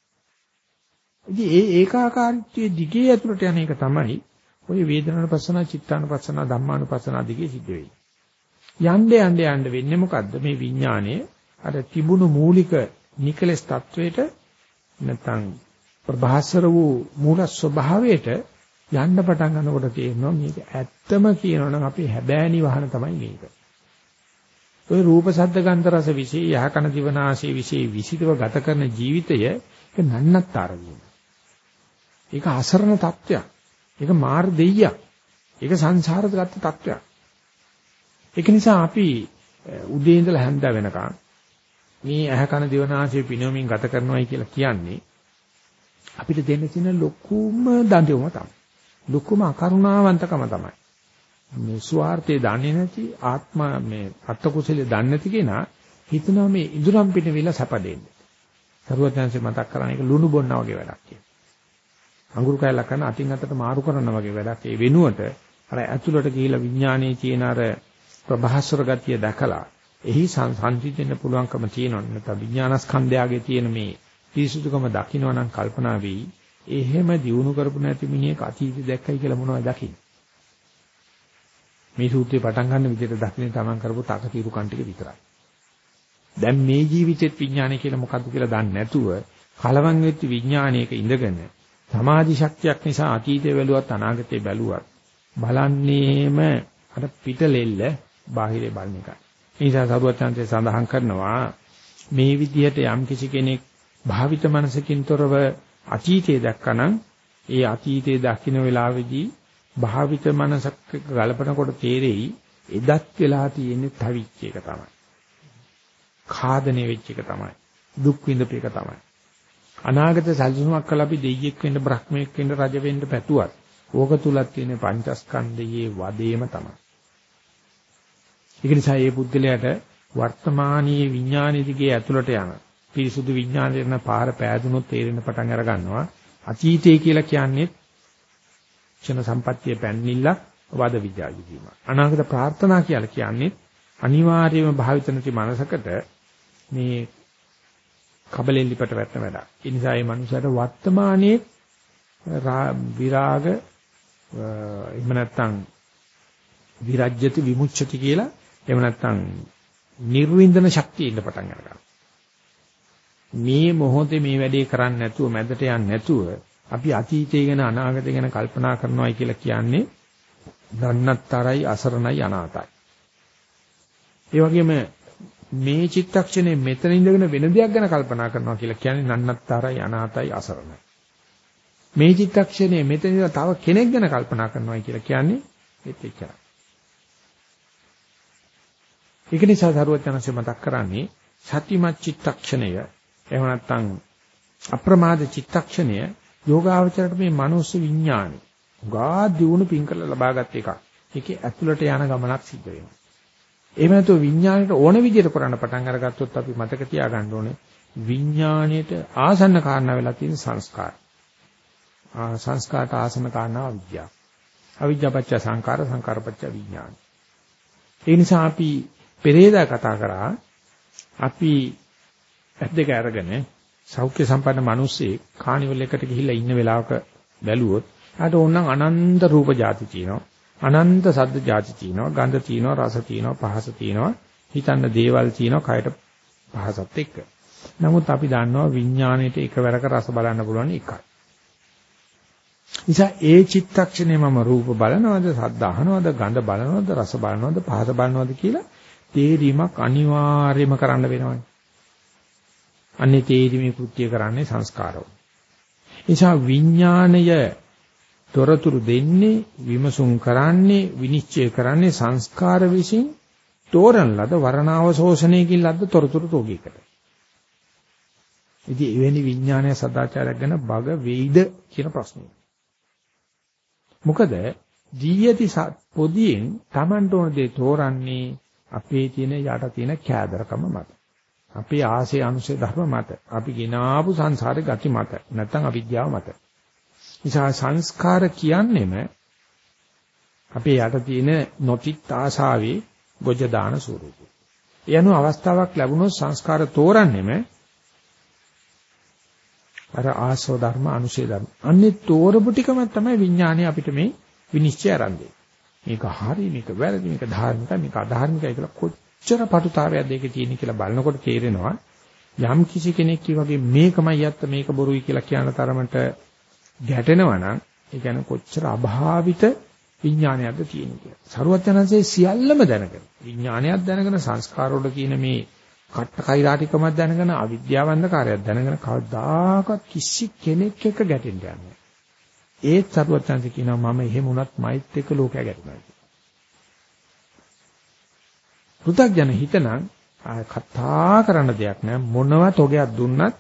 ඉතින් ඒ ඒකාකාරීත්වයේ දිගේ ඇතුළට යන එක තමයි ඔය වේදනානුපස්සනා චිත්තානුපස්සනා ධම්මානුපස්සනා දිගේ සිද්ධ වෙන්නේ. යන්න යන්න යන්න වෙන්නේ මොකද්ද? මේ විඥානයේ අර තිබුණු මූලික නිකලස් තත්වයට නැත්නම් ප්‍රභාසර වූ මූල ස්වභාවයට යන්න පටන් ගන්නකොට තේරෙනවා මේක ඇත්තම කියනවනම් අපි හැබෑනි වහන තමයි මේක. ඔය රූප ශබ්ද ගන්ධ රස විශේෂ යහකන දිවනාශේ විශේෂ විසිතව ගත කරන ජීවිතය ඒක නන්නත්තර වීම. ඒක අසරණ තත්ත්වයක්. ඒක මාර් දෙයියක්. ඒක සංසාරගත තත්ත්වයක්. ඒක නිසා අපි උදේ ඉඳලා හැන්ද වෙනකන් මේ ඇහ කන දිවනාශේ පිනවමින් ගත කරනවායි කියලා කියන්නේ අපිට දෙන්න තියෙන ලොකුම දඬුවම තමයි. ලොකුම අකරුණාවන්තකම තමයි. මේ ස්වార్థේ දන්නේ නැති ආත්ම මේ අත්ත කුසලයේ දන්නේ නැති කෙනා හිතනවා මේ ඉදුරම් පිට විල සැපදෙන්නේ. සරුවත්යන්සේ මතක් කරන එක ලුණු බොන්නා වගේ වැඩක් කියන. අඟුරු කැලක් කරන අතින් අතට මාරු කරන වගේ වැඩක්. ඒ වෙනුවට අර ඇතුළට ගිහිලා විඥානයේ තියෙන අර ප්‍රභාස්වර ගතිය දැකලා එහි සංසිඳෙන්න පුළුවන්කම තියෙනවා. නැත්නම් විඥානස්කන්ධයගේ තියෙන මේ පිරිසුදුකම දකින්න නම් කල්පනා වෙයි. එහෙම දිනු කරපු නැති මිනිහෙක් අතීතය දැක්කයි කියලා මොනවද දකින්නේ? මේ සූත්‍රේ පටන් ගන්න විදිහට දකින්නේ තමන් කරපු තකතිරු කන් ටික විතරයි. දැන් මේ ජීවිතෙත් විඥානය කියලා මොකද්ද කියලා දන්නේ නැතුව කලවම් වෙච්ච විඥානයක ඉඳගෙන සමාධි ශක්තියක් නිසා අතීතය බැලුවත් අනාගතය බැලුවත් බලන්නේම අර පිටලෙල්ල බාහිරේ බලන එකයි. ඒ නිසා සරුවචාන්තේ සඳහන් කරනවා මේ විදිහට යම් කිසි කෙනෙක් භාවිත මනසකින් තොරව අතීතයේ දැක්කනම් ඒ අතීතයේ දකින්න වෙලාවේදී භාවිත මනසක් ගලපනකොට තේරෙයි එදත් වෙලා තියෙන්නේ තවිච්ච එක තමයි. කාදණය වෙච්ච එක තමයි. දුක් විඳපු එක තමයි. අනාගත සැලසුමක් කළ අපි දෙයියෙක් වෙන්න බ්‍රහ්මයෙක් වෙන්න රජ වෙන්න පැතුවත් ඕක තුලක් තියෙන පංචස්කන්ධයේ වදේම තමයි. ඒක නිසා මේ පුද්ගලයාට වර්තමානීය විඥානයේ දිගේ ඇතුළට යන පිරිසුදු විඥානයේ යන පාර පෑදුනොත් තේරෙන පටන් අර ගන්නවා. අතීතය කියලා කියන්නේ ක්ෂණ සම්පත්තිය පැන්නිල්ලක් වද විද්‍යාවයි කියීම. අනාගත ප්‍රාර්ථනා කියලා කියන්නේ අනිවාර්යයෙන්ම භාවිත නැති මනසකට මේ කබලෙන් ලිපට වැටෙන වැඩක්. ඒ නිසා මේ මනුස්සයාට වර්තමානයේ විරාග එහෙම නැත්නම් විරජ්‍යති විමුච්ඡති කියලා එහෙම නැත්නම් නිර්වින්දන ශක්තිය ඉන්න පටන් ගන්නවා. මේ මොහොතේ මේ වැඩේ කරන්නේ නැතුව මැදට යන්නේ නැතුව අපි අතීතය ගැන අනාගතය ගැන කල්පනා කරනවායි කියලා කියන්නේ දන්නත්තරයි අසරණයි අනාතයි. ඒ වගේම මේ චිත්තක්ෂණය මෙතන ඉඳගෙන වෙන දෙයක් ගැන කල්පනා කරනවා කියලා කියන්නේ නන්නත්තරයි අනාතයි අසරණයි. මේ චිත්තක්ෂණය මෙතන ඉඳලා තව කෙනෙක් ගැන කල්පනා කරනවා කියලා කියන්නේ ඒත් එච්චරයි. ඒක නිසා දරුවත් යනසේ මතක් කරන්නේ සතිමත් චිත්තක්ෂණය එහෙම නැත්නම් අප්‍රමාද චිත්තක්ෂණය යෝගාවචරයට මේ මනෝස් විඥානි ගා දියුණු පින් කරලා ලබාගත් එකක්. ඒකේ ඇතුළට යන ගමනක් සිද්ධ වෙනවා. එහෙම නැතුව විඥාණයට ඕන විදිහට කරන්න පටන් අරගත්තොත් අපි මතක තියාගන්න ඕනේ විඥාණයට ආසන්න කාරණා වෙලා තියෙන සංස්කාර. ආ සංස්කාරට ආසන්න කාරණා අවිද්‍යාව. අවිද්‍යාපච්ච සංකාර සංකාරපච්ච විඥාන. ඒ නිසා අපි පෙරේදා කතා කරා අපි ඇස් දෙක අරගෙන සෞඛ්‍ය සම්පන්න මිනිස්සේ කානිවල් එකට ගිහිල්ලා ඉන්න වෙලාවක බැලුවොත් ආට ඕනනම් අනන්ත රූප જાති තියෙනවා. අනන්ත සද්ද જાති තියෙනවා. ගන්ධ තියෙනවා, රස තියෙනවා, පහස තියෙනවා. හිතන්න දේවල් තියෙනවා කයට පහසත් එක්ක. නමුත් අපි දන්නවා විඥාණයට එකවරක රස බලන්න පුළුවන් එකයි. නිසා ඒ චිත්තක්ෂණය මම රූප බලනවද, සද්ද අහනවද, ගඳ බලනවද, රස බලනවද, පහස බලනවද කියලා තේරීමක් අනිවාර්යයෙන්ම කරන්න වෙනවනේ. අන්නේ තේරීමේ කෘත්‍ය කරන්නේ සංස්කාරව. නිසා විඥාණය තොරතුරු දෙන්නේ විමසුම් කරන්නේ විනිශ්චය කරන්නේ සංස්කාර විසින් තෝරන ලද වර්ණාව ශෝෂණයකින් ලද්ද තොරතුරු රෝගීකට. ඉතින් එවැනි විඥානය සදාචාරයක් ගැන බග වෙයිද කියන ප්‍රශ්නේ. මොකද දීයති පොදියෙන් Tamanට ඕන දේ තෝරන්නේ අපේ තියෙන යට තියෙන කෑදරකම මත. අපේ ආසේ අනුසේ ධර්ම මත. අපි ගినాපු සංසාරේ ගති මත. නැත්තම් අවිද්‍යාව මත. නිසා සංස්කාර කියන්නේම අපේ යට තියෙන නොතිත් ආශාවේ ගොජ දාන ස්වරූපය. ඒ අනුව අවස්ථාවක් ලැබුණොත් සංස්කාර තෝරන්නෙම අර ආසෝ ධර්ම අනුශේ ධර්ම. අන්නේ තෝරපු ටිකම තමයි විඥානය අපිට මේ විනිශ්චය ආරම්භය. මේක හරි මේක වැරදි මේක ධාර්මිකයි මේක අධාර්මිකයි කියලා කොච්චර පටුතාවයක්ද ඒකේ තියෙන කියලා බලනකොට තේරෙනවා යම් කිසි කෙනෙක් වගේ මේකමයි යත්ත මේක බොරුයි කියලා කියන තරමට ගැටෙනවා නම් ඒ කියන්නේ කොච්චර අභාවිත විඥානයක්ද තියෙන්නේ කියලා. සරුවත් යනසේ සියල්ලම දැනගෙන විඥානයක් දැනගෙන සංස්කාර වල තියෙන මේ කට්ට කෛරාටිකමක් දැනගෙන අවිද්‍යාව අන්ධකාරයක් දැනගෙන කවදාකවත් කිසි කෙනෙක් එක්ක ගැටෙන්න යන්නේ. ඒත් සරුවත් යනසේ කියනවා මම එහෙම වුණත් මයිත් එක්ක ලෝකයා ගැටෙනවා කියලා. පෘථග්ජන හිතනම් කතා කරන්න දෙයක් නෑ මොනවත් ඔගයක් දුන්නත්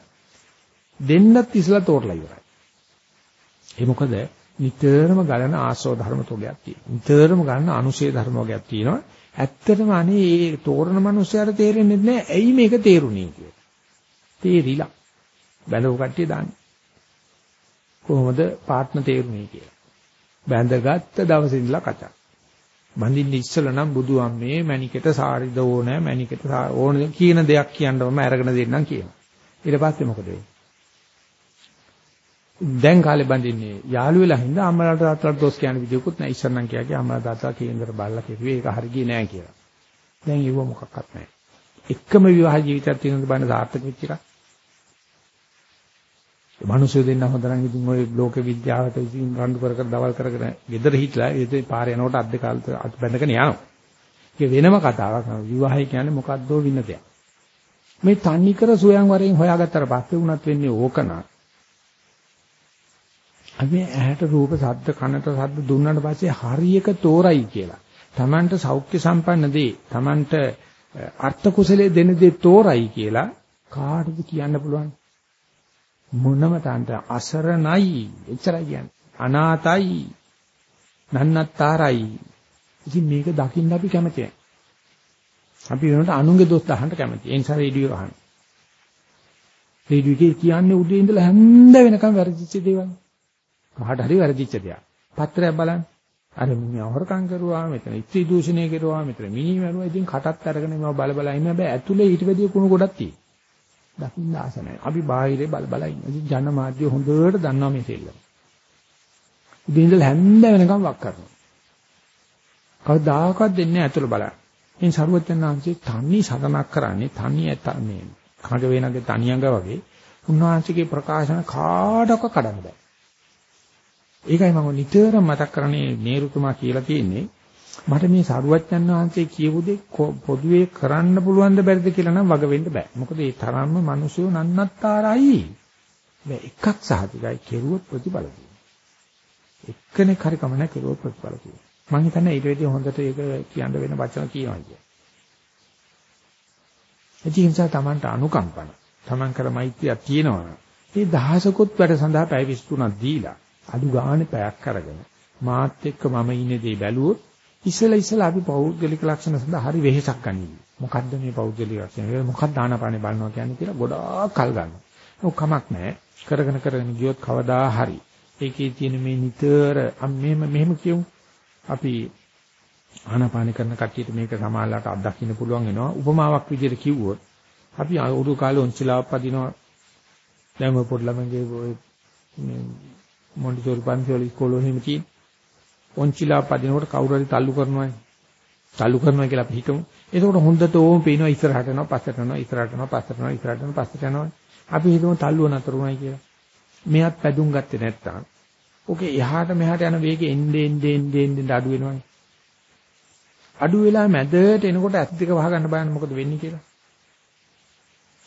දෙන්නත් ඉස්සලා තෝරලා ඉවරයි. ඒ මොකද නිතරම ගලන ආශ්‍රව ධර්ම තෝගයක් තියෙනවා. නිතරම ගන්න අනුශේ ධර්ම වර්ගයක් තියෙනවා. ඇත්තටම අනේ ඒ තෝරන මනුස්සයාට තේරෙන්නේ නැහැ ඇයි මේක තේරුණේ කියලා. තේරිලා. බැලුව කට්ටිය දාන්නේ. කොහොමද පාට්න තේරුණේ කියලා. බැඳගත්ත දවසේ ඉඳලා කචා. බඳින්න ඉස්සල නම් බුදු අම්මේ මණිකට සාරිද ඕනේ මණිකට ඕනේ කියන දෙයක් කියන්නවම අරගෙන දෙන්නම් කියනවා. ඊට පස්සේ මොකද වෙන්නේ? දැන් කාලේ බඳින්නේ යාළු වෙලා හින්දා අම්මලාට තාත්තලාට දොස් කියන විදියකුත් නැහැ. ඉස්සර නම් කියාගේ අම්මලා තාත්තා කේන්දර බල්ලා කිව්වේ ඒක හරි ගියේ නැහැ කියලා. දැන් ඒව මොකක්වත් නැහැ. එකම විවාහ ජීවිතයක් තියෙනද බලන්න සාර්ථක වෙච්ච එකක්. ඒ මිනිස්සු දෙන්න හොඳ නම් ඉතින් ওই ලෝක විද්‍යාවට ඉතින් රණ්ඩු කර කර දවල් කරගෙන ගෙදර හිටලා ඒ පාරේ යනකොට අත් දෙක අත් බැඳගෙන යනවා. ඒක වෙනම කතාවක්. විවාහය කියන්නේ මොකද්දෝ වින්න දෙයක්. මේ තන්නි කර සොයන් වරෙන් හොයාගත්තට පස්සේ වුණත් වෙන්නේ ඕකන. අපි ඇහැට රූප ශබ්ද කනට ශබ්ද දුන්නාට පස්සේ හරියක තෝරයි කියලා. Tamanට සෞඛ්‍ය සම්පන්න දේ, Tamanට අර්ථ කුසලයේ දෙන දේ තෝරයි කියලා කාටද කියන්න පුළුවන්? මොනම තන්ට අසරණයි එච්චරයි කියන්නේ. අනාතයි. නන්නත්තරයි. ඉතින් මේක දකින්න අපි කැමති නැහැ. අපි වෙනකොට අනුන්ගේ දොස් අහන්න කැමති. ඒ නිසා රේඩියෝ අහන්න. රේඩියෝ එකේ කියන්නේ උදේ ඉඳලා හැන්ද වෙනකම් වැරදිච්ච දේවල්. කාට හරි වැරදිච්ච දෙයක්. පත්‍රයක් බලන්න. අර මිනිහා හොරකම් කරුවා, මෙතන ඉත්‍රි දූෂණය කරුවා, මෙතන මිනි මරුවා. ඉතින් කටත් අරගෙන මේව බල බල ඉන්න හැබැයි ඇතුලේ ඊට වැඩිය කුණු ගොඩක් තියෙනවා. දකින්න ආස නැහැ. අපි බාහිරේ බල බල ඉන්න. ඉතින් ජනමාධ්‍ය හොඳට දන්නවා මේ සෙල්ලම. ඉතින් හැන්ද වෙනකම් වක් කරනවා. කවදාකවත් දෙන්නේ ඇතුළ බලන්න. මේ ਸਰුවචනාංශේ තනි සදනක් කරන්නේ තනි ඇත මේ කඩ වේනගේ තනියඟ වගේ උන්වහන්සේගේ ප්‍රකාශන කාටක කඩන්න බෑ. ඒකයි මම නිතරම මතක් කරන්නේ නේරුතුමා කියලා තියෙන්නේ මට මේ සරුවච්චන් වහන්සේ කියපු දේ පොදුවේ කරන්න පුළුවන් ද බැරිද කියලා නම් වග වෙන්න බෑ. මොකද ඒ තරම්ම මිනිස්සු නන්නත්තරයි. මේ එකක් සාධිකයි කෙරුවොත් ප්‍රතිඵල තියෙනවා. එක්කෙනෙක් හරි කම නැහැ කෙරුවොත් ප්‍රතිඵල තියෙනවා. මම හිතන්නේ ඊට වැඩි හොඳට ඒක කියන්න වෙන වචන කියනවා කිය. ඒ නිසා Tamanට අනුකම්පන. Taman කර මෛත්‍රියක් තියෙනවා. මේ දහසකුත් වැඩ සඳහා පැය 23ක් දීලා අඩු ගානේ පැයක් අරගෙන මාත් එක්ක මම ඉන්නේ දේ බැලුවොත් ඉස්සලා ඉස්සලා අපි පෞද්ගලික ලක්ෂණ සඳහා හරි වෙහෙසක් ගන්නවා. මොකද්ද මේ පෞද්ගලික ලක්ෂණ? මොකක්ද ආනාපානේ බලනවා කියන්නේ කියලා ගොඩාක් කල් ගන්නවා. ඔක් කමක් නැහැ. කරගෙන කරගෙන ගියොත් කවදා හරි ඒකේ තියෙන මේ නිතර මෙහෙම මෙහෙම කියමු. අපි ආනාපාන කරන කට්ටියට මේක සමාලලට අත්දකින්න පුළුවන් වෙනවා. උපමාවක් විදිහට කිව්වොත් අපි උඩු කාලේ ඔන්චිලාවක් පදිනවා. දැන් ඔය පොඩි ළමයිගේ ඔය මොන්ටිසෝරි පන්තිවල ඉස්කෝලේ එහෙම තියෙන. ඔන්චිලාව පදිනකොට කවුරු හරි තල්ලු කරනවානේ. තල්ලු කරනවා කියලා අපි හිතමු. එතකොට හොඳට ඕම පේනවා ඉස්සරහට යනවා පස්සට යනවා ඉස්සරහට යනවා පස්සට යනවා ඉස්සරහට යනවා පස්සට යනවා. අපි හිතමු තල්ලුව නතරුණයි කියලා. මෙයත් පැදුම් ගත්තේ නැත්තම් ඕකේ එහාට මෙහාට යන වේගෙ එන්නේ එන්නේ එන්නේ එන්නේ අඩු වෙනවනේ. අඩු වෙලා මැදට එනකොට ඇස් දෙක වහගන්න බලන්න මොකද වෙන්නේ කියලා.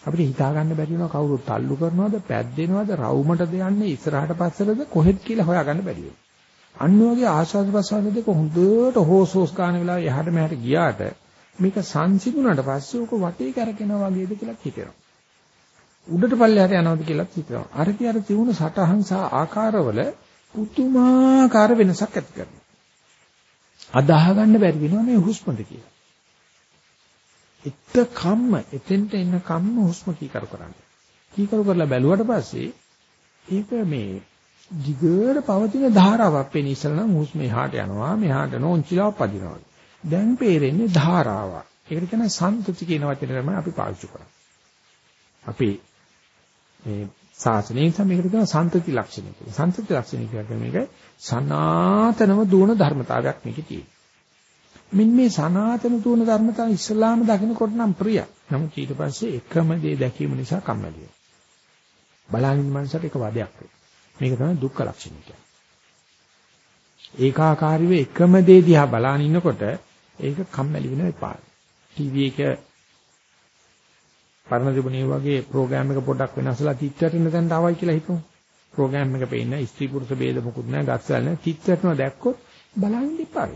අපිට හිතා ගන්න බැරි වෙනවා කවුරුත් තල්ලු කරනවද, පැද්දෙනවද, රවුමටද යන්නේ, ඉස්සරහට පස්සටද කොහෙද කියලා හොයාගන්න බැරි වෙනවා. අන්න වගේ ආස්වාද ප්‍රසවාස දෙක හොඳට හොස් හොස් ගන්න වෙලාව එහාට මෙහාට ගියාට මේක සංසිඳුණාට පස්සේ උක වටේ කරකිනවා වගේද කියලා හිතෙනවා. උඩට පල්ලෙහාට යනවද කියලා හිතනවා. අර කිය අර තියුණු සටහන් සහ ආකාරවල පුදුමාකාර වෙනසක් ඇති කරනවා. අදාහ ගන්න බැරි වෙනවා මේ හුස්මද කියලා. එත්ත කම්ම එතෙන්ට එන්න කම්ම හුස්ම කීකරු කරන්නේ. කීකරු කරලා බැලුවට පස්සේ ඒක මේ දිගට පවතින ධාරාවක් වෙන ඉස්සල නම් හුස්ම එහාට යනවා මෙහාට නෝන්චිලාව පදිනවා. දැන් පේරෙන්නේ ධාරාවක්. ඒකට කියන සම්තුති කියන වචනේ තමයි අපි පාවිච්චි කරන්නේ. අපි මේ ශාසනයෙන් සමීකට කියන සම්තති ලක්ෂණ කියලා. සම්තති ලක්ෂණ කියන්නේ මේක සනාතනම දුවන ධර්මතාවයක් මේකේ තියෙනවා. මින් මේ සනාතන දුවන ධර්මතාව ඉස්ලාම දකින්නකොට නම් ප්‍රිය. නමුත් ඊට පස්සේ එකම දේ දැකීම නිසා කම්මැලි වෙනවා. බලනින් මනසට එක වදයක් මේක තමයි දුක්ඛ ලක්ෂණ කියන්නේ. ඒකාකාරීව එකම දේ දිහා බලාගෙන ඉන්නකොට ඒක කම්මැලි වෙන එපා. ටීවී එක පරණ තිබුණේ වගේ ප්‍රෝග්‍රෑම් එක පොඩ්ඩක් වෙනස්ලා තිත් වැටෙන තැනට ආවයි කියලා හිතමු. ප්‍රෝග්‍රෑම් එක පේන්න ස්ත්‍රී පුරුෂ ભેද මොකුත් නැහැ ගස්වල නැහැ තිත් වැටෙනවා දැක්කොත් බලන්න ඉපා.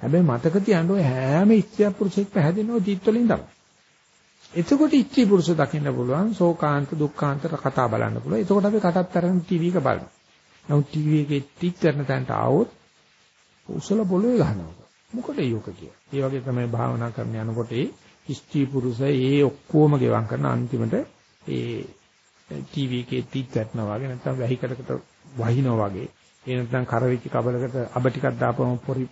හැබැයි මතක තියාගන්න ඔය හැම ස්ත්‍රී පුරුෂෙක් පැහැදෙනවා තිත් වලින් තමයි. එතකොට ස්ත්‍රී පුරුෂ දකින්න පුළුවන් ශෝකාන්ත දුක්ඛාන්ත කතා බලන්න පුළුවන්. එතකොට අපි කටත් අරගෙන ටීවී එක බලනවා. නමුත් ටීවී එකේ තිත් වැටෙන තැනට ආවොත් උසල පොළවේ ගහනවා. මොකද යෝක කිය. ඒ වගේ තමයි භාවනා කරන යනකොට ඒ ස්ත්‍රී පුරුෂ ඒ ඔක්කොම ගෙවම් කරන අන්තිමට ඒ ටීවී එකේ තිත් වැටෙනවා වගේ නැත්නම් වැහිකඩකට වහිනවා වගේ ඒ නැත්නම් කරවිච්ච කබලකට අබ ටිකක් දාපම පොරි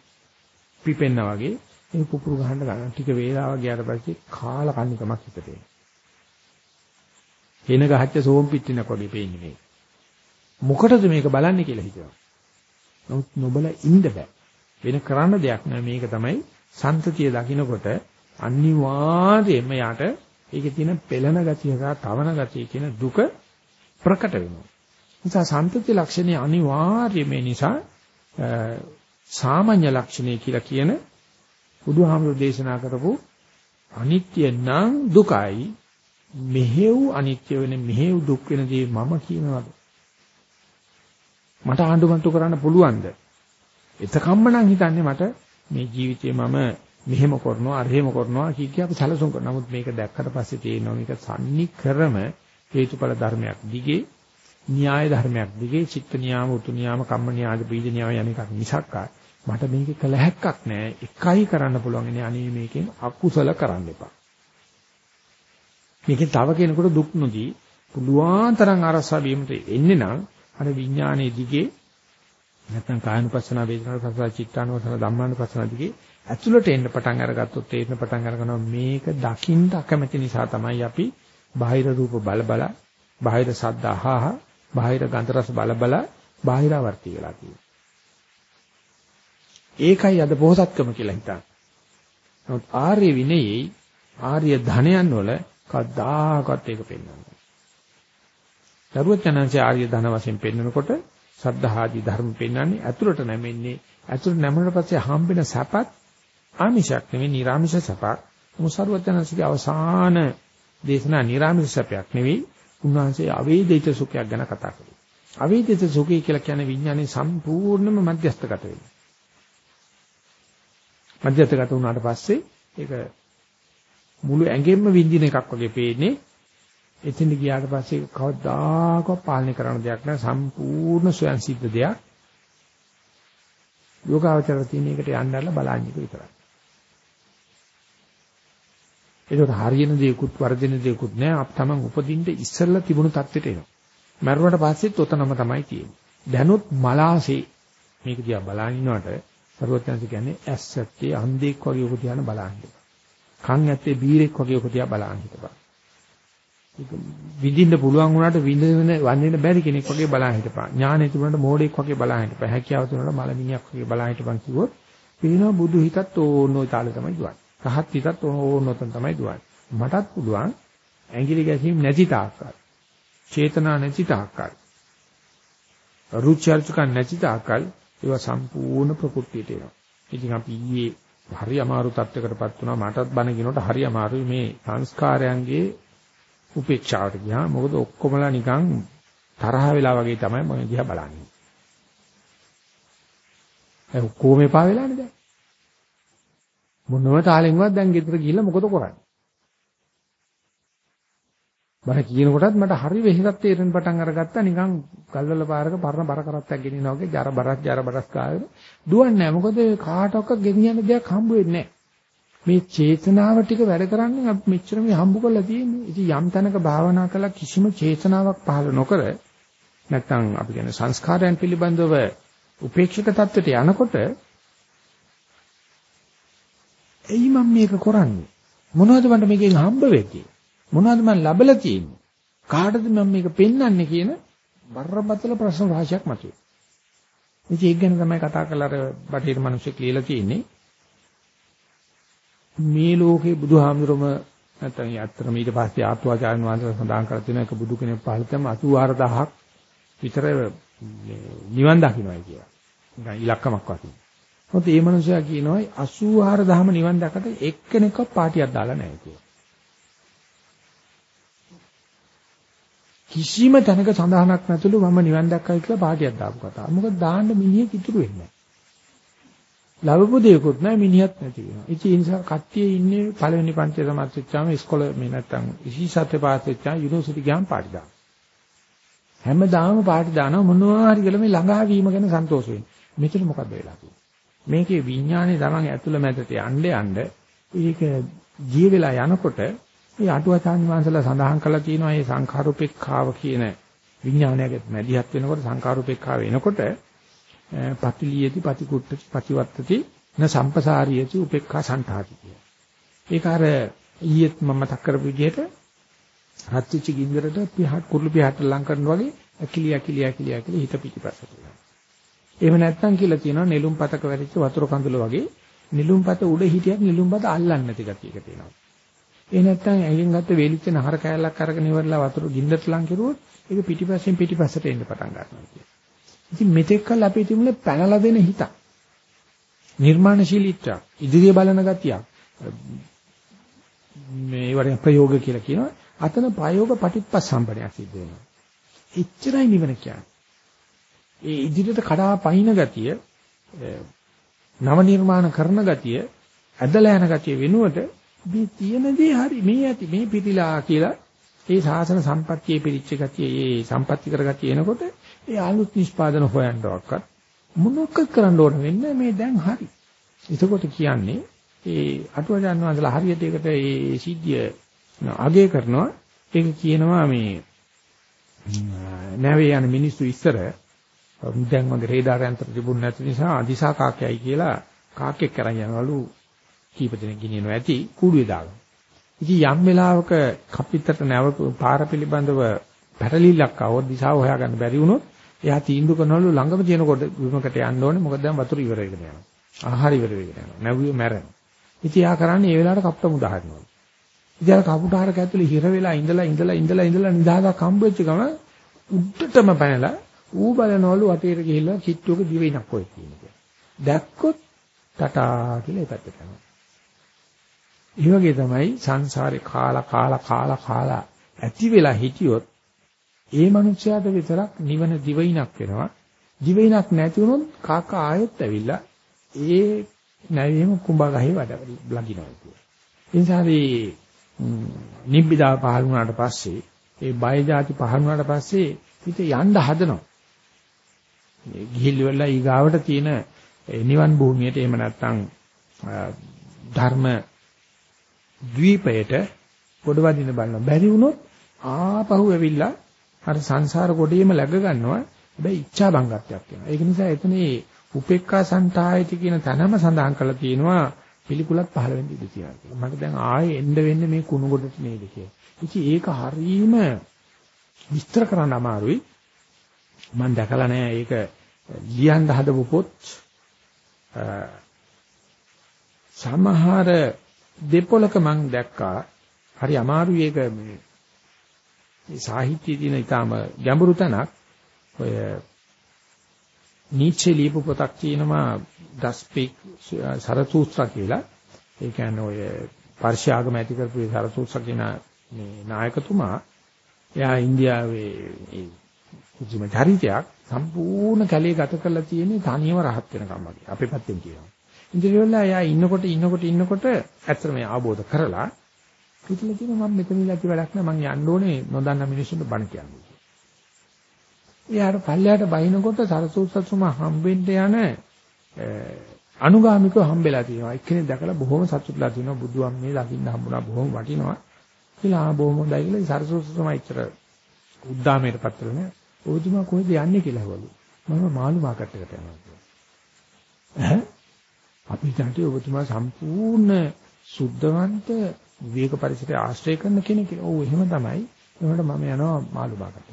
පිපෙන්නා වගේ ඒ පුපුරු ගහන්න ගන්න ටික වේලාවක් ගියාට පස්සේ කාල කන්නිකමක් හිතට එනවා. එන ගහච්ච සෝම් පිටිනක් වගේ පේන්නේ මේ. මොකටද මේක බලන්නේ කියලා හිතනවා. නමුත් නොබල ඉන්න බෑ. වෙන කරන්න දෙයක් නෑ මේක තමයි සන්තතිය දකින්නකොට අනිවාර්යයෙන්ම යාට ඒකේ තියෙන පෙළෙන ගතිය සහ තවන ගතිය කියන දුක ප්‍රකට වෙනවා. නිසා සම්පති ලක්ෂණේ අනිවාර්යයෙන්ම නිසා සාමාන්‍ය ලක්ෂණේ කියලා කියන බුදුහාමුදුරු දේශනා කරපු අනිත්‍ය නම් දුකයි. මෙහෙව් අනිත්‍ය වෙන මෙහෙව් දුක් වෙන දේ මම කියනවාද? මට ආඳුම්තු කරන්න පුළුවන්ද? එතකම්ම නම් හිතන්නේ මට මේ ජීවිතේ මම මෙහෙම කරනවා අරහෙම කරනවා කී කිය අපි සැලසුම් කරනවා. නමුත් මේක දැක්කට පස්සේ තේරෙනවා මේක සම්නික්‍රම හේතුඵල ධර්මයක් දිගේ න්‍යාය ධර්මයක් දිගේ චිත්ත නියාම උතු නියාම කම්ම නියාද බීජ නියාම යන එකක් මිසක් මට මේක කළ හැක්කක් නෑ. එකයි කරන්න පුළුවන් ඉන්නේ අනේ මේකෙන් අකුසල කරන්න එපා. මේකෙන් තව කෙනෙකුට දුක් නොදී පුළුවන් තරම් අරසා වීමට එන්නේ නම් අර විඥානයේ දිගේ නැත්නම් කායනුපස්සන වේදනානුපස්සන චිත්තානුපස්සන ධම්මානුපස්සන දිගේ ඇතුළට එන්න පටන් අරගත්තොත් තේරෙන පටන් අරගනවා මේක දකින්න අකමැති නිසා තමයි අපි බාහිර රූප බල බල බාහිර ශබ්ද අහහ බාහිර ගන්ධ රස බල බල බාහිරවර්ති වෙලා තියෙන්නේ. ඒකයි අද බෝසත්කම කියලා හිතන්නේ. නමුත් ආර්ය විනයේ ආර්ය ධනයන් වල කවදාකවත් ඒක පෙන්වන්නේ නැහැ. දරුවචනංශ ආර්ය ධන වශයෙන් පෙන්වනකොට සද්ධාදී ධර්ම පෙන්වන්නේ ඇතුළට නැමෙන්නේ ඇතුළට නැමුණට පස්සේ හම්බෙන සැපත් ආමිෂක් නෙවෙයි නිර්ආමිෂ සැපක්. මුසර්වඥාන්සේගේ අවසාන දේශනා නිර්ආමිෂ සැපයක් නෙවෙයි උන්වහන්සේ අවේදිත සුඛයක් ගැන කතා කළේ. අවේදිත සුඛය කියලා කියන්නේ විඥානේ සම්පූර්ණම මධ්‍යස්ථගත වෙනවා. මධ්‍යස්ථගත වුණාට පස්සේ ඒක මුළු ඇඟෙන්ම විඳින එකක් වගේ පේන්නේ. එතන ගියාට පස්සේ කවදාකවත් පාලනය කරන්න දෙයක් නැහැ සම්පූර්ණ ස්වයන් සිද්ධ දෙයක්. යෝගාවචර තියෙන එකට යන්නදලා බලන්නේ විතරයි. ඒකට හරියන දේකුත් වර්ධින දේකුත් නැහැ. අප තමන් උපදින්න ඉස්සෙල්ලා තිබුණු தත්ත්වයට එනවා. මරුණට පස්සෙත් ඔතනම තමයි තියෙන්නේ. දැනුත් මලාසේ මේක දිහා බලන් ඉන්නකොට සරුවත්යන්ස කියන්නේ ඇස් ඇත්තේ අන්ධෙක් වගේ ඔක දිහාන බලන් හිටපන්. කන් ඇත්තේ බීරෙක් වගේ ඔක දිහා බලන් හිටපන්. ඒක විඳින්න පුළුවන් වුණාට විඳින්න වන්දින්න බැරි කෙනෙක් වගේ බලන් හිටපන්. ඥානෙ තිබුණාට මෝඩෙක් වගේ බලන් හිටපන්. හැකියාව තිබුණාට මලමිණියක් වගේ බලන් හිටපන් කිව්වොත් පිළිනවා බුදු හිතත් ඕනෝ තාලේ තමයි දුවන්නේ. රහත් හිතත් ඕනෝතන තමයි දුවන්නේ. මටත් පුළුවන් ඇඟිලි ගැසීම් නැති තාක්කල්. චේතනා නැති තාක්කල්. රුචි අරුචිකන් නැති තාක්කල් ඒවා සම්පූර්ණ ප්‍රകൃතියට එනවා. ඉතින් අපි ඊයේ හරි අමාරු තත්යකටපත් වුණා මටත් බණ කියනකොට හරි අමාරුයි මේ සංස්කාරයන්ගේ උපේක්ෂාවට ගියා. මොකද ඔක්කොමලා නිකන් තරහ වෙලා වගේ තමයි මම දිහා බලන්නේ. ඒ ඔක්කොම එපා වෙලානේ දැන්. මොනම තාලෙන්වත් දැන් ගෙදර ගිහිල්ලා මොකද කරන්නේ? බර කියනකොටත් මට හරි වෙහෙසක් තේරෙන පටන් අරගත්තා. නිකන් ගල්වල පාරක පරණ බර කරත්තක් ගෙනිනවා වගේ ජර බරක් ජර බරක් කාගෙන දුවන්නේ නැහැ. මොකද කාටවත් ගෙනියන්න දෙයක් හම්බ වෙන්නේ මේ චේතනාව ටික වැඩ කරන්නේ අපි මෙච්චර මේ හම්බ කරලා තියෙන්නේ. ඉතින් යම් තැනක භාවනා කළා කිසිම චේතනාවක් පහළ නොකර නැත්තම් අපි කියන සංස්කාරයන් පිළිබඳව උපේක්ෂක தත්ත්වයට යනකොට එයි මම මේක කරන්නේ. මොනවද මට මේකෙන් හම්බ වෙන්නේ? මොනවද මම ලබලා තියෙන්නේ? කාටද මම මේක පෙන්වන්නේ කියන බරපතල ප්‍රශ්න රාශියක් මතුවේ. ඉතින් ඒක ගැන තමයි කතා කරලා අර බටහිර මිනිස්සු කියලා තියෙන්නේ. මේ ලෝකේ බුදුහාමුදුරම නැත්නම් යත්‍රම ඊට පස්සේ ආත්වාචාර්ය වහන්සේ සඳහන් කර තියෙන එක බුදු කෙනෙක් පහළ තම 84000ක් විතර නිවන් දකින්නයි කියලා. නිකන් ඉලක්කමක් වශයෙන්. මොකද මේ මිනිසයා කියනවා 84000ම නිවන් දැකට එක්කෙනෙක්ව පාටියක් දාලා නැහැ කියලා. කිසිම තැනක සඳහනක් නැතුළු මම නිවන් දැක්කයි කියලා පාටියක් දාපු කතාව. මොකද දාන්න මිනිහෙක් ඉතුරු වෙන්නේ නැහැ. ලැබපු දෙයක්වත් නැහැ මිනිහත් නැති වෙනවා. ඉතින් ඒ නිසා කට්ටිය ඉන්නේ පළවෙනි පන්ති සමත් වෙච්චාම ඉස්කෝලේ මේ නැත්තම් ඉසිසත්ේ පාස් වෙච්චා යුනිවර්සිටි ගියාම පාටි දාන. හැමදාම පාටි දානවා මොනවා හරි කියලා මේ ළඟා වීම ගැන සන්තෝෂ වෙන්නේ. මෙතන මොකද්ද වෙලා තියෙන්නේ? මේකේ විඥානේ තමන් ඇතුළ මැදට යන්න යන්න ඒක ජී වෙලා යනකොට මේ අටුවාචාන් වහන්සේලා සඳහන් කළා තියෙනවා මේ සංඛාරුපෙක්ඛාව කියන විඥානයක මැදිහත් වෙනකොට සංඛාරුපෙක්ඛාව එනකොට පතිලියති පතිකුට්ටති පතිවත්තති න සම්පසාරියති උපේක්ඛා සංඨාති කිය. ඒක අර ඊයේත් මම මතක් කරපු විදිහට හත්විච්ච ගින්දරට පිහත් කුරුළු පිහත් ලං කරනවා වගේ ඇකිලි ඇකිලි ඇකිලි ඇකිලි හිත පිටිපස්සට යනවා. එහෙම නැත්නම් කියලා තියෙනවා නෙළුම් පතක වැටිච්ච වතුර කඳුල වගේ නෙළුම් පත උඩ හිටියත් නෙළුම් පත අල්ලන්නේ නැති ගතියක තියෙනවා. ඒ නැත්තම් ඇඟෙන් ගත්ත වේලිච්ච නහර කෑල්ලක් අරගෙන ඉවරලා වතුර ගින්දරට ලං කෙරුවොත් ඒක පිටිපස්සෙන් පිටිපස්සට එන්න පටන් ගන්නවා කියන්නේ. ඉතින් මෙතෙක්කල් අපි තිබුණේ පැනලා දෙන හිත. නිර්මාණශීලීත්වය, ඉදිරිය බලන ගතිය. මේ වගේ ප්‍රයෝග කියලා කියනවා. අතන ප්‍රයෝග පටිච්චසම්පන්නයක් සිද්ධ වෙනවා. එච්චරයි නිවන කියන්නේ. ඒ ඉදිරියට කඩා පහින ගතිය, නව නිර්මාණ කරන ගතිය, ඇදලා යන ගතිය වෙනුවට මේ තියෙන දේ හරි මේ ඇති මේ පිටිලා කියලා ඒ සාසන සම්පත්තියේ පිරිච්ච ගතිය ඒ සම්පත්‍ති කරගතිය එනකොට ඒ අලුත් නිෂ්පාදන හොයන්නවක්වත් මොනක් කරන්න ඕන වෙන්නේ මේ දැන් හරි. එතකොට කියන්නේ ඒ අටුවජාන් වහන්සේලා හරියට ඒකට ඒ සිද්ධිය අගය කරනවා. ඒක කියනවා මේ නැවේ යන මිනිස්සු ඉස්සර දැන් වගේ රේඩාර යන්ත්‍ර තිබුණ නැති නිසා අදිසා කාකයයි කියලා කාකෙක් කරන් යනවලු. කීප දෙනෙක් ගෙනියනවා ඇති කූඩුවේ දාගෙන. ඉතින් යම් වෙලාවක කපිටට නැව පාර පිළිබඳව පැටලිල්ලක් આવොත් දිශාව හොයාගන්න බැරි වුණොත් එයා තීන්දුව කරනවලු ළඟම තියෙනකොට විමකට යන්න ඕනේ මොකද දැන් වතුර ඉවර වෙගෙන යනවා. ආහාර ඉවර වෙගෙන යනවා. නැවුවේ මැරෙන. ඉතින් එයා කරන්නේ ඒ වෙලාවට කප්ප මුදාහරිනවා. ඉතින් අර කපුටාරක ඇතුලේ හිර වෙලා ඉඳලා ඉඳලා ඉඳලා ඉඳලා නිදාගා කම්බෙච්ච ගම උඩටම පැනලා ඌ බලනවලු වටේට ගිහිල්ලා කිට්ටුවක දිවෙනක් ඔය කියන්නේ. දැක්කොත් ටටා කියලා ඒ පැත්තට යනවා. ඒ වගේ තමයි සංසාරේ කාලා කාලා කාලා කාලා ඇති වෙලා හිටියොත් ඒ මනුස්සයාට විතරක් නිවන දිවයිනක් වෙනවා. දිවයිනක් නැති වුණොත් කාකා ආයෙත් ඇවිල්ලා ඒ නැවෙම කුඹා ගහේ වැඩ ලගිනවා කියන්නේ. ඒ නිසා නිබ්බිදා පහළ වුණාට පස්සේ ඒ බය જાති පහළ වුණාට පස්සේ පිට යන්න හදනවා. මේ ගිහිල් වෙලා ඊගාවට තියෙන නිවන් භූමියට එහෙම නැත්නම් ධර්ම ද්වීපයට ගොඩවදින බලන බැරි වුණොත් ආපහු ඇවිල්ලා අර සංසාර ගොඩේම läග ගන්නවා හැබැයි ඉච්ඡා බංගත්වයක් වෙනවා ඒක නිසා එතන මේ උපේක්ඛා සංතායති කියන තැනම සඳහන් කරලා තියෙනවා පිළිකුලක් පහළ වෙන්න ඉඩ තියෙනවා කියලා. මට දැන් ආයේ එන්න වෙන්නේ මේ කුණු ගොඩට නේද කියලා. ඉතින් ඒක හරීම විස්තර කරන්න අමාරුයි. මම දැකලා නැහැ ඒක ලියන්න හදපු පොත් සමහර දෙපොලක මම දැක්කා. හරි අමාරුයි ඒක මේ මේ සාහිත්‍යයේ තියෙන ඊටාම ගැඹුරු තැනක්. ඔය නීචේ ලියපු පොතක් තියෙනවා දස්පික් සරතුස්ත්‍රා කියලා. ඒ කියන්නේ ඔය පර්ෂියාගම ඇති කරපු සරතුස්ත්‍රා කියන මේ නායකතුමා. එයා ඉන්දියාවේ ඒ කිසිම චරිතයක් සම්පූර්ණ කැලේ ගත කරලා තියෙන්නේ තනියම රහත් වෙනකම් වගේ. අපේ පැත්තෙන් කියනවා. ඉන්දියාවේ එයා ඉන්නකොට ඉන්නකොට ඉන්නකොට ඇත්තටම අවබෝධ කරලා හිතලා තියෙනවා මම මෙතන ඉලා වැඩක් නෑ මං යන්න ඕනේ නොදන්න මිනිස්සුන්ට බණ කියන්නේ. එයාට පල්ලයට බහිනකොට සරසූත්සතුමා හම්බෙන්න යන අනුගාමිකව හම්බෙලා තියෙනවා. එක්කෙනෙක් දැකලා බොහොම සතුටුලා තියෙනවා බුදුන් මේ දකින්න හම්බුණා බොහොම වටිනවා. කියලා බොහොම හොඳයි කියලා සරසූත්සතුමා ඉතර උද්දාමයට පත්‍ර නෑ. ඔබතුමා කොහෙද යන්නේ කියලා හවලු. මම මාළු මාකට් එකට යනවා කියලා. ඈ අපි හිතන්නේ ඔබතුමා සම්පූර්ණ සුද්ධවන්ත විවේක පරිසරය ආශ්‍රය කරන කෙනෙක් කියලා. ඔව් එහෙම තමයි. එතකොට මම යනවා මාළු බාගට.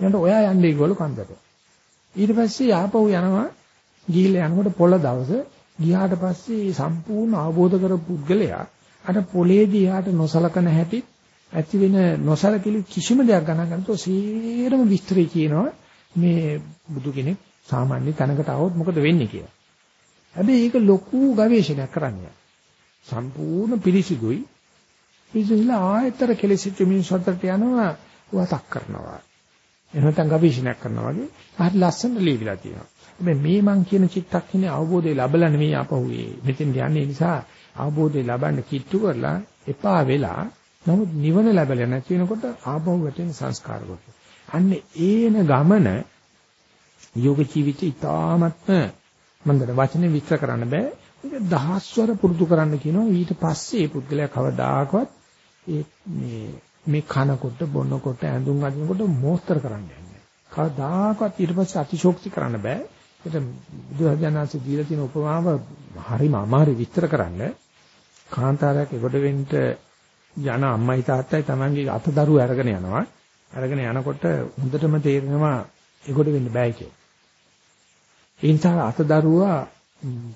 ඊට ඔයා යන්නේ ඒගොල්ලෝ කන්දට. ඊට පස්සේ ආපහු යනවා ගිහිල්ලා යනකොට පොළ දවසේ ගියාට පස්සේ සම්පූර්ණ අවබෝධ කරපු පුද්ගලයා අර පොළේදී යාට නොසලකන හැටි ඇති වෙන නොසලකලි කිසිම දෙයක් ගණන් ගන්නතෝ සීරම විස්තරය කියනවා මේ බුදු කෙනෙක් සාමාන්‍ය තැනකට આવොත් මොකද වෙන්නේ කියලා. හැබැයි ඒක ලොකු ගවේෂණයක් කරන්නේ. සම්පූර්ණ පිළිසිදුයි. පිළිසිදුලා ආයතර කෙලෙසිච්ච මිනිස්සුන්ට යනවා වතක් කරනවා. එහෙනම් ගවේෂණයක් කරනවා වගේ හරි ලස්සනට ලියවිලා තියෙනවා. හැබැයි මේ මං කියන චිත්තක්ෂණේ අවබෝධය ලැබලා නෙමෙයි ආපහු මෙතෙන් යන්නේ නිසා අවබෝධය ලබන්න කිට්ටු කරලා එපා වෙලා නමුත් නිවන ලැබලා නැති වෙනකොට ආපහු වැටෙන සංස්කාර කොට. අන්න ඒන ගමන යෝග ජීවිතය ඉතාමත්ම මන්දර වචනේ විස්තර කරන්න බෑ. ඒක දහස්වර පුරුදු කරන්න කියනවා. ඊට පස්සේ මේ පුද්ගලයා කවදාකවත් ඒ මේ මේ කනකොට බොනකොට ඇඳුම් අඳිනකොට මෝස්තර කරන්න යන්නේ. කවදාකවත් ඊට පස්සේ අතිශෝක්ති කරන්න බෑ. ඒක බුදුහජානන්සේ දීලා තියෙන උපමාව හරිම අමාරු විස්තර කරන්න. කාන්තාරයක් එකට වෙන්න යන අම්මයි තාත්තයි Tamange අතදරුව අරගෙන යනවා. අරගෙන යනකොට හොඳටම තේරෙනවා එකට වෙන්න බෑ කියලා. ඒ නිසා අතදරුවා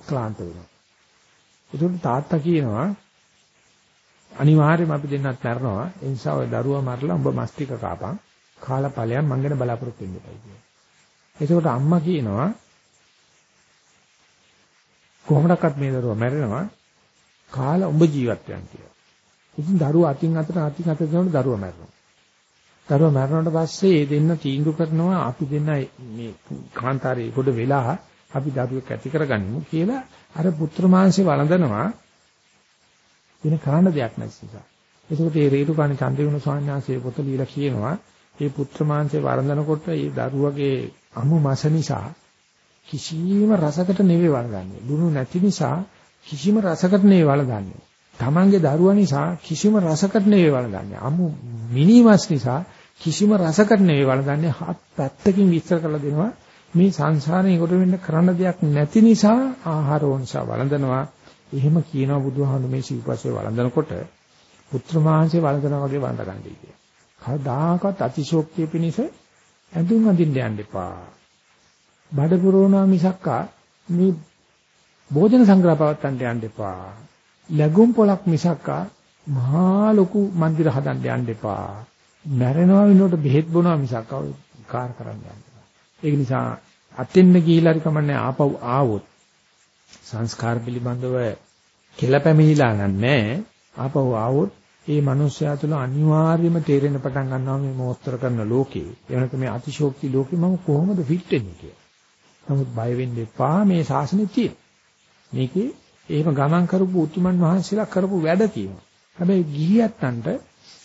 ක්ලාන්ත වෙනවා. ඒකට තාත්තා කියනවා අනිවාර්යයෙන්ම අපි දෙන්නත් මැරෙනවා. ඒ නිසා ඔය දරුවා මරලා උඹ මස්තික කාපන්. කාලා ඵලයන් මං ගැන බලාපොරොත්තු වෙන්න එපා කියනවා. එතකොට අම්මා කියනවා කොහොමඩක්වත් මේ දරුවා මැරෙනවා. කාලා උඹ ජීවත් වෙන්න කියලා. ඉතින් දරුවා අතින් අතට අතින් අතට යනකොට දරුවා මැරෙනවා. දරුවා මැරුණාට පස්සේ ඒ දෙන්න තීන්දුව කරනවා අපි දෙන්න මේ කාන්තාරේ කොට වෙලා අපි දරුවෙක් ඇති කරගනිමු කියලා අර පුත්‍ර මාංශේ වළඳනවා වෙන කරන්න දෙයක් නැති නිසා. ඒකට මේ රේරුකාණි චන්ද්‍රවිණ ස්වාමීන් වහන්සේ පොත ලියලා කියනවා මේ පුත්‍ර මාංශේ වරඳනකොට මේ දරුවගේ අමු මස නිසා කිසිම රසකට නෙවෙයි වළඳන්නේ. දුනු නැති නිසා කිසිම රසකට නෙවෙයි වළඳන්නේ. Tamange දරුවා නිසා කිසිම රසකට නෙවෙයි වළඳන්නේ. අමු මිනිමස් නිසා කිසිම රසකට නෙවෙයි වළඳන්නේ. හත් පැත්තකින් විස්තර කරලා දෙනවා. මේ සංසාරේ කොට වෙන්න කරන්න දෙයක් නැති නිසා ආහාර වංශා වළඳනවා. එහෙම කියනවා බුදුහාමුදුරු මේ සිව්පස්සේ වළඳනකොට පුත්‍ර මාංශේ වළඳනවා වගේ වළඳ ගන්නයි කිය. කවදාකවත් අතිශෝක්තිය පිණිස ඇඳුම් අඳින්න යන්න එපා. බඩ පුරවනවා මිසක්කා මේ භෝජන සංග්‍රහ පවත්තන්න යන්න එපා. ලැබුම් පොලක් මිසක්කා මහා ලොකු මන්දිර හදන්න යන්න එපා. මැරෙනවා වෙනකොට බෙහෙත් බොනවා මිසක්කා කාර් කරන්න යන්න එපා. ඒක නිසා අතෙන්න ගිහිලා හරි කමන්නේ ආපහු ආවොත් සංස්කාර පිළිබඳව කෙලපැමිණිලා නැහැ ආපහු ආවොත් ඒ මනුස්සයා තුළ අනිවාර්යයෙන්ම තේරෙන්න පටන් ගන්නවා මේ මොස්තර කරන ලෝකේ එවනක මේ අතිශෝක්ති ලෝකේ මම කොහොමද ෆිට වෙන්නේ කියලා. නමුත් බය වෙන්න එපා මේ ශාසනය තියෙන. මේකේ එහෙම ගමන් කරපු උතුමන් වහන්සේලා කරපු වැඩ තියෙනවා. හැබැයි ගිහියන්ට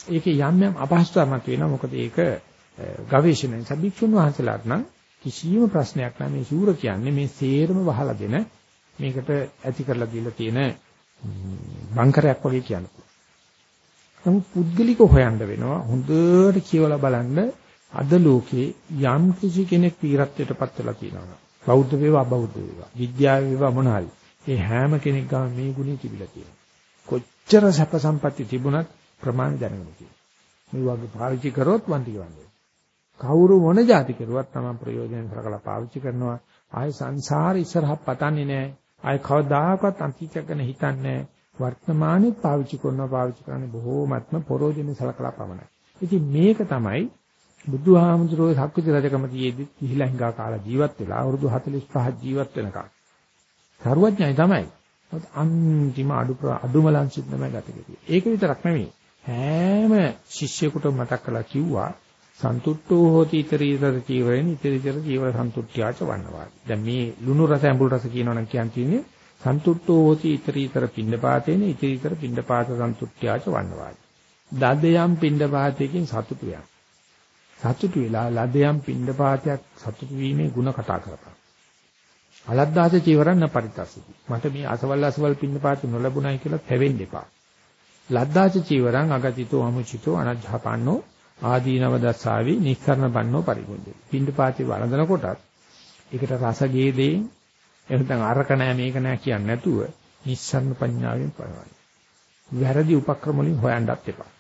ඒකේ යම් යම් අපහසුතාවක් වෙනවා. මොකද ඒක ගවේෂණය සබික්ෂුන් වහන්සේලාට නම් කිසිම ප්‍රශ්නයක් නැහැ මේ ශූර කියන්නේ මේ සේරම වහලා දෙන මේකට ඇති කරලා දීලා තියෙන බංකරයක් වගේ කියනවා. නමුත් පුද්ගලික හොයන්න වෙනවා හොඳට කියවලා බලන්න අද ලෝකේ යම් කිසි කෙනෙක් පීරත්වයටපත් වෙලා තියෙනවා. බෞද්ධ වේවා අබෞද්ධ වේවා විද්‍යාව වේවා මොන හරි. ඒ හැම කෙනෙක් ගාම මේ ගුණය තිබිලා තියෙනවා. කොච්චර සැප සම්පatti තිබුණත් ප්‍රමාණ දැනගන්න තියෙනවා. මේ වගේ පාවිච්චි කරොත් වන්ති ගන්නේ. කවුරු මොන જાති කරුවත් තමයි ප්‍රයෝජනෙට කරලා පාවිච්චි කරනවා. ආය සංසාරේ ඉස්සරහ පතන්නේ නැහැ. ආය කවදාකවත් අතීතයක් ගැන හිතන්නේ නැහැ. වර්තමානයේ පාවිච්චි කරනවා පාවිච්චි කරන්නේ බොහෝමත්ම පරෝජනෙ සලකලා පමණයි. ඉතින් මේක තමයි බුදුහාමුදුරුවෝ සක්විති රජකම තියේදී කිහිලා හිඟා කාලා ජීවත් වෙලා අවුරුදු 45 ජීවත් වෙනකම්. සරුවඥයි තමයි. අන්තිම අඩු අඩුම ලංසිත් තමයි ගත කෙරේ. ඒක විතරක් නෙමෙයි. හැම ශිෂ්‍යයෙකුට මතක් කරලා කිව්වා සන්තුට්ඨෝ හෝති iterator ජීවයෙන් iterator ජීව සන්තුට්ඨ්‍යාච වන්නවාදී. දැන් මේ ලුණු රස ඇඹුල් රස කියනවනම් කියන්නේ සන්තුට්ඨෝ හෝති iterator පින්නපාතේන iterator පින්නපාත සන්තුට්ඨ්‍යාච වන්නවාදී. දදයම් පින්නපාතයකින් සතුටු යන. සතුටු වෙලා ලදයම් පින්නපාතයක් සතුටු වීමේ ಗುಣ කතා කරපන්. අලද්දාස චීවරන්න පරිතස්සති. මට මේ අසවල් අසවල් පින්නපාත නොලැබුණයි කියලා තැවෙන්න එපා. ලද්දාච චීවරං අගතිතෝ අමුචිතෝ අනජ්ජහපන්නෝ ආදීනව දස්සාවි නිස්සරණ බන්නෝ පරිගොන්නේ. පින්ඩපාතේ වළඳන කොටත් ඒකට රස ගේදේ එහෙනම් අරක නෑ මේක නෑ කියන්නේ නැතුව නිස්සරණ පඤ්ඤාවෙන් පරවයි. වැරදි උපක්‍රම වලින් හොයන්නත් එපා.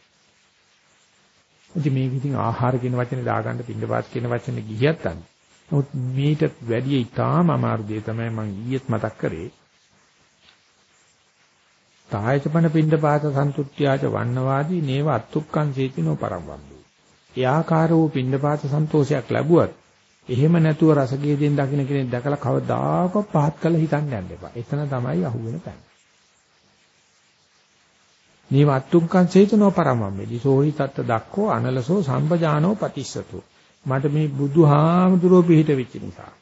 ඉතින් මේක ඉතින් ආහාර කියන වචනේ දාගන්න පින්ඩපාත කියන වචනේ ගියත් අන්න. නමුත් මේට වැඩි ඉතාම අමාරු දෙය තමයි මම ඊයේත් මතක් කරේ. තායචපන පින්ඩපාත සන්තුට්ඨ්‍යාච වන්නවාදී නේව අත්තුක්කං සේතිනෝ පරම්වම්බු. ඒ ආකාර වූ පින්නපාත සන්තෝෂයක් ලැබුවත් එහෙම නැතුව රසගේදෙන් දකින්න කෙනෙක් දැකලා කවදාකවත් පහත් කළ හිතන්න යන්න එපා. එතන තමයි අහුවෙන තැන. නීවත්තුංකං චේතනෝ පරමම්මෙදි සෝහි තත්ත දක්කෝ අනලසෝ සම්පජානෝ පතිස්සතෝ. මට මේ බුදුහාමුදුරෝ පිහිට වෙච්ච නිසා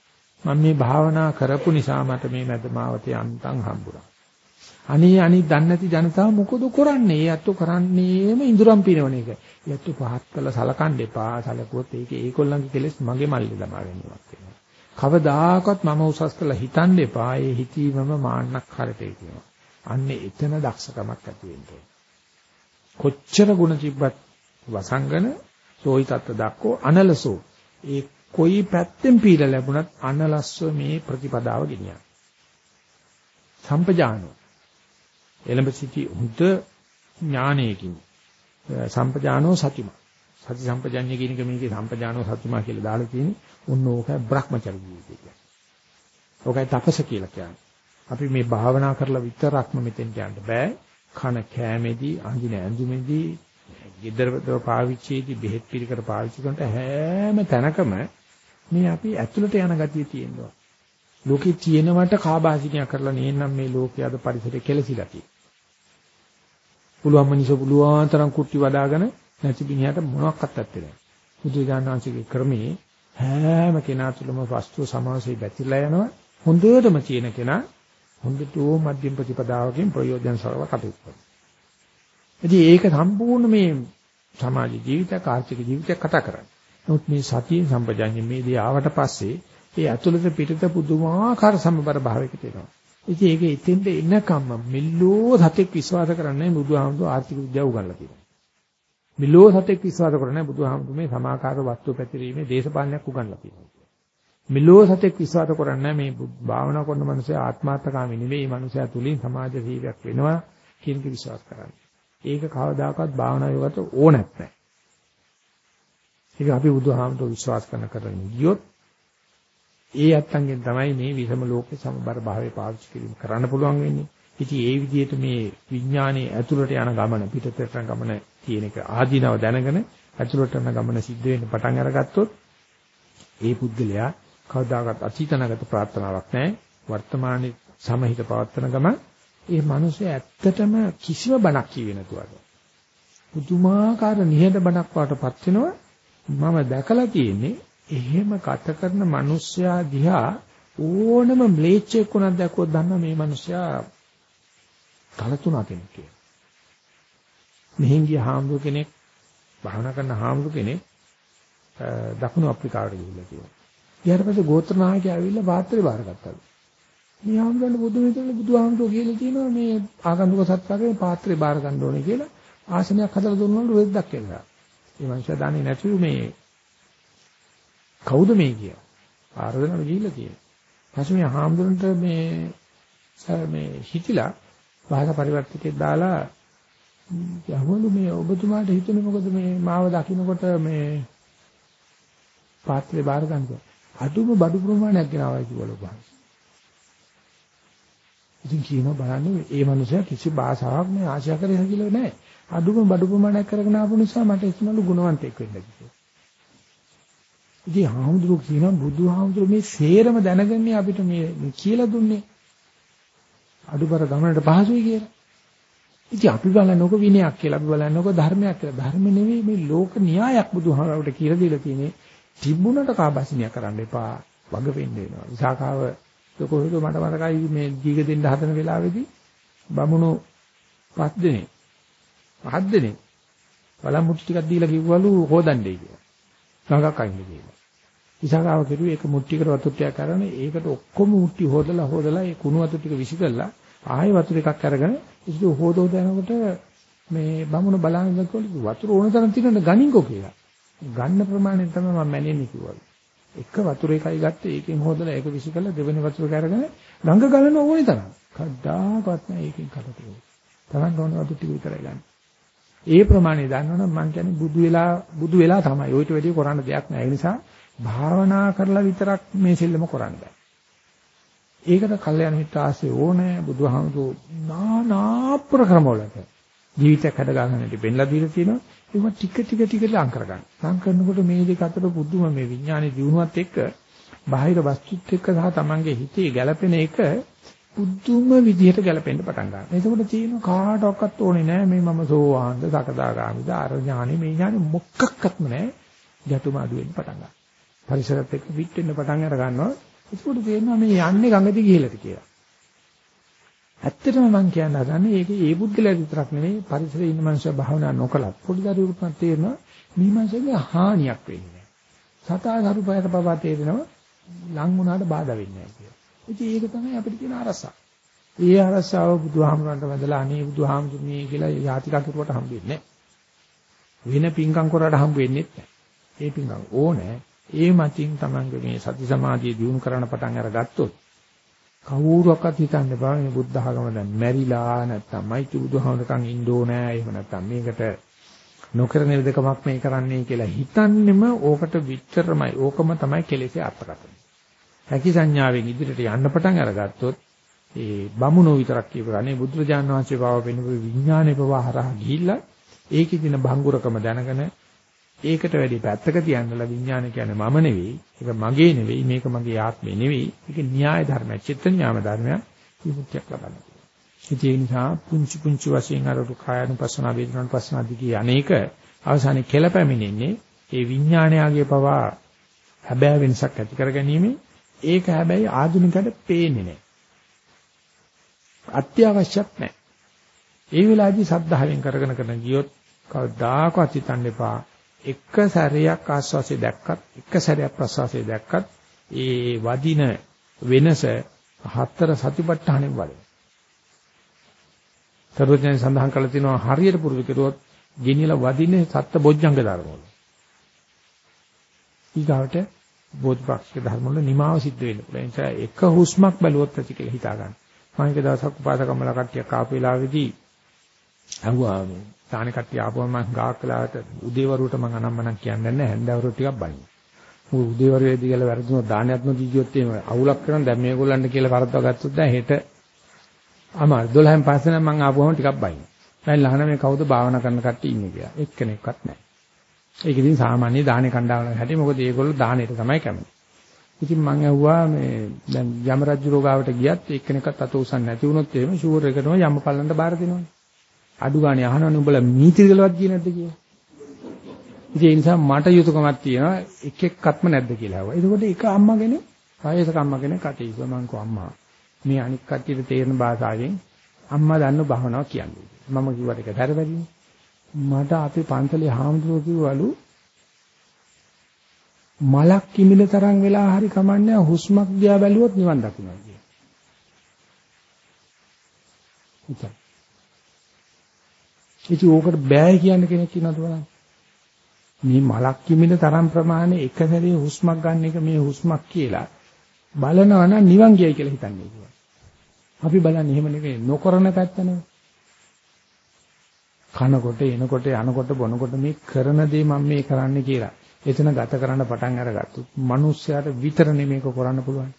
මම මේ භාවනා කරපු නිසා මට මේ මැදමාවතේ අන්තං හම්බුණා. අනේ අනිත් දන්නේ නැති ජනතාව මොකද කරන්නේ? ඒ අත්තු කරන්නේම ඉඳුරම් පිනවන එක. ඒ අත්තු පහත් කළ සලකන්න එපා. සලකුවොත් ඒක ඒගොල්ලන්ගේ කෙලෙස් මගේ මල්ලේ දමා ගැනීමක් වෙනවා. කවදාකවත් මම උසස් කළ හිතන්න එපා. ඒ හිතීමම මාන්නක් කරටේ කියනවා. අන්නේ එතන දක්ෂකමක් ඇති වෙන්නේ. කොච්චර ಗುಣ තිබ්බත් වසංගන සෝයි තත්ත දක්කෝ අනලසෝ ඒ කොයි පැත්තෙන් පීලා ලැබුණත් අනලස්ව මේ ප්‍රතිපදාව ගෙනියන. සම්පජානෝ එළඹ සිටි හුද ඥානයකින් සම්පජානෝ සතිමා සති සම්පජාඤ්ඤය කියන එක මේකේ සම්පජානෝ සතිමා කියලා දාලා තියෙන්නේ ඔන්න ඕකයි Brahmacharya ජීවිතය කියන්නේ. ඕකයි තපස කියලා කියන්නේ. අපි මේ භාවනා කරලා විතරක්ම මෙතෙන්ට යන්න බෑ. කන කෑමේදී, අඳින ඇඳුමේදී, ගෙදර පාවිච්චියේදී, බෙහෙත් පිළිකර පාවිච්චි කරනට හැම තැනකම මේ අපි ඇතුළට යන ගතිය තියෙනවා. ලෝකේ තියෙනවට කාබාසිනිය කරලා නේනම් මේ ලෝකයේ අද පරිසරය කෙලසිලා තියෙනවා. පුළුවන් මිනිස්සු පුළුවන් තරම් කුට්ටි වදාගෙන නැති බිනියට මොනවත් නැත්තේ නෑ. බුදු දානංශිකේ ක්‍රමේ හැම කෙනා තුළම වස්තු සමාසී බැතිලා යනවා. හොඳටම තියෙන කෙනා හොඳටෝ මධ්‍යම ප්‍රතිපදාවකින් ප්‍රයෝජන සරව කටයුතු කරනවා. ඉතින් ඒක සම්පූර්ණ මේ සමාජ ජීවිතය, ආර්ථික ජීවිතය කතා කරන්නේ. නමුත් මේ සතිය සම්පජාඤ්ඤ මේ දේ ආවට පස්සේ ඒ ඇතුළත පිටත පුදුමාකාර සමබර භාවයකට එනවා. ඉතින් ඒක එතෙන්ට එනකම්ම මිල්ලෝ සතෙක් විශ්වාස කරන්නේ බුදුහාමුදුර ආර්ථික විද්‍යාව උගන්ලා තියෙනවා. මිල්ලෝ සතෙක් විශ්වාස කරන්නේ බුදුහාමුදුර මේ සමාකාර වස්තු පැතිරීමේ දේශපාලනයක් උගන්ලා තියෙනවා. මිල්ලෝ සතෙක් විශ්වාස කරන්නේ මේ භාවනා කරන මනුස්සයා ආත්මාර්ථකාමී නෙවෙයි මනුස්සයා තුලින් සමාජ ජීවියක් වෙනවා කියන එක විශ්වාස කරන්නේ. ඒක කවදාකවත් භාවනා යෝගත ඕනත් නැහැ. ඒක අපි බුදුහාමුදුර විශ්වාස කරන කරන්නේ ගියොත් ඒ ඇත්තන්ගෙන් තමයි මේ විසම ලෝකේ සමබර භාවය පාවිච්චි කිරීම කරන්න පුළුවන් වෙන්නේ. ඉතින් ඒ විදිහට මේ විඥානයේ ඇතුළට යන ගමන පිටතට යන ගමන තියෙන එක ආදීනව දැනගෙන ඇතුළට යන ගමන සිද්ධ වෙන්න පටන් අරගත්තොත් ඒ පුද්ගලයා කවදාකවත් අතීතනගත ප්‍රාර්ථනාවක් නැහැ. වර්තමානයේ සමහිත පවත්තන ගම ඒ මිනිස්සු ඇත්තටම කිසිම බණක් කියවේ නැතුවද. පුදුමාකාර නිහඬ බණක් වටපත් වෙනවා. මම දැකලා තියෙන්නේ එහෙම ගත කරන මිනිස්සයා දිහා ඕනම ම්ලේච්චෙක් උනක් දැක්කොත් දන්නවා මේ මිනිස්සයා කලතුණා කෙනෙක් කියලා. මෙහෙන් ගිය හාමුදුර කෙනෙක් භාවනා කරන හාමුදුර කෙනෙක් දකුණු අප්‍රිකාවට ගිහිල්ලා තියෙනවා. ඊට පස්සේ ගෝත්‍ර නායකයා ඇවිල්ලා පාත්‍රේ බාරගත්තලු. මේ හාමුදුරන් බුදු මෙතන බුදුහාමුදුර කියලා කියනවා මේ ආගන්තුක සත්කාරයේ පාත්‍රේ බාර ගන්න ඕනේ කියලා ආසනයක් හදලා දුන්නලු රෙද්දක් කියලා. මේ මනුස්සයා දන්නේ නැතිව මේ කවුද මේ කිය. ආරදනට ගිහිල්ලා තියෙනවා. පස්සේ මේ හාමුදුරන්ට මේ මේ හිතිලා භාෂා පරිවර්තකයක් දාලා යහවලු මේ ඔබතුමාට හිතුනේ මොකද මේ මාව දකින්නකොට මේ පාත්‍රේ බාර ගන්නකොට අඩුම බඩු ප්‍රමාණයක් ගෙනාවයි කිව්වලු බං. ඉතින් කියනවා බලන්න මේ මනුස්සයා කිසි භාෂාවක් මේ ආශා කරේ හැකිලෝ නැහැ. අඩුම බඩු ප්‍රමාණයක් කරගෙන ආපු නිසා මට ඉක්මනට ගුණවන්තයෙක් වෙන්න කිව්වා. ඉතින් හාමුදුරුවෝ කියනවා බුදුහාමුදුරුවෝ මේ සේරම දැනගන්නේ අපිට මේ කියලා දුන්නේ. අඩුබර ගමනට පහසුයි කියලා. ඉතින් අපි බලන්නකො විනයක් කියලා අපි බලන්නකො ධර්මයක් කියලා. ධර්ම නෙවෙයි මේ ලෝක න්‍යායක් බුදුහාමුදුරුවෝ කියලා දීලා තියෙන්නේ. තිබුණට කාබාසිනිය කරන්න එපා. වග වෙන්න වෙනවා. විසාකාව කොහොමද මට මතකයි මේ දීග දෙන්න හදන වෙලාවේදී බමුණු පස් දෙනෙක් පහක් දෙනෙක් බලම් මුට්ටි ටිකක් දීලා කිව්වලු හොදන්නේ කියලා. ගඟක් අයින්ද කියලා. ඉසාකාව කිරුවේ ඒක මුට්ටි කර වතුර ටිකක් අරගෙන ඒකට ඔක්කොම මුට්ටි හොදලා හොදලා ඒ කුණු වතුර ටික විසි කරලා ආයෙ වතුර එකක් අරගෙන ඉතින් හොද හොද යනකොට මේ බමුණ බලන් ඉන්නකොට වතුර ඕන තරම් තියෙනවද ගනින්කෝ කියලා. ගන්න ප්‍රමාණය තමයි මම මැනෙන්නේ කිව්වලු. එක වතුර එකයි ගත්තේ ඒකෙන් හොදලා ඒක විසි කරලා දෙවෙනි වතුර කරගෙන ගඟ ගලන ඕනේ තරම්. කද්දාකවත් නෑ ඒකෙන් කටට. තරංග ඕන වතුර ටික විතරයි ගන්න. ඒ ප්‍රමාණය දන්නවනම් මම කියන්නේ බුදු වෙලා බුදු වෙලා තමයි. ඔయిత වැඩි කරන්න දෙයක් නෑ. ඒ නිසා භාවනා කරලා විතරක් මේ සෙල්ලම කරන්න බෑ. ඒකට කල්යනා මිත්‍ර ආශ්‍රය ඕනේ බුදුහාමුදුරු නානා ප්‍රක්‍රමවලට ජීවිතයක් හද ගන්නට පෙන්ලා දීලා තියෙනවා ඒක ටික ටික ටික ලං කරගන්න. ලං කරනකොට මේ දෙක අතර පුදුම මේ විඥානයේ දියුණුවත් එක්ක බාහිර වස්තුත් එක්ක සහ Tamange හිතේ ගැළපෙන එක පුදුම විදිහට ගැලපෙන්න පටන් ගන්නවා. එතකොට තියෙන කාටවත් ඕනේ නෑ මේ මම සෝවාන්ද, සකදාගාමිද, අරඥානෙ මේ ඥානෙ මොකක්වත්ම නෑ. ගැටුම අඩු වෙන්න පටන් ගන්නවා. පරිසරත් එක්ක පිට වෙන්න පටන් අර ගන්නවා. එතකොට තේරෙනවා මේ යන්නේ ගඟදී ගිහලාද කියලා. ඇත්තටම මම කියන්න හදන්නේ ඒක ඒ බුද්ධලයා විතරක් නෙවෙයි පරිසරයේ ඉන්න මනුස්සය භාවනා නොකලත් පොඩි දරුවෙකුට තේරෙනවා මේ මනුස්සයගේ හානියක් වෙන්නේ නැහැ. සතා කරුපයට පවා තේරෙනවා ලං වුණාට බාධා වෙන්නේ නැහැ කියලා. ඉතින් ඒක තමයි අපිට තියෙන අරසාව. ඒ අරසාව බුදුහාමුදුරන්ට වැදලා අනේ බුදුහාමුදුරනේ කියලා යාතිකා කරුවට හම්බ වෙන්නේ වෙන පිංකම් කරාට හම්බ වෙන්නේ නැහැ. ඒ පිංකම් ඕනේ. ඒ මතින් Tamange මේ සති සමාධිය දියුණු කරන්න පටන් අරගත්තොත් කවුරුවක්වත් හිතන්න බෑ මේ බුද්ධ ආගම දැන් මැරිලා නැත්තම් මයිති බුදුහාමුදුරකන් ඉන්න ඕනේ එහෙම නැත්තම් මේකට නොකරන දෙකමක් මේ කරන්නේ කියලා හිතන්නෙම ඕකට විතරමයි ඕකම තමයි කෙලෙසේ අර්ථකථන. හැකි සංඥාවෙන් ඉදිරියට යන්න පටන් අරගත්තොත් ඒ බමුණෝ විතරක් කියපරන්නේ බුදුරජාණන් වහන්සේ පාව පෙන්වපු විඥානේ ප්‍රවාහරහ ගිහිල්ලා ඒකේ තියෙන භංගුරකම දැනගෙන ඒකට වැඩි පැත්තක තියන්නලා විඥාන කියන්නේ මම නෙවෙයි ඒක මගේ නෙවෙයි මේක මගේ ආත්මේ නෙවෙයි ඒක න්‍යාය ධර්මයක් චිත්ත ඥාන ධර්මයක් විමුක්තියක් ලබන්න. ඒ නිසා පුංචි පුංචි වශයෙන් අර කායනුපස්සන වේදනානුපස්සන දිගේ අනේක අවසානයේ කෙලපැමිණෙන්නේ ඒ විඥානයගේ පවා හැබෑ වෙනසක් ඇති කර ගැනීම ඒක හැබැයි ආධුනිකයට පේන්නේ නැහැ. අත්‍යවශ්‍යත් නැහැ. ඒ වෙලාවේදී සද්ධාවෙන් කරගෙන කරන ගියොත් කවදාකවත් හිතන්න එපා. එක සැරයක් ආස්වාසිය දැක්කත් එක සැරයක් ප්‍රසවාසය දැක්කත් ඒ වදින වෙනස හතර සතිපට්ඨානෙන් වල. සර්වඥයන් සඳහන් කළ තිනවා හරියට පුරුදු කෙරුවොත් ගෙනියලා වදින්නේ සත්ත බොජ්ජංග ධර්ම වල. ඊගාවට බෝධිපාක්ෂික ධර්ම වල නිමාව සිද්ධ වෙන්න පුළුවන්. ඒ නිසා එක හුස්මක් බැලුවොත් ඇති කියලා හිතා ගන්න. මම එක දවසක් උපාසකම්මල කට්ටියක් ආපු වෙලාවේදී අහුවා මේ තාන කට්ටිය ආපුවම මම ගාක් වෙලාවට උදේවරුවට මම අනම්මනම් කියන්නේ නැහැ හැන්දවරුවට ටිකක් බයි. මොකද උදේවරුවේදී කියලා වැරදුනොත් දානයක්ම දීගියොත් එහෙම අවුලක් කරන දැන් මේගොල්ලන්ට කියලා වරද්දව ගත්තොත් දැන් හෙට අමාරු 12න් පස්සේ නම් මම ආපුවම ටිකක් බයි. දැන් ලහන මේ කවුද භාවනා කරන කට්ටිය ඉන්නේ කියලා. එක්කෙනෙක්වත් නැහැ. ඒක ඉතින් සාමාන්‍ය දාහනේ කණ්ඩායමක් හැටි මොකද ඒගොල්ලෝ දාහනේට තමයි කැමති. ඉතින් මම ඇහුවා මේ දැන් යම රජු රෝගාවට ගියත් එක්කෙනෙක්වත් අත උසන්නේ නැති වුණොත් එහෙම ෂුවර් එකටම යම පල්ලන්ට බාර දෙනවනේ. අඩු ගානේ අහනවනේ උඹලා මීතිරිගලවත් ගියේ නැද්ද කියලා. ඉතින් ඒ නිසා මට යුතුයකමක් තියෙනවා එක එක්කත්ම නැද්ද කියලා අහුවා. එතකොට එක අම්මා කෙනෙක්, ආයෙසක අම්මා කෙනෙක් කටේ ඉස්ස මං කෝ අම්මා මේ අනික් කට්ටියට තේරෙන භාෂාවෙන් අම්මා දන්න භාවනාව කියන්නේ. මම කිව්වට ඒක දරවැදිනේ. මට අපේ පන්සලේ හාමුදුරුවෝ කිව්වලු මලක් කිමිල තරම් වෙලා හරි කමන්නේ හුස්මක් දිහා බැලුවොත් නිවන් දකින්නවා කියන. හිතන්න. ඉතින් ඕකට බෑ කියන කෙනෙක් ඉන්නවද බලන්න. මේ මලක් කිමිල තරම් ප්‍රමාණය එක සැරේ හුස්මක් ගන්න එක මේ හුස්මක් කියලා බලනවා නම් නිවන් ගියයි කියලා හිතන්නේ කියලා. අපි බලන්නේ එහෙම නෙවෙයි නොකරන පැත්තනේ. කනකොට එනකොට යනකොට බොනකොට මේ කරන දේ මම මේ කරන්නේ කියලා. එතන ගත කරන්න පටන් අරගත්තොත් මිනිස්සයාට විතර නෙමේක කරන්න පුළුවන්.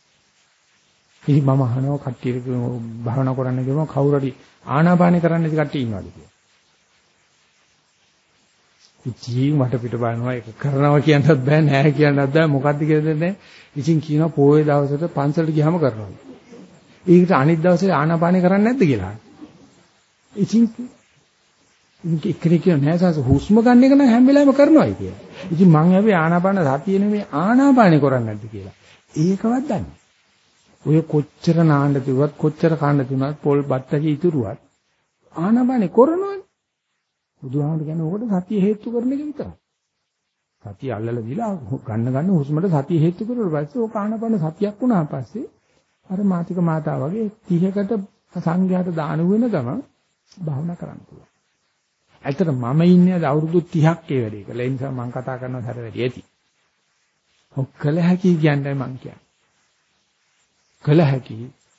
ඉතින් මම අහනවා කට්ටියට භාවනා කරන්න ගියම කවුරු හරි ආනාපානෙ කරන්න ඉති කට්ටිය ඉන්නවද කියලා. ඉතින් මට පිට බලනවා ඒක කරනවා කියන්නත් බෑ නෑ කියන්නත් බෑ මොකද්ද කියලා දෙන්නේ. ඉතින් කියනවා පොයේ දවසට පන්සලට ගියාම කරනවා. ඒකට අනිත් දවසේ ආනාපානෙ කරන්නේ නැද්ද කියලා. ඉතින් එක්කෙනෙක් කියන නෑ සාස හුස්ම ගන්න එක නම් හැම වෙලාවෙම කරනවායි කියලා. ඉතින් මං හැබැයි ආනාපාන සතිය නෙමෙයි ආනාපානෙ කරන්නේ නැද්ද කියලා. ඒකවත් දන්නේ. ඔය කොච්චර නාන්න තිබුවත් කොච්චර කන්න තිබුණත් පොල් බත්තකී ඉතුරුවත් ආනාපානෙ කරනවනේ. බුදුහාමුදුරු කියන්නේ ඕකට සතිය හේතු කරන එක විතරයි. සතිය අල්ලලා දීලා ගන්න ගන්න හුස්මට සතිය හේතු කරුවා පස්සේ ඕක ආනාපාන සතියක් වුණා පස්සේ අර මාතික මාතා වගේ 30කට සංඝයාට දාන වෙන ගමන් භාවනා කරන්න පුළුවන්. ඇත්තට මම ඉන්නේ අද අවුරුදු 30ක් ඒ වැඩේ කළා. ඒ නිසා මම කතා කරනවා හැර වැඩි ඇති. ඔක්කල හැකි කියන්නේ මං කියන්නේ. කළ හැකි.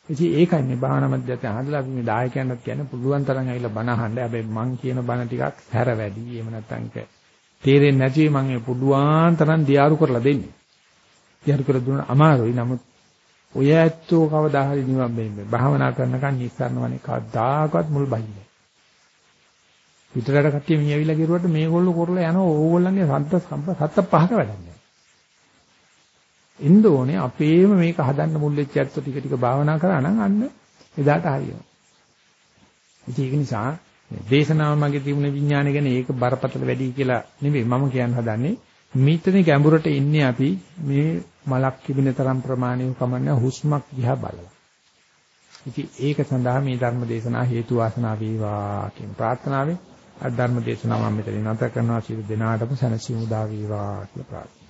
ඉතින් ඒකයි මේ භාවනා මධ්‍යස්ථ හදලා අපි මේ දායකයන්ට කියන්නේ පුළුවන් තරම් ඇවිල්ලා බණ අහන්න. හැබැයි මං කියන බණ ටිකක් හැර වැඩි. එහෙම නැත්නම් තේරෙන්නේ නැති මං මේ පුළුවන් තරම් දියාරු කරලා දෙන්නේ. දියාරු කරලා දුන්න අමාරුයි. නමුත් ඔය ඇත්තෝ කවදා හරි නිවන් මේ භාවනා කරනකන් නිස්සාරණවනේ කවදාකවත් මුල් බහින්නේ. පිටරට කට්ටිය මේ ඇවිල්ලා ගිරුවට මේගොල්ලෝ කරලා යනවා ඕගොල්ලන්ගේ සත්ත සත්ත පහක වැඩන්නේ. එන්න ඕනේ අපේම මේක හදන්න මුල් වෙච්ච ඇත්ත ටික ටික භාවනා කරා නම් අන්න එදාට හරියනවා. ඒක නිසා දේශනාව මගේ තිබුණ විඥානය ගැන ඒක බරපතල වැඩි කියලා නෙවෙයි මම කියන්න හදන්නේ. මිත්‍රනේ ගැඹුරට ඉන්නේ අපි මේ මලක් කිබින තරම් ප්‍රමාණික කමන්න හුස්මක් දිහා බලලා. ඉතින් ඒක සඳහා මේ ධර්ම දේශනා හේතු වාසනා වේවා කියන ප්‍රාර්ථනාවෙන් අධර්ම දේශනාව මම මෙතන නැත කරනවා. සියලු දෙනාටම සැනසීම උදා වේවා කියලා ප්‍රාර්ථනා